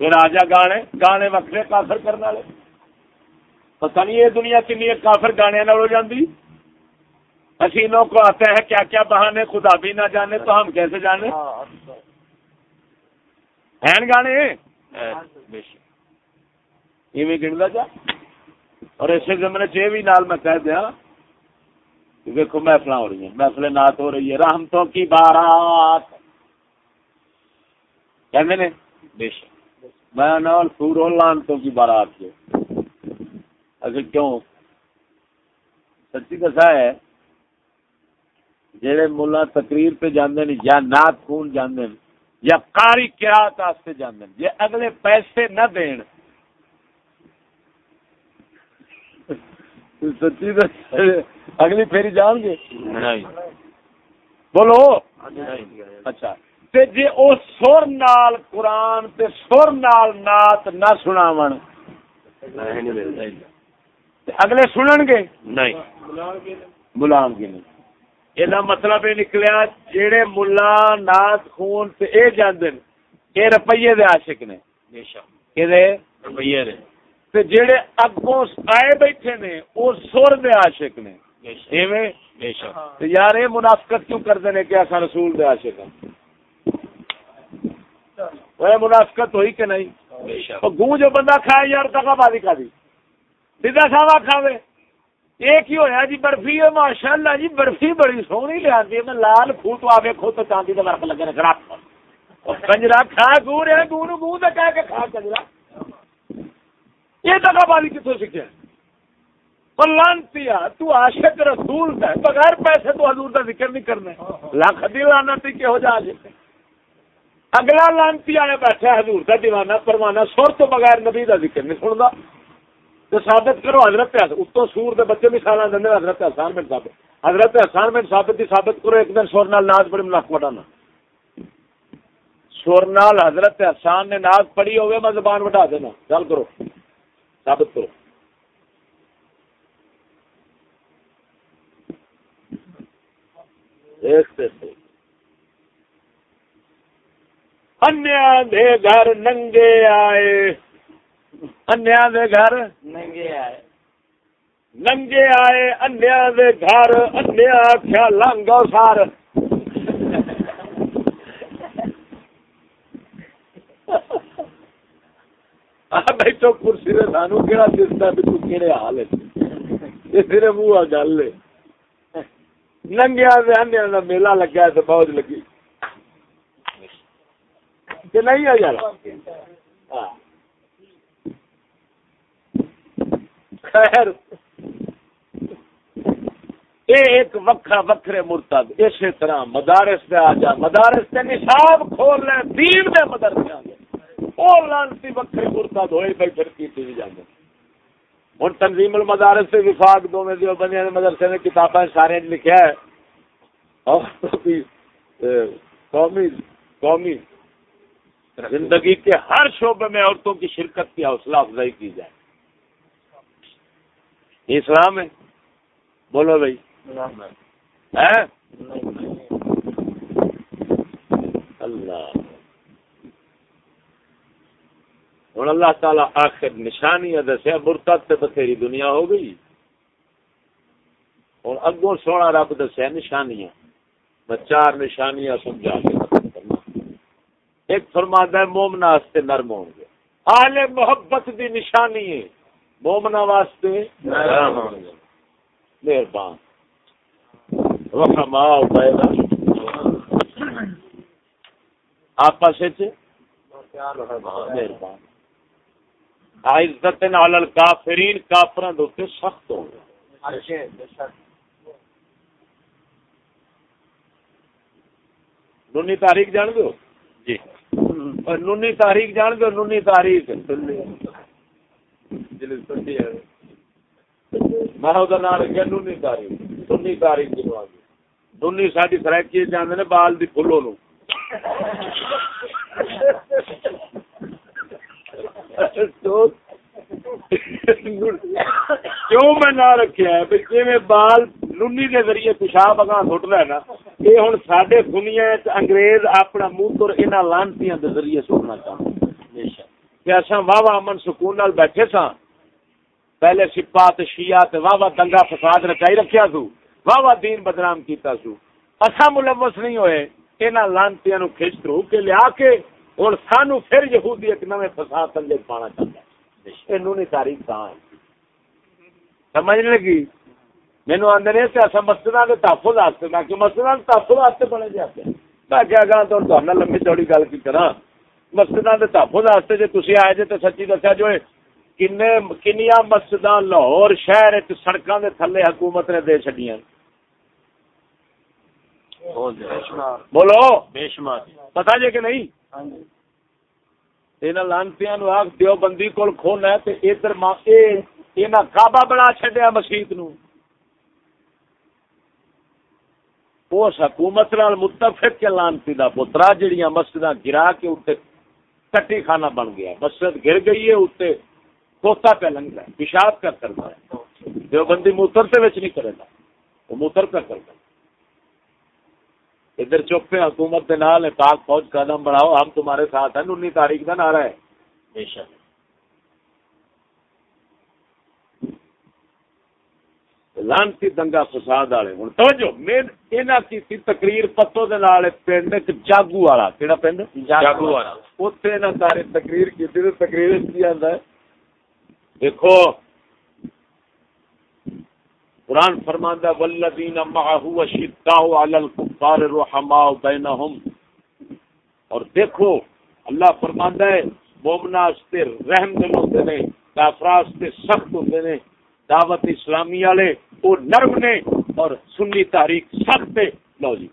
Speaker 1: پھر آ جا گانے گانے وکرے کافر کرنے والے۔ پتہ نہیں یہ دنیا کنی کافر گانے نال ہو جاندی۔ حسینوں کو آتے ہیں کیا کیا بہانے خدا بھی نہ جانے تو ہم کیسے جانے؟ ہیں گانے ایویں گندا جا اور اسی زمانے چ بھی نال میں کہہ دیا کہ دیکھو محفل ہو رہی ہیں محفل نعت ہو رہی ہے رحمتوں کی بارات کہندے نے بے شک میں نال سور لانتوں کی بارات کے اچھا کیوں سچی دسا ہے جڑے ملا تقریر پہ جاندے نے یا نعت خون جاندے نے یا کاری کراط واسطے جاندے نے یہ اگلے پیسے نہ دین۔ سچی اگلی پھیری جان گے۔
Speaker 3: نہیں۔
Speaker 1: بولو۔ اچھا۔ تے جے او سر نال قرآن تے سر نال نعت نہ سناون۔ اگلے سنن گے؟
Speaker 3: نہیں۔
Speaker 1: بلان گے۔ نہیں یہ مطلب یہ نکلیا جہے ملا نات خون تے اے جاندے یہ روپیے دے عاشق نے
Speaker 3: بے شک
Speaker 1: کہ دے
Speaker 3: روپیے دے
Speaker 1: تے جہے اگوں آئے بیٹھے نے وہ سر دے عاشق نے
Speaker 3: بے شک
Speaker 1: ایویں
Speaker 3: بے شک
Speaker 1: تے یار یہ منافقت کیوں کرتے ہیں کہ اصا رسول دے عاشق ہیں وہ منافقت ہوئی کہ نہیں
Speaker 3: بے شک
Speaker 1: گوں جو بندہ کھائے یار دگا بازی کھا دی سیدھا ساوا کھاوے ایک ہی ہویا جی؟ برفی ہے ماشاء اللہ جی برفی بڑی سونی لیا جی۔ میں لال پھوٹ آ کھو تو چاندی کا ورق لگے رکھ کنجرا کھا گو رہے گو نو گو کہہ کے کھا کنجرا۔ یہ دگا بازی کتوں سیکھے؟ لانتی تو عاشق رسول ہے بغیر پیسے تو حضور کا ذکر نہیں کرنا لاکھ دی لانا تھی کہ ہو جا جی۔ اگلا لانتی آیا بیٹھا حضور کا دیوانہ، پروانہ، سر تو بغیر نبی کا ذکر نہیں سنتا تو ثابت کرو، حضرت اتو سور دے بچے مثال دیں حضرت حسان بن ثابت۔ حضرت حسان بن ثابت کی ثابت کرو، ایک دن سور نال ناز بڑی منافق وٹانا سور نال حضرت حسان نے ناز پڑھی ہوئے میں زبان وٹا دینا۔ چل کرو، ثابت کرو۔ انیا دے گھر ننگے آئے۔ انیا دے گھر
Speaker 2: ننگے آئے۔
Speaker 1: ننگے آئے انیا دے گھر انیا آخیا لانگو سار۔ بیٹھو کرسی دے سانو کہڑا دستا بھی تو حال ہے۔ یہ تیرے منہ گل ہے۔ ننگیا دے انیا دا میلہ لگا فوج لگی۔ کہ نہیں یار ہاں خیر۔ اے ایک وکھرا وکھرے مرتد، اسی طرح مدارس پہ آ جا، مدارس سے نصاب کھول لے، دین دے مدرسے آ او لانتی وکھرے مرتد ہوئے پھر پھر کی تھی جاندے ہن تنظیم المدارس سے وفاق دو میں دیو بنیا مدرسے نے کتاباں سارے لکھیا ہے۔ اور قومی قومی۔ زندگی کے ہر شعبے میں عورتوں کی شرکت کی حوصلہ افزائی کی جائے۔ اسلام ہے؟ بولو بھائی۔ اللہ۔ ہوں اللہ تعالی آخر نشانی دسیا سے بتھیری دنیا ہو گئی۔ ہوں اگوں سونا رب دسیا نشانیاں میں چار نشانیاں سمجھا کے ایک فرماتا ہے مومنا نرم ہوں گے آل محبت دی نشانی ہے۔ مومنا واسطے مہربان۔ رحما آپس مہربان۔ عزت کافرین دوتے سخت ہو نونی تاریخ جان دو
Speaker 3: جی۔
Speaker 1: نونی تاریخ جان دو نونی تاریخ۔ میں وہ نام رکھا نونی تاریخ تاریخ جنوب ساری جانے نے، بال دی فلو نو کیوں میں نہ رکھیا ہے؟ بھی جی بال لنی کے ذریعے پیشاب اگاں سٹ ہے نا، یہ ہوں سڈے دنیا انگریز اپنا منہ تر انہاں لانتیاں دے ذریعے سٹنا چاہتے کہ اصا واہ واہ امن سکون نال بیٹھے سا پہلے سپا تے شیعہ تے واہ واہ دنگا فساد رچائی رکھیا سو، واہ واہ دین بدنام کیتا سو۔ اسا ملوث نہیں ہوئے، انہاں لانتیاں نو کھچ ترو کے لیا کے ہن سانو پھر یہودی ایک نویں فساد تلے پانا چاہتا ہے۔ نونی تاریخ کہاں ہے۔ سمجھ لگی؟ مینو آدھے نے اصا مسجد کے تحفظ واسطے میں کہ مسجد تحفظ واسطے بنے جی آپ میں کیا گا تو لمبی چوڑی گل کی کرا مسجد کے تحفظ واسطے جی تھی آئے جی تو سچی دسیا جو کنیا مسجد لاہور شہر سڑکوں کے تھلے حکومت نے دے چڈیا بولو پتا جی کہ نہیں
Speaker 2: ہاں جی
Speaker 1: یہاں لانتیاں نو آخ دیو بندی کول کھونا ہے تے ادھر ماں اے انہاں کعبہ بنا چھڈیا مسجد نو اس حکومت نال متفق کے لانتی دا پترا جڑیاں مسجداں گرا کے اوتے کٹی خانہ بن گیا مسجد گر گئی ہے اتنے کوتا پہ لنگ ہے۔ پیشاب کا کر رہا ہے۔ دیو بندی موتر سے وچ نہیں کرے گا۔ وہ موتر کا کر رہا ہے۔ ادھر چپ پہ حکومت دے نال پاک فوج قدم بڑھاؤ ہم تمہارے ساتھ ہیں، انیس تاریخ کا نعرہ ہے۔
Speaker 3: بے شک۔
Speaker 1: لانتی دنگا فساد والے۔ ہوں توجہ میں انہاں کی سی تقریر پتو دے نال پنڈ ایک جاگو والا۔ کیڑا پنڈ؟
Speaker 3: جاگو والا۔
Speaker 1: اوتھے انہاں سارے تقریر کی تے تقریر وچ کی آندا ہے؟ دیکھو قرآن فرماندا والذین معه اشداء علی الکفار رحماء بینہم اور دیکھو اللہ فرماندا ہے مومنا واسطے رحم دل ہوندے نے کافراں واسطے سخت ہوندے نے۔ دعوت اسلامی والے، وہ نرم نے اور سنی تاریخ سخت لو جی۔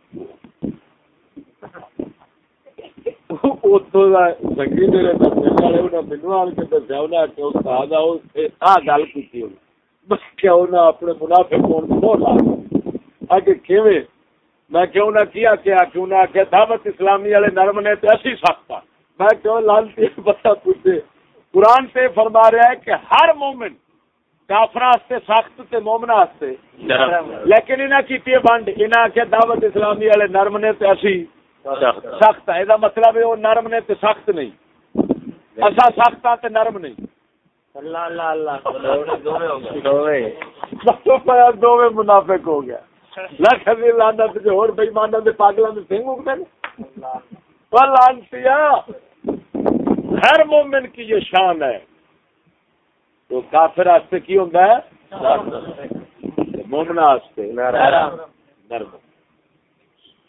Speaker 1: اپنے منافع میں کیوں نہ کیا کیا کیوں نہ آخیا دعوت اسلامی والے نرم نے تو اسی سخت میں کیوں لالتی بتا پوچھے قرآن سے فرما رہا ہے کہ ہر مومن کافر سخت تے مومنا واسطے لیکن انہاں کیتی بنڈ انہاں کہ دعوت اسلامی والے نرم نے تے اسی سخت ہے۔ دا مطلب ہے وہ نرم نے تے سخت نہیں۔ اسا سخت تے نرم نہیں۔
Speaker 2: اللہ اللہ اللہ
Speaker 1: دوویں دوویں منافق ہو گیا۔ لکھ دی لعنت جو اور بے ایماناں دے پاگلاں دے سنگ اگدے نے وہ لعنتیا ہر مومن کی یہ شان ہے۔ تو کافر واسطے کی ہوتا ہے؟ مومنا واسطے نرم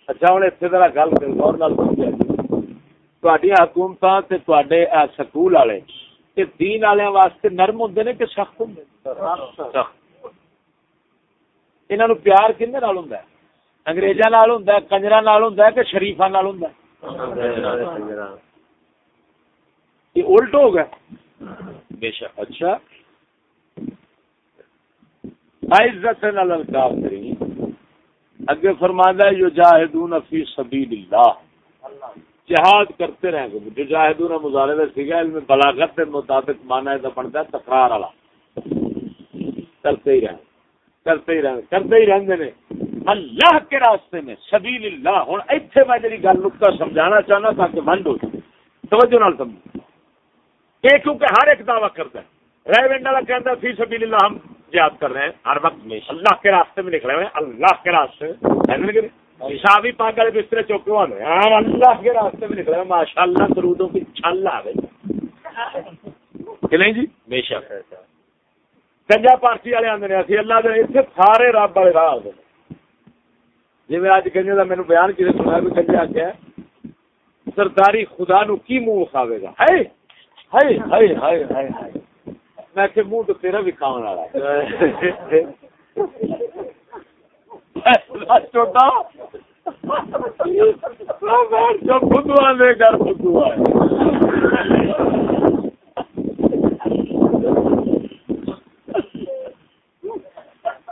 Speaker 1: اچھا ہوں اتنے ذرا گل کر غور نال سمجھا جی۔ حکومت سکول والے یہ دین والے واسطے نرم ہوں نے کہ سخت ہوں انہوں نے پیار کن نال ہوں انگریزاں نال ہوں کنجرا نال ہوں کہ شریفا نال ہوں یہ الٹ ہو گیا۔
Speaker 3: بے شک
Speaker 1: اچھا۔ عزت الکافرین، اگے فرمانا ہے جو جاہدون فی سبیل اللہ جہاد کرتے رہیں گے۔ جو جاہدون مظاہرے میں سیکھا علم بلاغت کے مطابق مانا ہے تو بنتا ہے تکرار والا۔ کرتے ہی رہیں۔ کرتے ہی رہیں۔ کرتے ہی رہیں گے اللہ کے راستے میں سبیل اللہ ہوں ایتھے میں جی گل نقطہ سمجھانا چاہنا تاکہ ونڈ ہو جائے۔ توجہ نال سمجھ یہ کیونکہ ہر ایک دعویٰ کرتا ہے۔ ریونڈ والا کہتا ہے، فی سبیل اللہ ہم یاد کر رہے ہیں، ہر وقت میں اللہ کے راستے میں نکلے ہوئے اللہ کے راستے شاہی پاک والے بستر چوکے والے ہم اللہ کے راستے میں نکلے ماشاء ہاں، اللہ درودوں کی چھل آ گئی۔ نہیں جی؟
Speaker 3: بے شک
Speaker 1: کنجا پارٹی والے آدھے اسی اللہ دے اتنے سارے رب والے راہ آتے جی میں اج کنجے کا میرے بیان کسی سنا بھی کنجا آخیا سرداری خدا نو کی منہ کھاوے گا؟ ہے؟ ہائے ہائے ہائے ہائے ہائے۔ میں کہ منہ تو تیرا بھی کھاؤ والا جو دے، گھر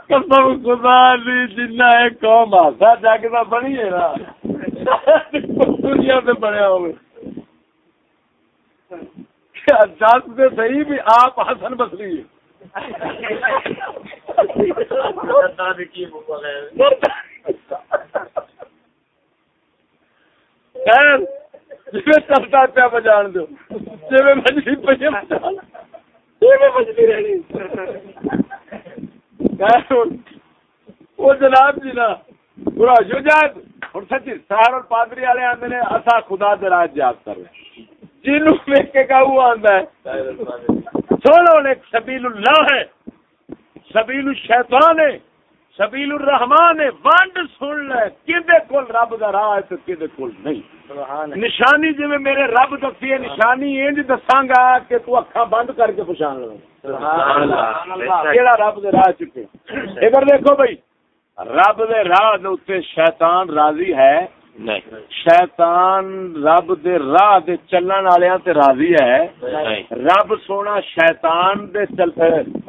Speaker 1: قسم خدا دی، جنہ قوم ہاسا جگ دا بنی ہے نا۔ دنیا تے بنیا ہوئے۔ اچھا دس دے صحیح بھی آپ حسن بسری ہے جی چلتا پیا بجان دو جی مچھلی پہ مچھلی رہی وہ جناب جی نا پورا شجاعت ہوں سچی سہار اور پادری والے آتے نے اصا خدا دے یاد کر رہے ہیں۔ جنوں کے آندا ہے۔ سنو ایک سبیل اللہ ہے۔ سبیل الشیطان ہے۔ سبیل الرحمان ہے۔ وانڈ سن لے۔ کدے کول رب دا راہ ہے تو کدے کول نہیں۔ نشانی جی میرے رب دسی ہے نشانی انج دساں گا کہ تو اکھاں بند کر کے پہچان لے۔ کیڑا رب دے راہ چکے؟ ادھر دیکھو بھائی رب دے راہ دے اوتے شیطان راضی ہے۔ شیطان رب دے راہ دے چلن والیاں تے راضی ہے. رب سونا شیطان دے چل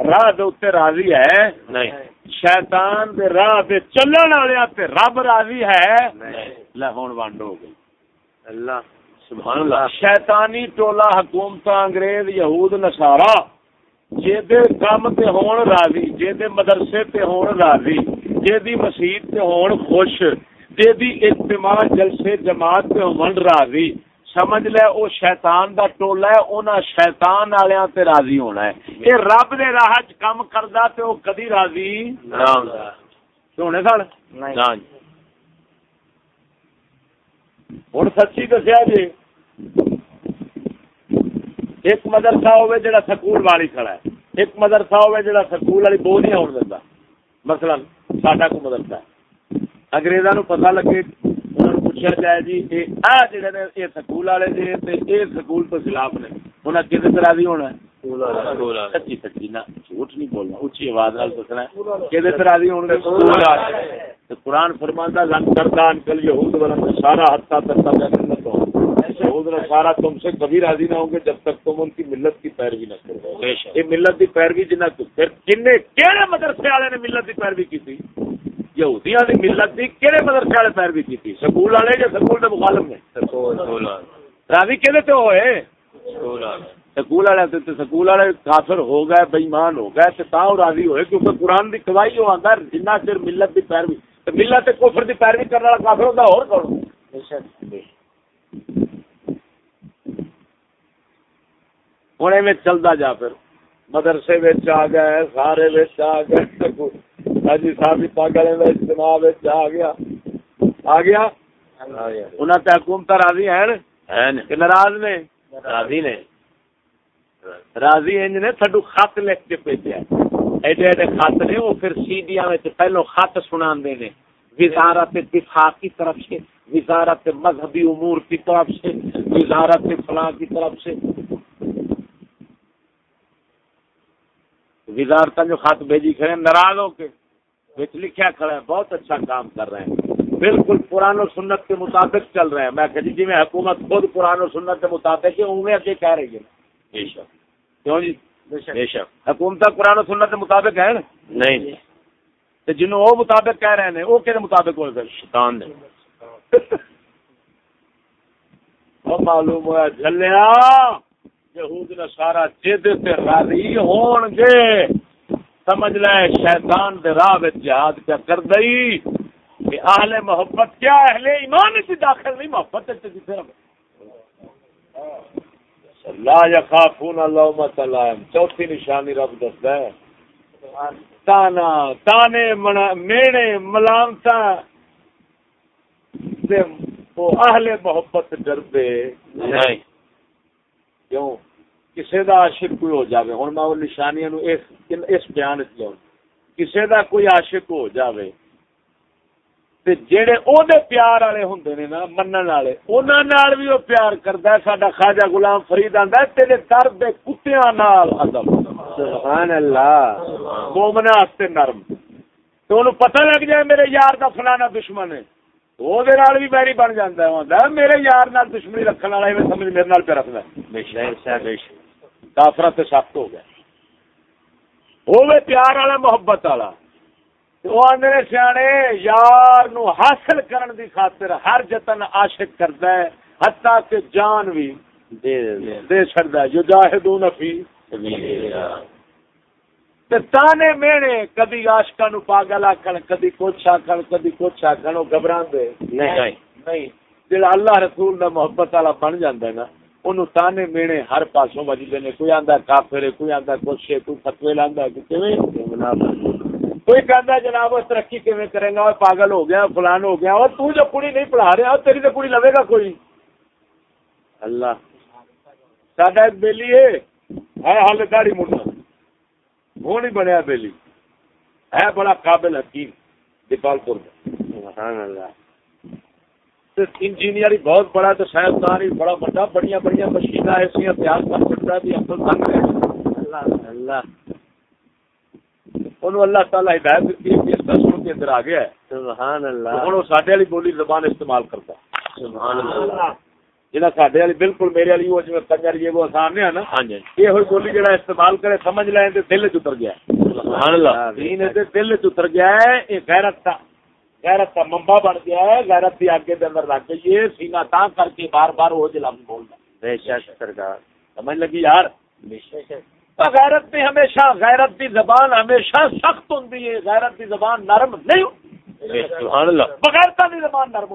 Speaker 1: راہ دے اوتے راضی ہے. شیطان دے راہ دے چلن والے تے رب راضی ہے. لے ہن ونڈ ہو گئی. اللہ سبحان اللہ. شیطانی ٹولا حکومت انگریز یہود نصارا جے دے کام تے ہون راضی جے دے مدرسے تے ہون راضی جے دی مسجد تے ہون خوش جے دی اجتماع جلسے جماعت ہون راضی۔ سمجھ لے او شیطان دا ٹولا ہے اونا شیطان والیاں تے راضی ہونا ہے۔ اے رب دے راہ وچ کم کردا تے او کدی راضی نہ ہوندا سونے سن نہیں۔ ہن سچی دسیا جی ایک مدرسہ ہوے جڑا سکول والی کھڑا ہے۔ ایک مدرسہ ہوے جڑا سکول والی بو نہیں ہون دیندا مثلا ساڈا کو مدرسہ ہے۔ انگریزاں نو پتہ لگے پوچھا جائے جی جڑے نے یہ سکول والے جی یہ سکول تو خلاف نے انہیں کس طرح بھی ہونا سچی سچی نہ جھوٹ نہیں بولنا اچھی آواز نال دسنا کہ طرح بھی ہونے قرآن فرماندہ لن کرتا انکل یہود ورن سارا حتا ترتا جنت ہو یہود سارا تم سے کبھی راضی نہ ہوں گے جب تک تم ان کی ملت کی پیروی نہ کرو۔ یہ ملت کی پیروی جنہ پھر کن کہڑے مدرسے والے نے ملت کی پیروی کی تھی؟ یہودیاں دی ملت دی کہڑے مدرسے والے پیروی کی تھی سکول والے یا سکول دے مخالف نے؟ راضی کہدے تے ہوئے؟ سکول والے۔ تے سکول والے کافر ہو گئے بے ایمان ہو گئے تے تاں راضی ہوئے کیونکہ قرآن دی گواہی آندا جنہ چر ملت دی پیروی۔ تے ملت تے کفر دی پیروی کرنے والا کافر ہوندا اور کون؟ ہوں میں چلتا جا پھر۔ مدرسے آ گئے سارے آ گئے۔ حاجی صاحب پاگل اجتماع آ گیا۔ آ گیا؟ انہوں تے حکومت راضی ہیں؟ کہ ناراض نے؟ راضی نے۔ راضی انج نے تھڈو خط لکھ کے بھیجا ایڈے ایڈے خط نے وہ پھر سیڈیاں پہلو خط سنا نے۔ وزارت دفاع کی طرف سے وزارت مذہبی امور کی طرف سے وزارت فلاں کی طرف سے۔ وزارت جو خط بھیجی کھڑے ناراض ہو کے۔ لکھا کھڑا ہے بہت اچھا کام کر رہے ہیں۔ بالکل قرآن و سنت کے مطابق چل رہے ہیں۔ میں کہ جی میں حکومت خود قرآن و سنت کے مطابق ہے انہیں اگے کہہ رہی ہے۔ بے شک۔ کیوں جی؟ بے شک۔ حکومت قرآن و سنت کے مطابق ہے نا؟ نہیں۔ تو جنہوں وہ مطابق کہہ رہے ہیں وہ کہ مطابق ہو گئے شیطان نے۔ معلوم ہوا جلیا یہود نصارا جد تے راضی ہون گے۔ سمجھ لے شیطان دے راہ وچ جہاد کیا کر دئی؟ کہ اہل محبت کیا؟ اہل ایمان سے داخل نہیں محبت تے صرف لا یخافون اللومۃ لائم چوتھی نشانی رب دسدا ہے۔ تانا تانے میڑے ملامتا وہ اہل محبت ڈردے نہیں۔ کیوں؟ کسی دا عاشق کوئی ہو جاوے۔ ہوں میں وہ نشانیاں نو اس اس بیان وچ لاؤں کسی دا کوئی عاشق ہو جاوے۔ تے جڑے او دے پیار والے ہوندے نے نا منن والے انہاں نال بھی او پیار کردا ہے ساڈا خواجہ غلام فرید آندا ہے تیرے در دے کتیاں نال ادب سبحان اللہ مومنا واسطے نرم۔ تو انہوں پتہ لگ جائے میرے یار دا فلانا دشمن ہے۔ وہ بھی بیری بن جاتا ہے میرے یار نال دشمنی رکھنے والا ایویں سمجھ میرے نال پہ رکھدا ہے۔
Speaker 3: بے شک بے شک
Speaker 1: کافرہ تے سخت ہو گیا ہوے پیار والا محبت والا۔ وہ آدھے نے سیانے یار نو حاصل کرن دی خاطر ہر جتن عاشق کردا ہے حتیٰ کہ جان بھی
Speaker 3: دے دے
Speaker 1: چھڑدا ہے۔ جو جاہدون فی تے تانے مینے کدی عاشقاں نو پاگل آکھن کدی کچھ آکھن کدی کچھ آکھن او گھبراندے۔
Speaker 3: نہیں۔
Speaker 1: نہیں۔ جڑا اللہ رسول دا محبت والا بن جاندا ہے نا اونوں تانے مینے ہر پاسوں وجدے نے کوئی آندا کافر ہے کوئی آندا کچھ ہے کوئی فتوی لاندا ہے کیویں کوئی کہندا جناب وہ ترقی کیویں کرے گا وہ پاگل ہو گیا فلان ہو گیا اور تو جو کڑی نہیں پڑھا رہا تیری تو کڑی لوے گا کوئی اللہ ساڈا ایک بیلی ہے ہے حال داڑھی مڑنا وہ نہیں بنیا بیلی ہے بڑا قابل حکیم دیپال پور میں
Speaker 3: سبحان اللہ
Speaker 1: انجینئر بہت بڑا تو سائنسدان ہی بڑا بڑا بڑی بڑی مشین ایسا تیار کر سکتا ہے بھی عبد تنگ ہے
Speaker 3: اللہ اللہ۔
Speaker 1: انہوں اللہ تعالیٰ ہدایت دیتی ہے کہ اس کا سن کے اندر آ گیا ہے۔
Speaker 3: سبحان اللہ۔
Speaker 1: ہوں وہ ساڈے والی بولی زبان استعمال کرتا۔ ہے
Speaker 3: سبحان اللہ۔
Speaker 1: جہاں ساڈے والی بالکل میرے والی وہ کنجر یہ وہ آسان ہے نا۔
Speaker 3: ہاں جی۔
Speaker 1: یہ ہوئی بولی جہاں استعمال کرے سمجھ لیں دل چ اتر گیا۔ ہے
Speaker 3: سبحان اللہ۔
Speaker 1: دین دے دل چ اتر گیا ہے یہ غیرت غیرت کا منبع بن گیا ہے غیرت کی آگے دے اندر رکھ گئی ہے۔ سینہ تاں کر کے بار بار وہ لفظ بولتا
Speaker 3: بے شک سرکار۔
Speaker 1: سمجھ لگی یار؟
Speaker 3: بے شک۔
Speaker 1: تو غیرت بھی ہمیشہ غیرت کی زبان ہمیشہ سخت ہے۔ غیرت کی زبان نرم نہیں ہوتی
Speaker 3: بے سبحان اللہ۔
Speaker 1: بغیرتا کی زبان نرم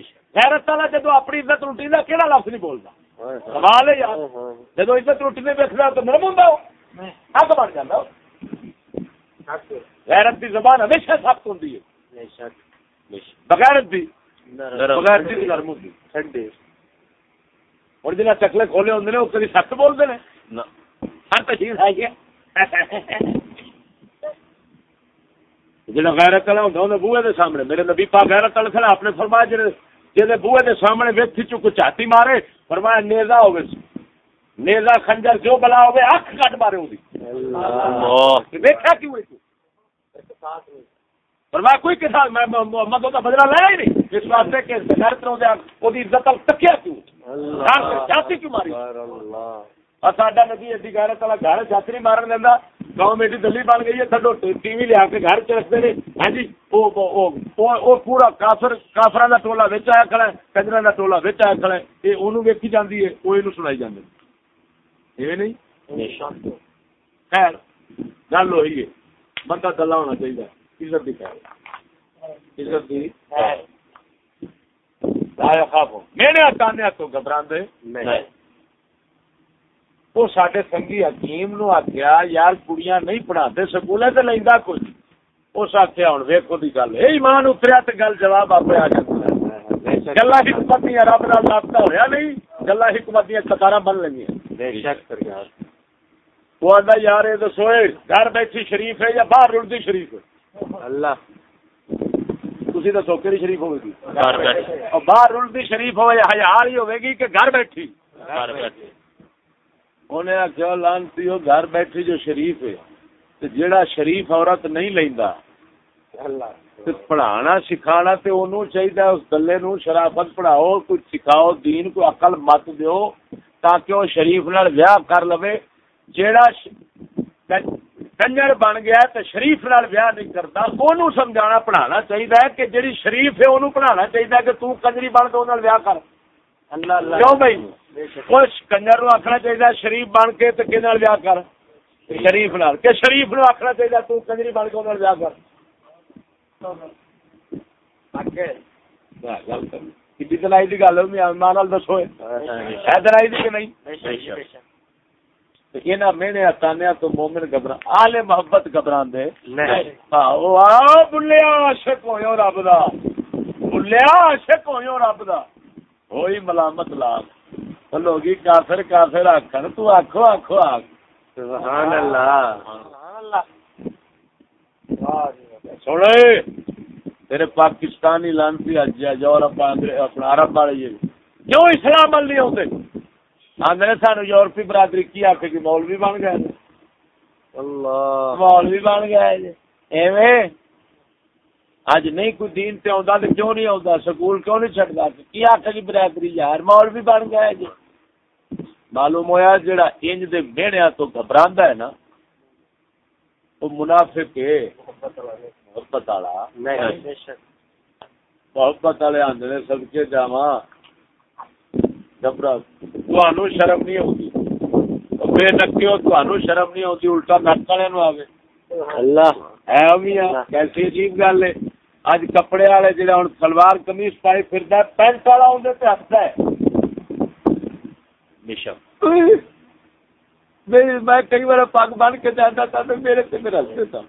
Speaker 3: شک۔
Speaker 1: غیرت والا جدو اپنی عزت لٹی دا کہڑا لفظ نہیں بولتا سوال ہے یار۔ جدو عزت لٹنے ویکھدا تو نرم ہوندا ہو۔ حق بن ہو۔ غیرت کی زبان ہمیشہ سخت ہوتی بغیرت دی بغیرتی دی نرم جنہیں چکلے کھولے ہوندے نے وہ کبھی سخت ہے کیا جڑا غیرت والا ہوندا اوندا بوئے دے سامنے میرے نبی پاک غیرت والے سن اپنے فرمایا جڑے جے بوئے دے سامنے ویکھی چ کوئی چاٹی مارے فرمایا نیزا ہوے نیزا خنجر جو بلا ہوے اکھ کٹ مارے اودی
Speaker 3: اللہ
Speaker 1: دیکھا کیوں ہے تو فرمایا کوئی کسا میں محمد دا بدلہ لایا ہی نہیں۔ اس واسطے کہ غیرت نو دے اودی عزت ال تکیا کیوں؟ گھر چاٹی کیوں ماری؟
Speaker 3: اللہ۔
Speaker 1: اور ساڈا نبی ایڈی غیرت والا گھر چھتری مارن دینا گاؤں میری دلی بن گئی ہے تھڈو ٹی وی لیا کے گھر چ رکھتے ہیں ہاں جی وہ- وہ وہ پورا کافر کافراں دا ٹولا وچ آیا کھڑا ہے کنجراں دا ٹولا وچ آیا کھڑا ہے۔ یہ اونوں ویکھی جاندی ہے وہ اینوں سنائی جاندے یہ نہیں؟ خیر گل ہوئی ہے۔ بندہ دلہ ہونا چاہیے عزت دی خیر عزت دی؟ آیا خواب میرے تانے تو گھبراندے
Speaker 3: نہیں۔
Speaker 1: وہ سڈے سنگھی حکیم نو آخیا یار کڑیاں نہیں پڑھاتے سکول تو لینا کچھ۔ اس آخیا ہوں ویکو دی گل۔ یہ ایمان اتریا تو گل جواب آپ آ جاتا گلا حکمت دیا رب نال رابطہ ہوا نہیں گلا حکمت دیا قطار بن لگی وہ آتا یار یہ دسو گھر بیٹھی شریف ہے یا باہر رڑتی شریف ہے؟
Speaker 3: اللہ۔
Speaker 1: تھی دسو کہڑی شریف ہوے گی؟
Speaker 3: گھر بیٹھے۔
Speaker 1: اور باہر رڑتی شریف ہوے ہزار ہی ہوے گی کہ گھر بیٹھی؟
Speaker 3: گھر بیٹھے۔
Speaker 1: انہیں آخیا لانتی ہو گھر بیٹھی جو شریف ہے تے جیڑا شریف عورت نہیں لیندا تے پڑھانا سکھانا تے اونوں چاہیے اس گلے نو شرافت پڑھاؤ کچھ سکھاؤ دین کو عقل مت دیو تاکہ وہ شریف نال ویاہ کر لوے۔ جیڑا ش- کنجر بن گیا تے شریف نال ویاہ نہیں کرتا۔ اونوں سمجھانا پڑھانا چاہیے کہ جیڑی شریف ہے اونوں پڑھانا چاہیے کہ تو کنجری بن نال ویاہ کر۔
Speaker 3: اللہ اللہ۔
Speaker 1: کیوں بھائی؟ کچھ کنجر نو آخنا چاہیے شریف بن کے تے کہنے ویاہ کر۔ شریف نال۔ کہ شریف نو آخنا چاہیے تو کنجری بن کے انہوں ویاہ کر۔ دلائی گل ماں نال دسو۔ ہے دلائی دی کہ نہیں؟
Speaker 3: بے شک
Speaker 1: یہ مینے تانیا تو مومن آلے محبت دے. ہاں بلیا عاشق ہویو رب دا. بلیا عاشق ہویو رب دا. ہوئی ملامت لوگی کافر کافر آکھن تو آکھو آکھو آکھ.
Speaker 3: سبحان اللہ.
Speaker 1: سنے تیرے پاکستانی لانتی اج یورپ اپنا عرب والے کیوں اسلام نہیں ہوتے آدھے سانو یورپی برادری کی آخ کی مولوی بن
Speaker 3: گیا
Speaker 1: مولوی بن گیا ایویں اج نہیں کوئی دین تے آندا تے کیوں نہیں آتا سکول کیوں نہیں چڑھتا کی آخ کی برادری یار مولوی بن گیا جی۔ معلوم ہوا جا انج دے میڑیاں تو گھبراندا ہے نا وہ منافق محبت والا۔
Speaker 3: نہیں
Speaker 2: ہاں۔
Speaker 1: محبت والے آندے صدقے جاواں۔ گھبرا۔ تانوں شرم نہیں ہوندی بے نکیو تانوں شرم نہیں ہوندی الٹا نک والے نو آوے
Speaker 3: اللہ
Speaker 1: ہے میاں کیسی عجیب گل ہے اج کپڑے والے جڑا ہن سلوار قمیض پائی پھردا ہے پینٹ والا تے ہسدا ہے میں میں کئی بار پگ بن کے جاتا تھا تو میرے تے میرا تھا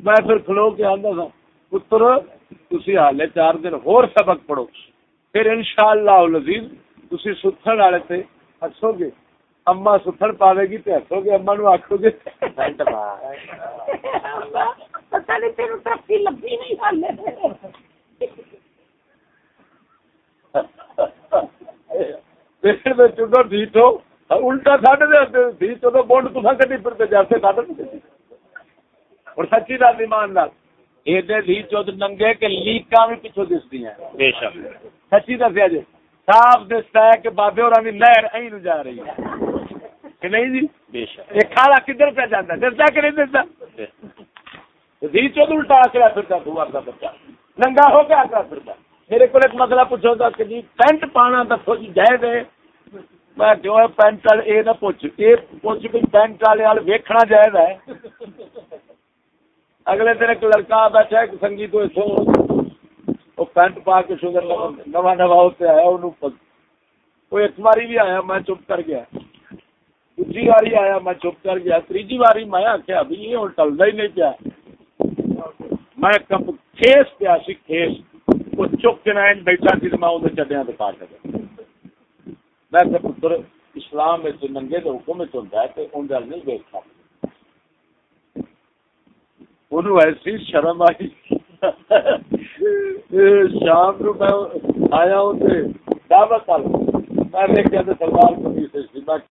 Speaker 1: میں پھر کھلو کے آندا تھا پتر تسی حالے چار دن ہور سبق پڑھو پھر انشاءاللہ العزیز تسی ستھن والے تے ہسو گے۔ اما ستھن پاوے گی تے ہسو گے اما نو آکھو گے۔
Speaker 2: پتہ نہیں تینوں ترقی لبھی نہیں حالے
Speaker 1: میں ڈھیٹو الٹا ساڈے دے ڈھیٹو تو بونڈ تساں کڈی جیسے ساڈے نہیں اور سچی دل ایمان نال ایڈے ڈھیٹو تے ننگے کہ لیکاں بھی پیچھے دسدی ہیں۔
Speaker 3: بے شک۔
Speaker 1: سچی دسیا جی۔ صاف دستا ہے کہ بابے اور لہر ائی نو جا رہی ہے۔ کہ نہیں جی؟
Speaker 3: بے شک۔
Speaker 1: یہ کھالا کدھر پہ جانا دستا کہ نہیں دستا؟ دھی چود الٹا آکڑا پھرتا تو آپ کا بچہ۔ ننگا ہو کے آکڑا پھرتا۔ میرے کو ایک مسئلہ پوچھو تھا کہ جی پینٹ پانا دسو جی جائے دے۔ میں ہے پینٹ والے یہ نہ پوچھ یہ پوچھ بھی پینٹ والے وال ویکھنا جائز ہے اگلے دن ایک لڑکا بیٹھا ایک سنگی تو وہ پینٹ پا کے شوگر نواں نواں آیا، انہوں وہ ایک باری بھی آیا، میں چپ کر گیا۔ دوسری باری آیا، میں چپ کر گیا۔ تیجی باری میں آخیا بھی یہ ہوں ٹلتا ہی نہیں پیا۔ میں کپ کھیس پیا سی، کھیس۔ وہ چک کے نائن بیٹھا سی میں اندر چڈیا تو کاٹ گیا میں پتر، اسلام تو ننگے کے حکم میں ہوتا ہے تو ان گل نہیں دیکھتا انہوں ایسی شرم آئی شام نو میں آیا ہوں تے دعوت آ میں دیکھا تو سلوار کمیز سی میں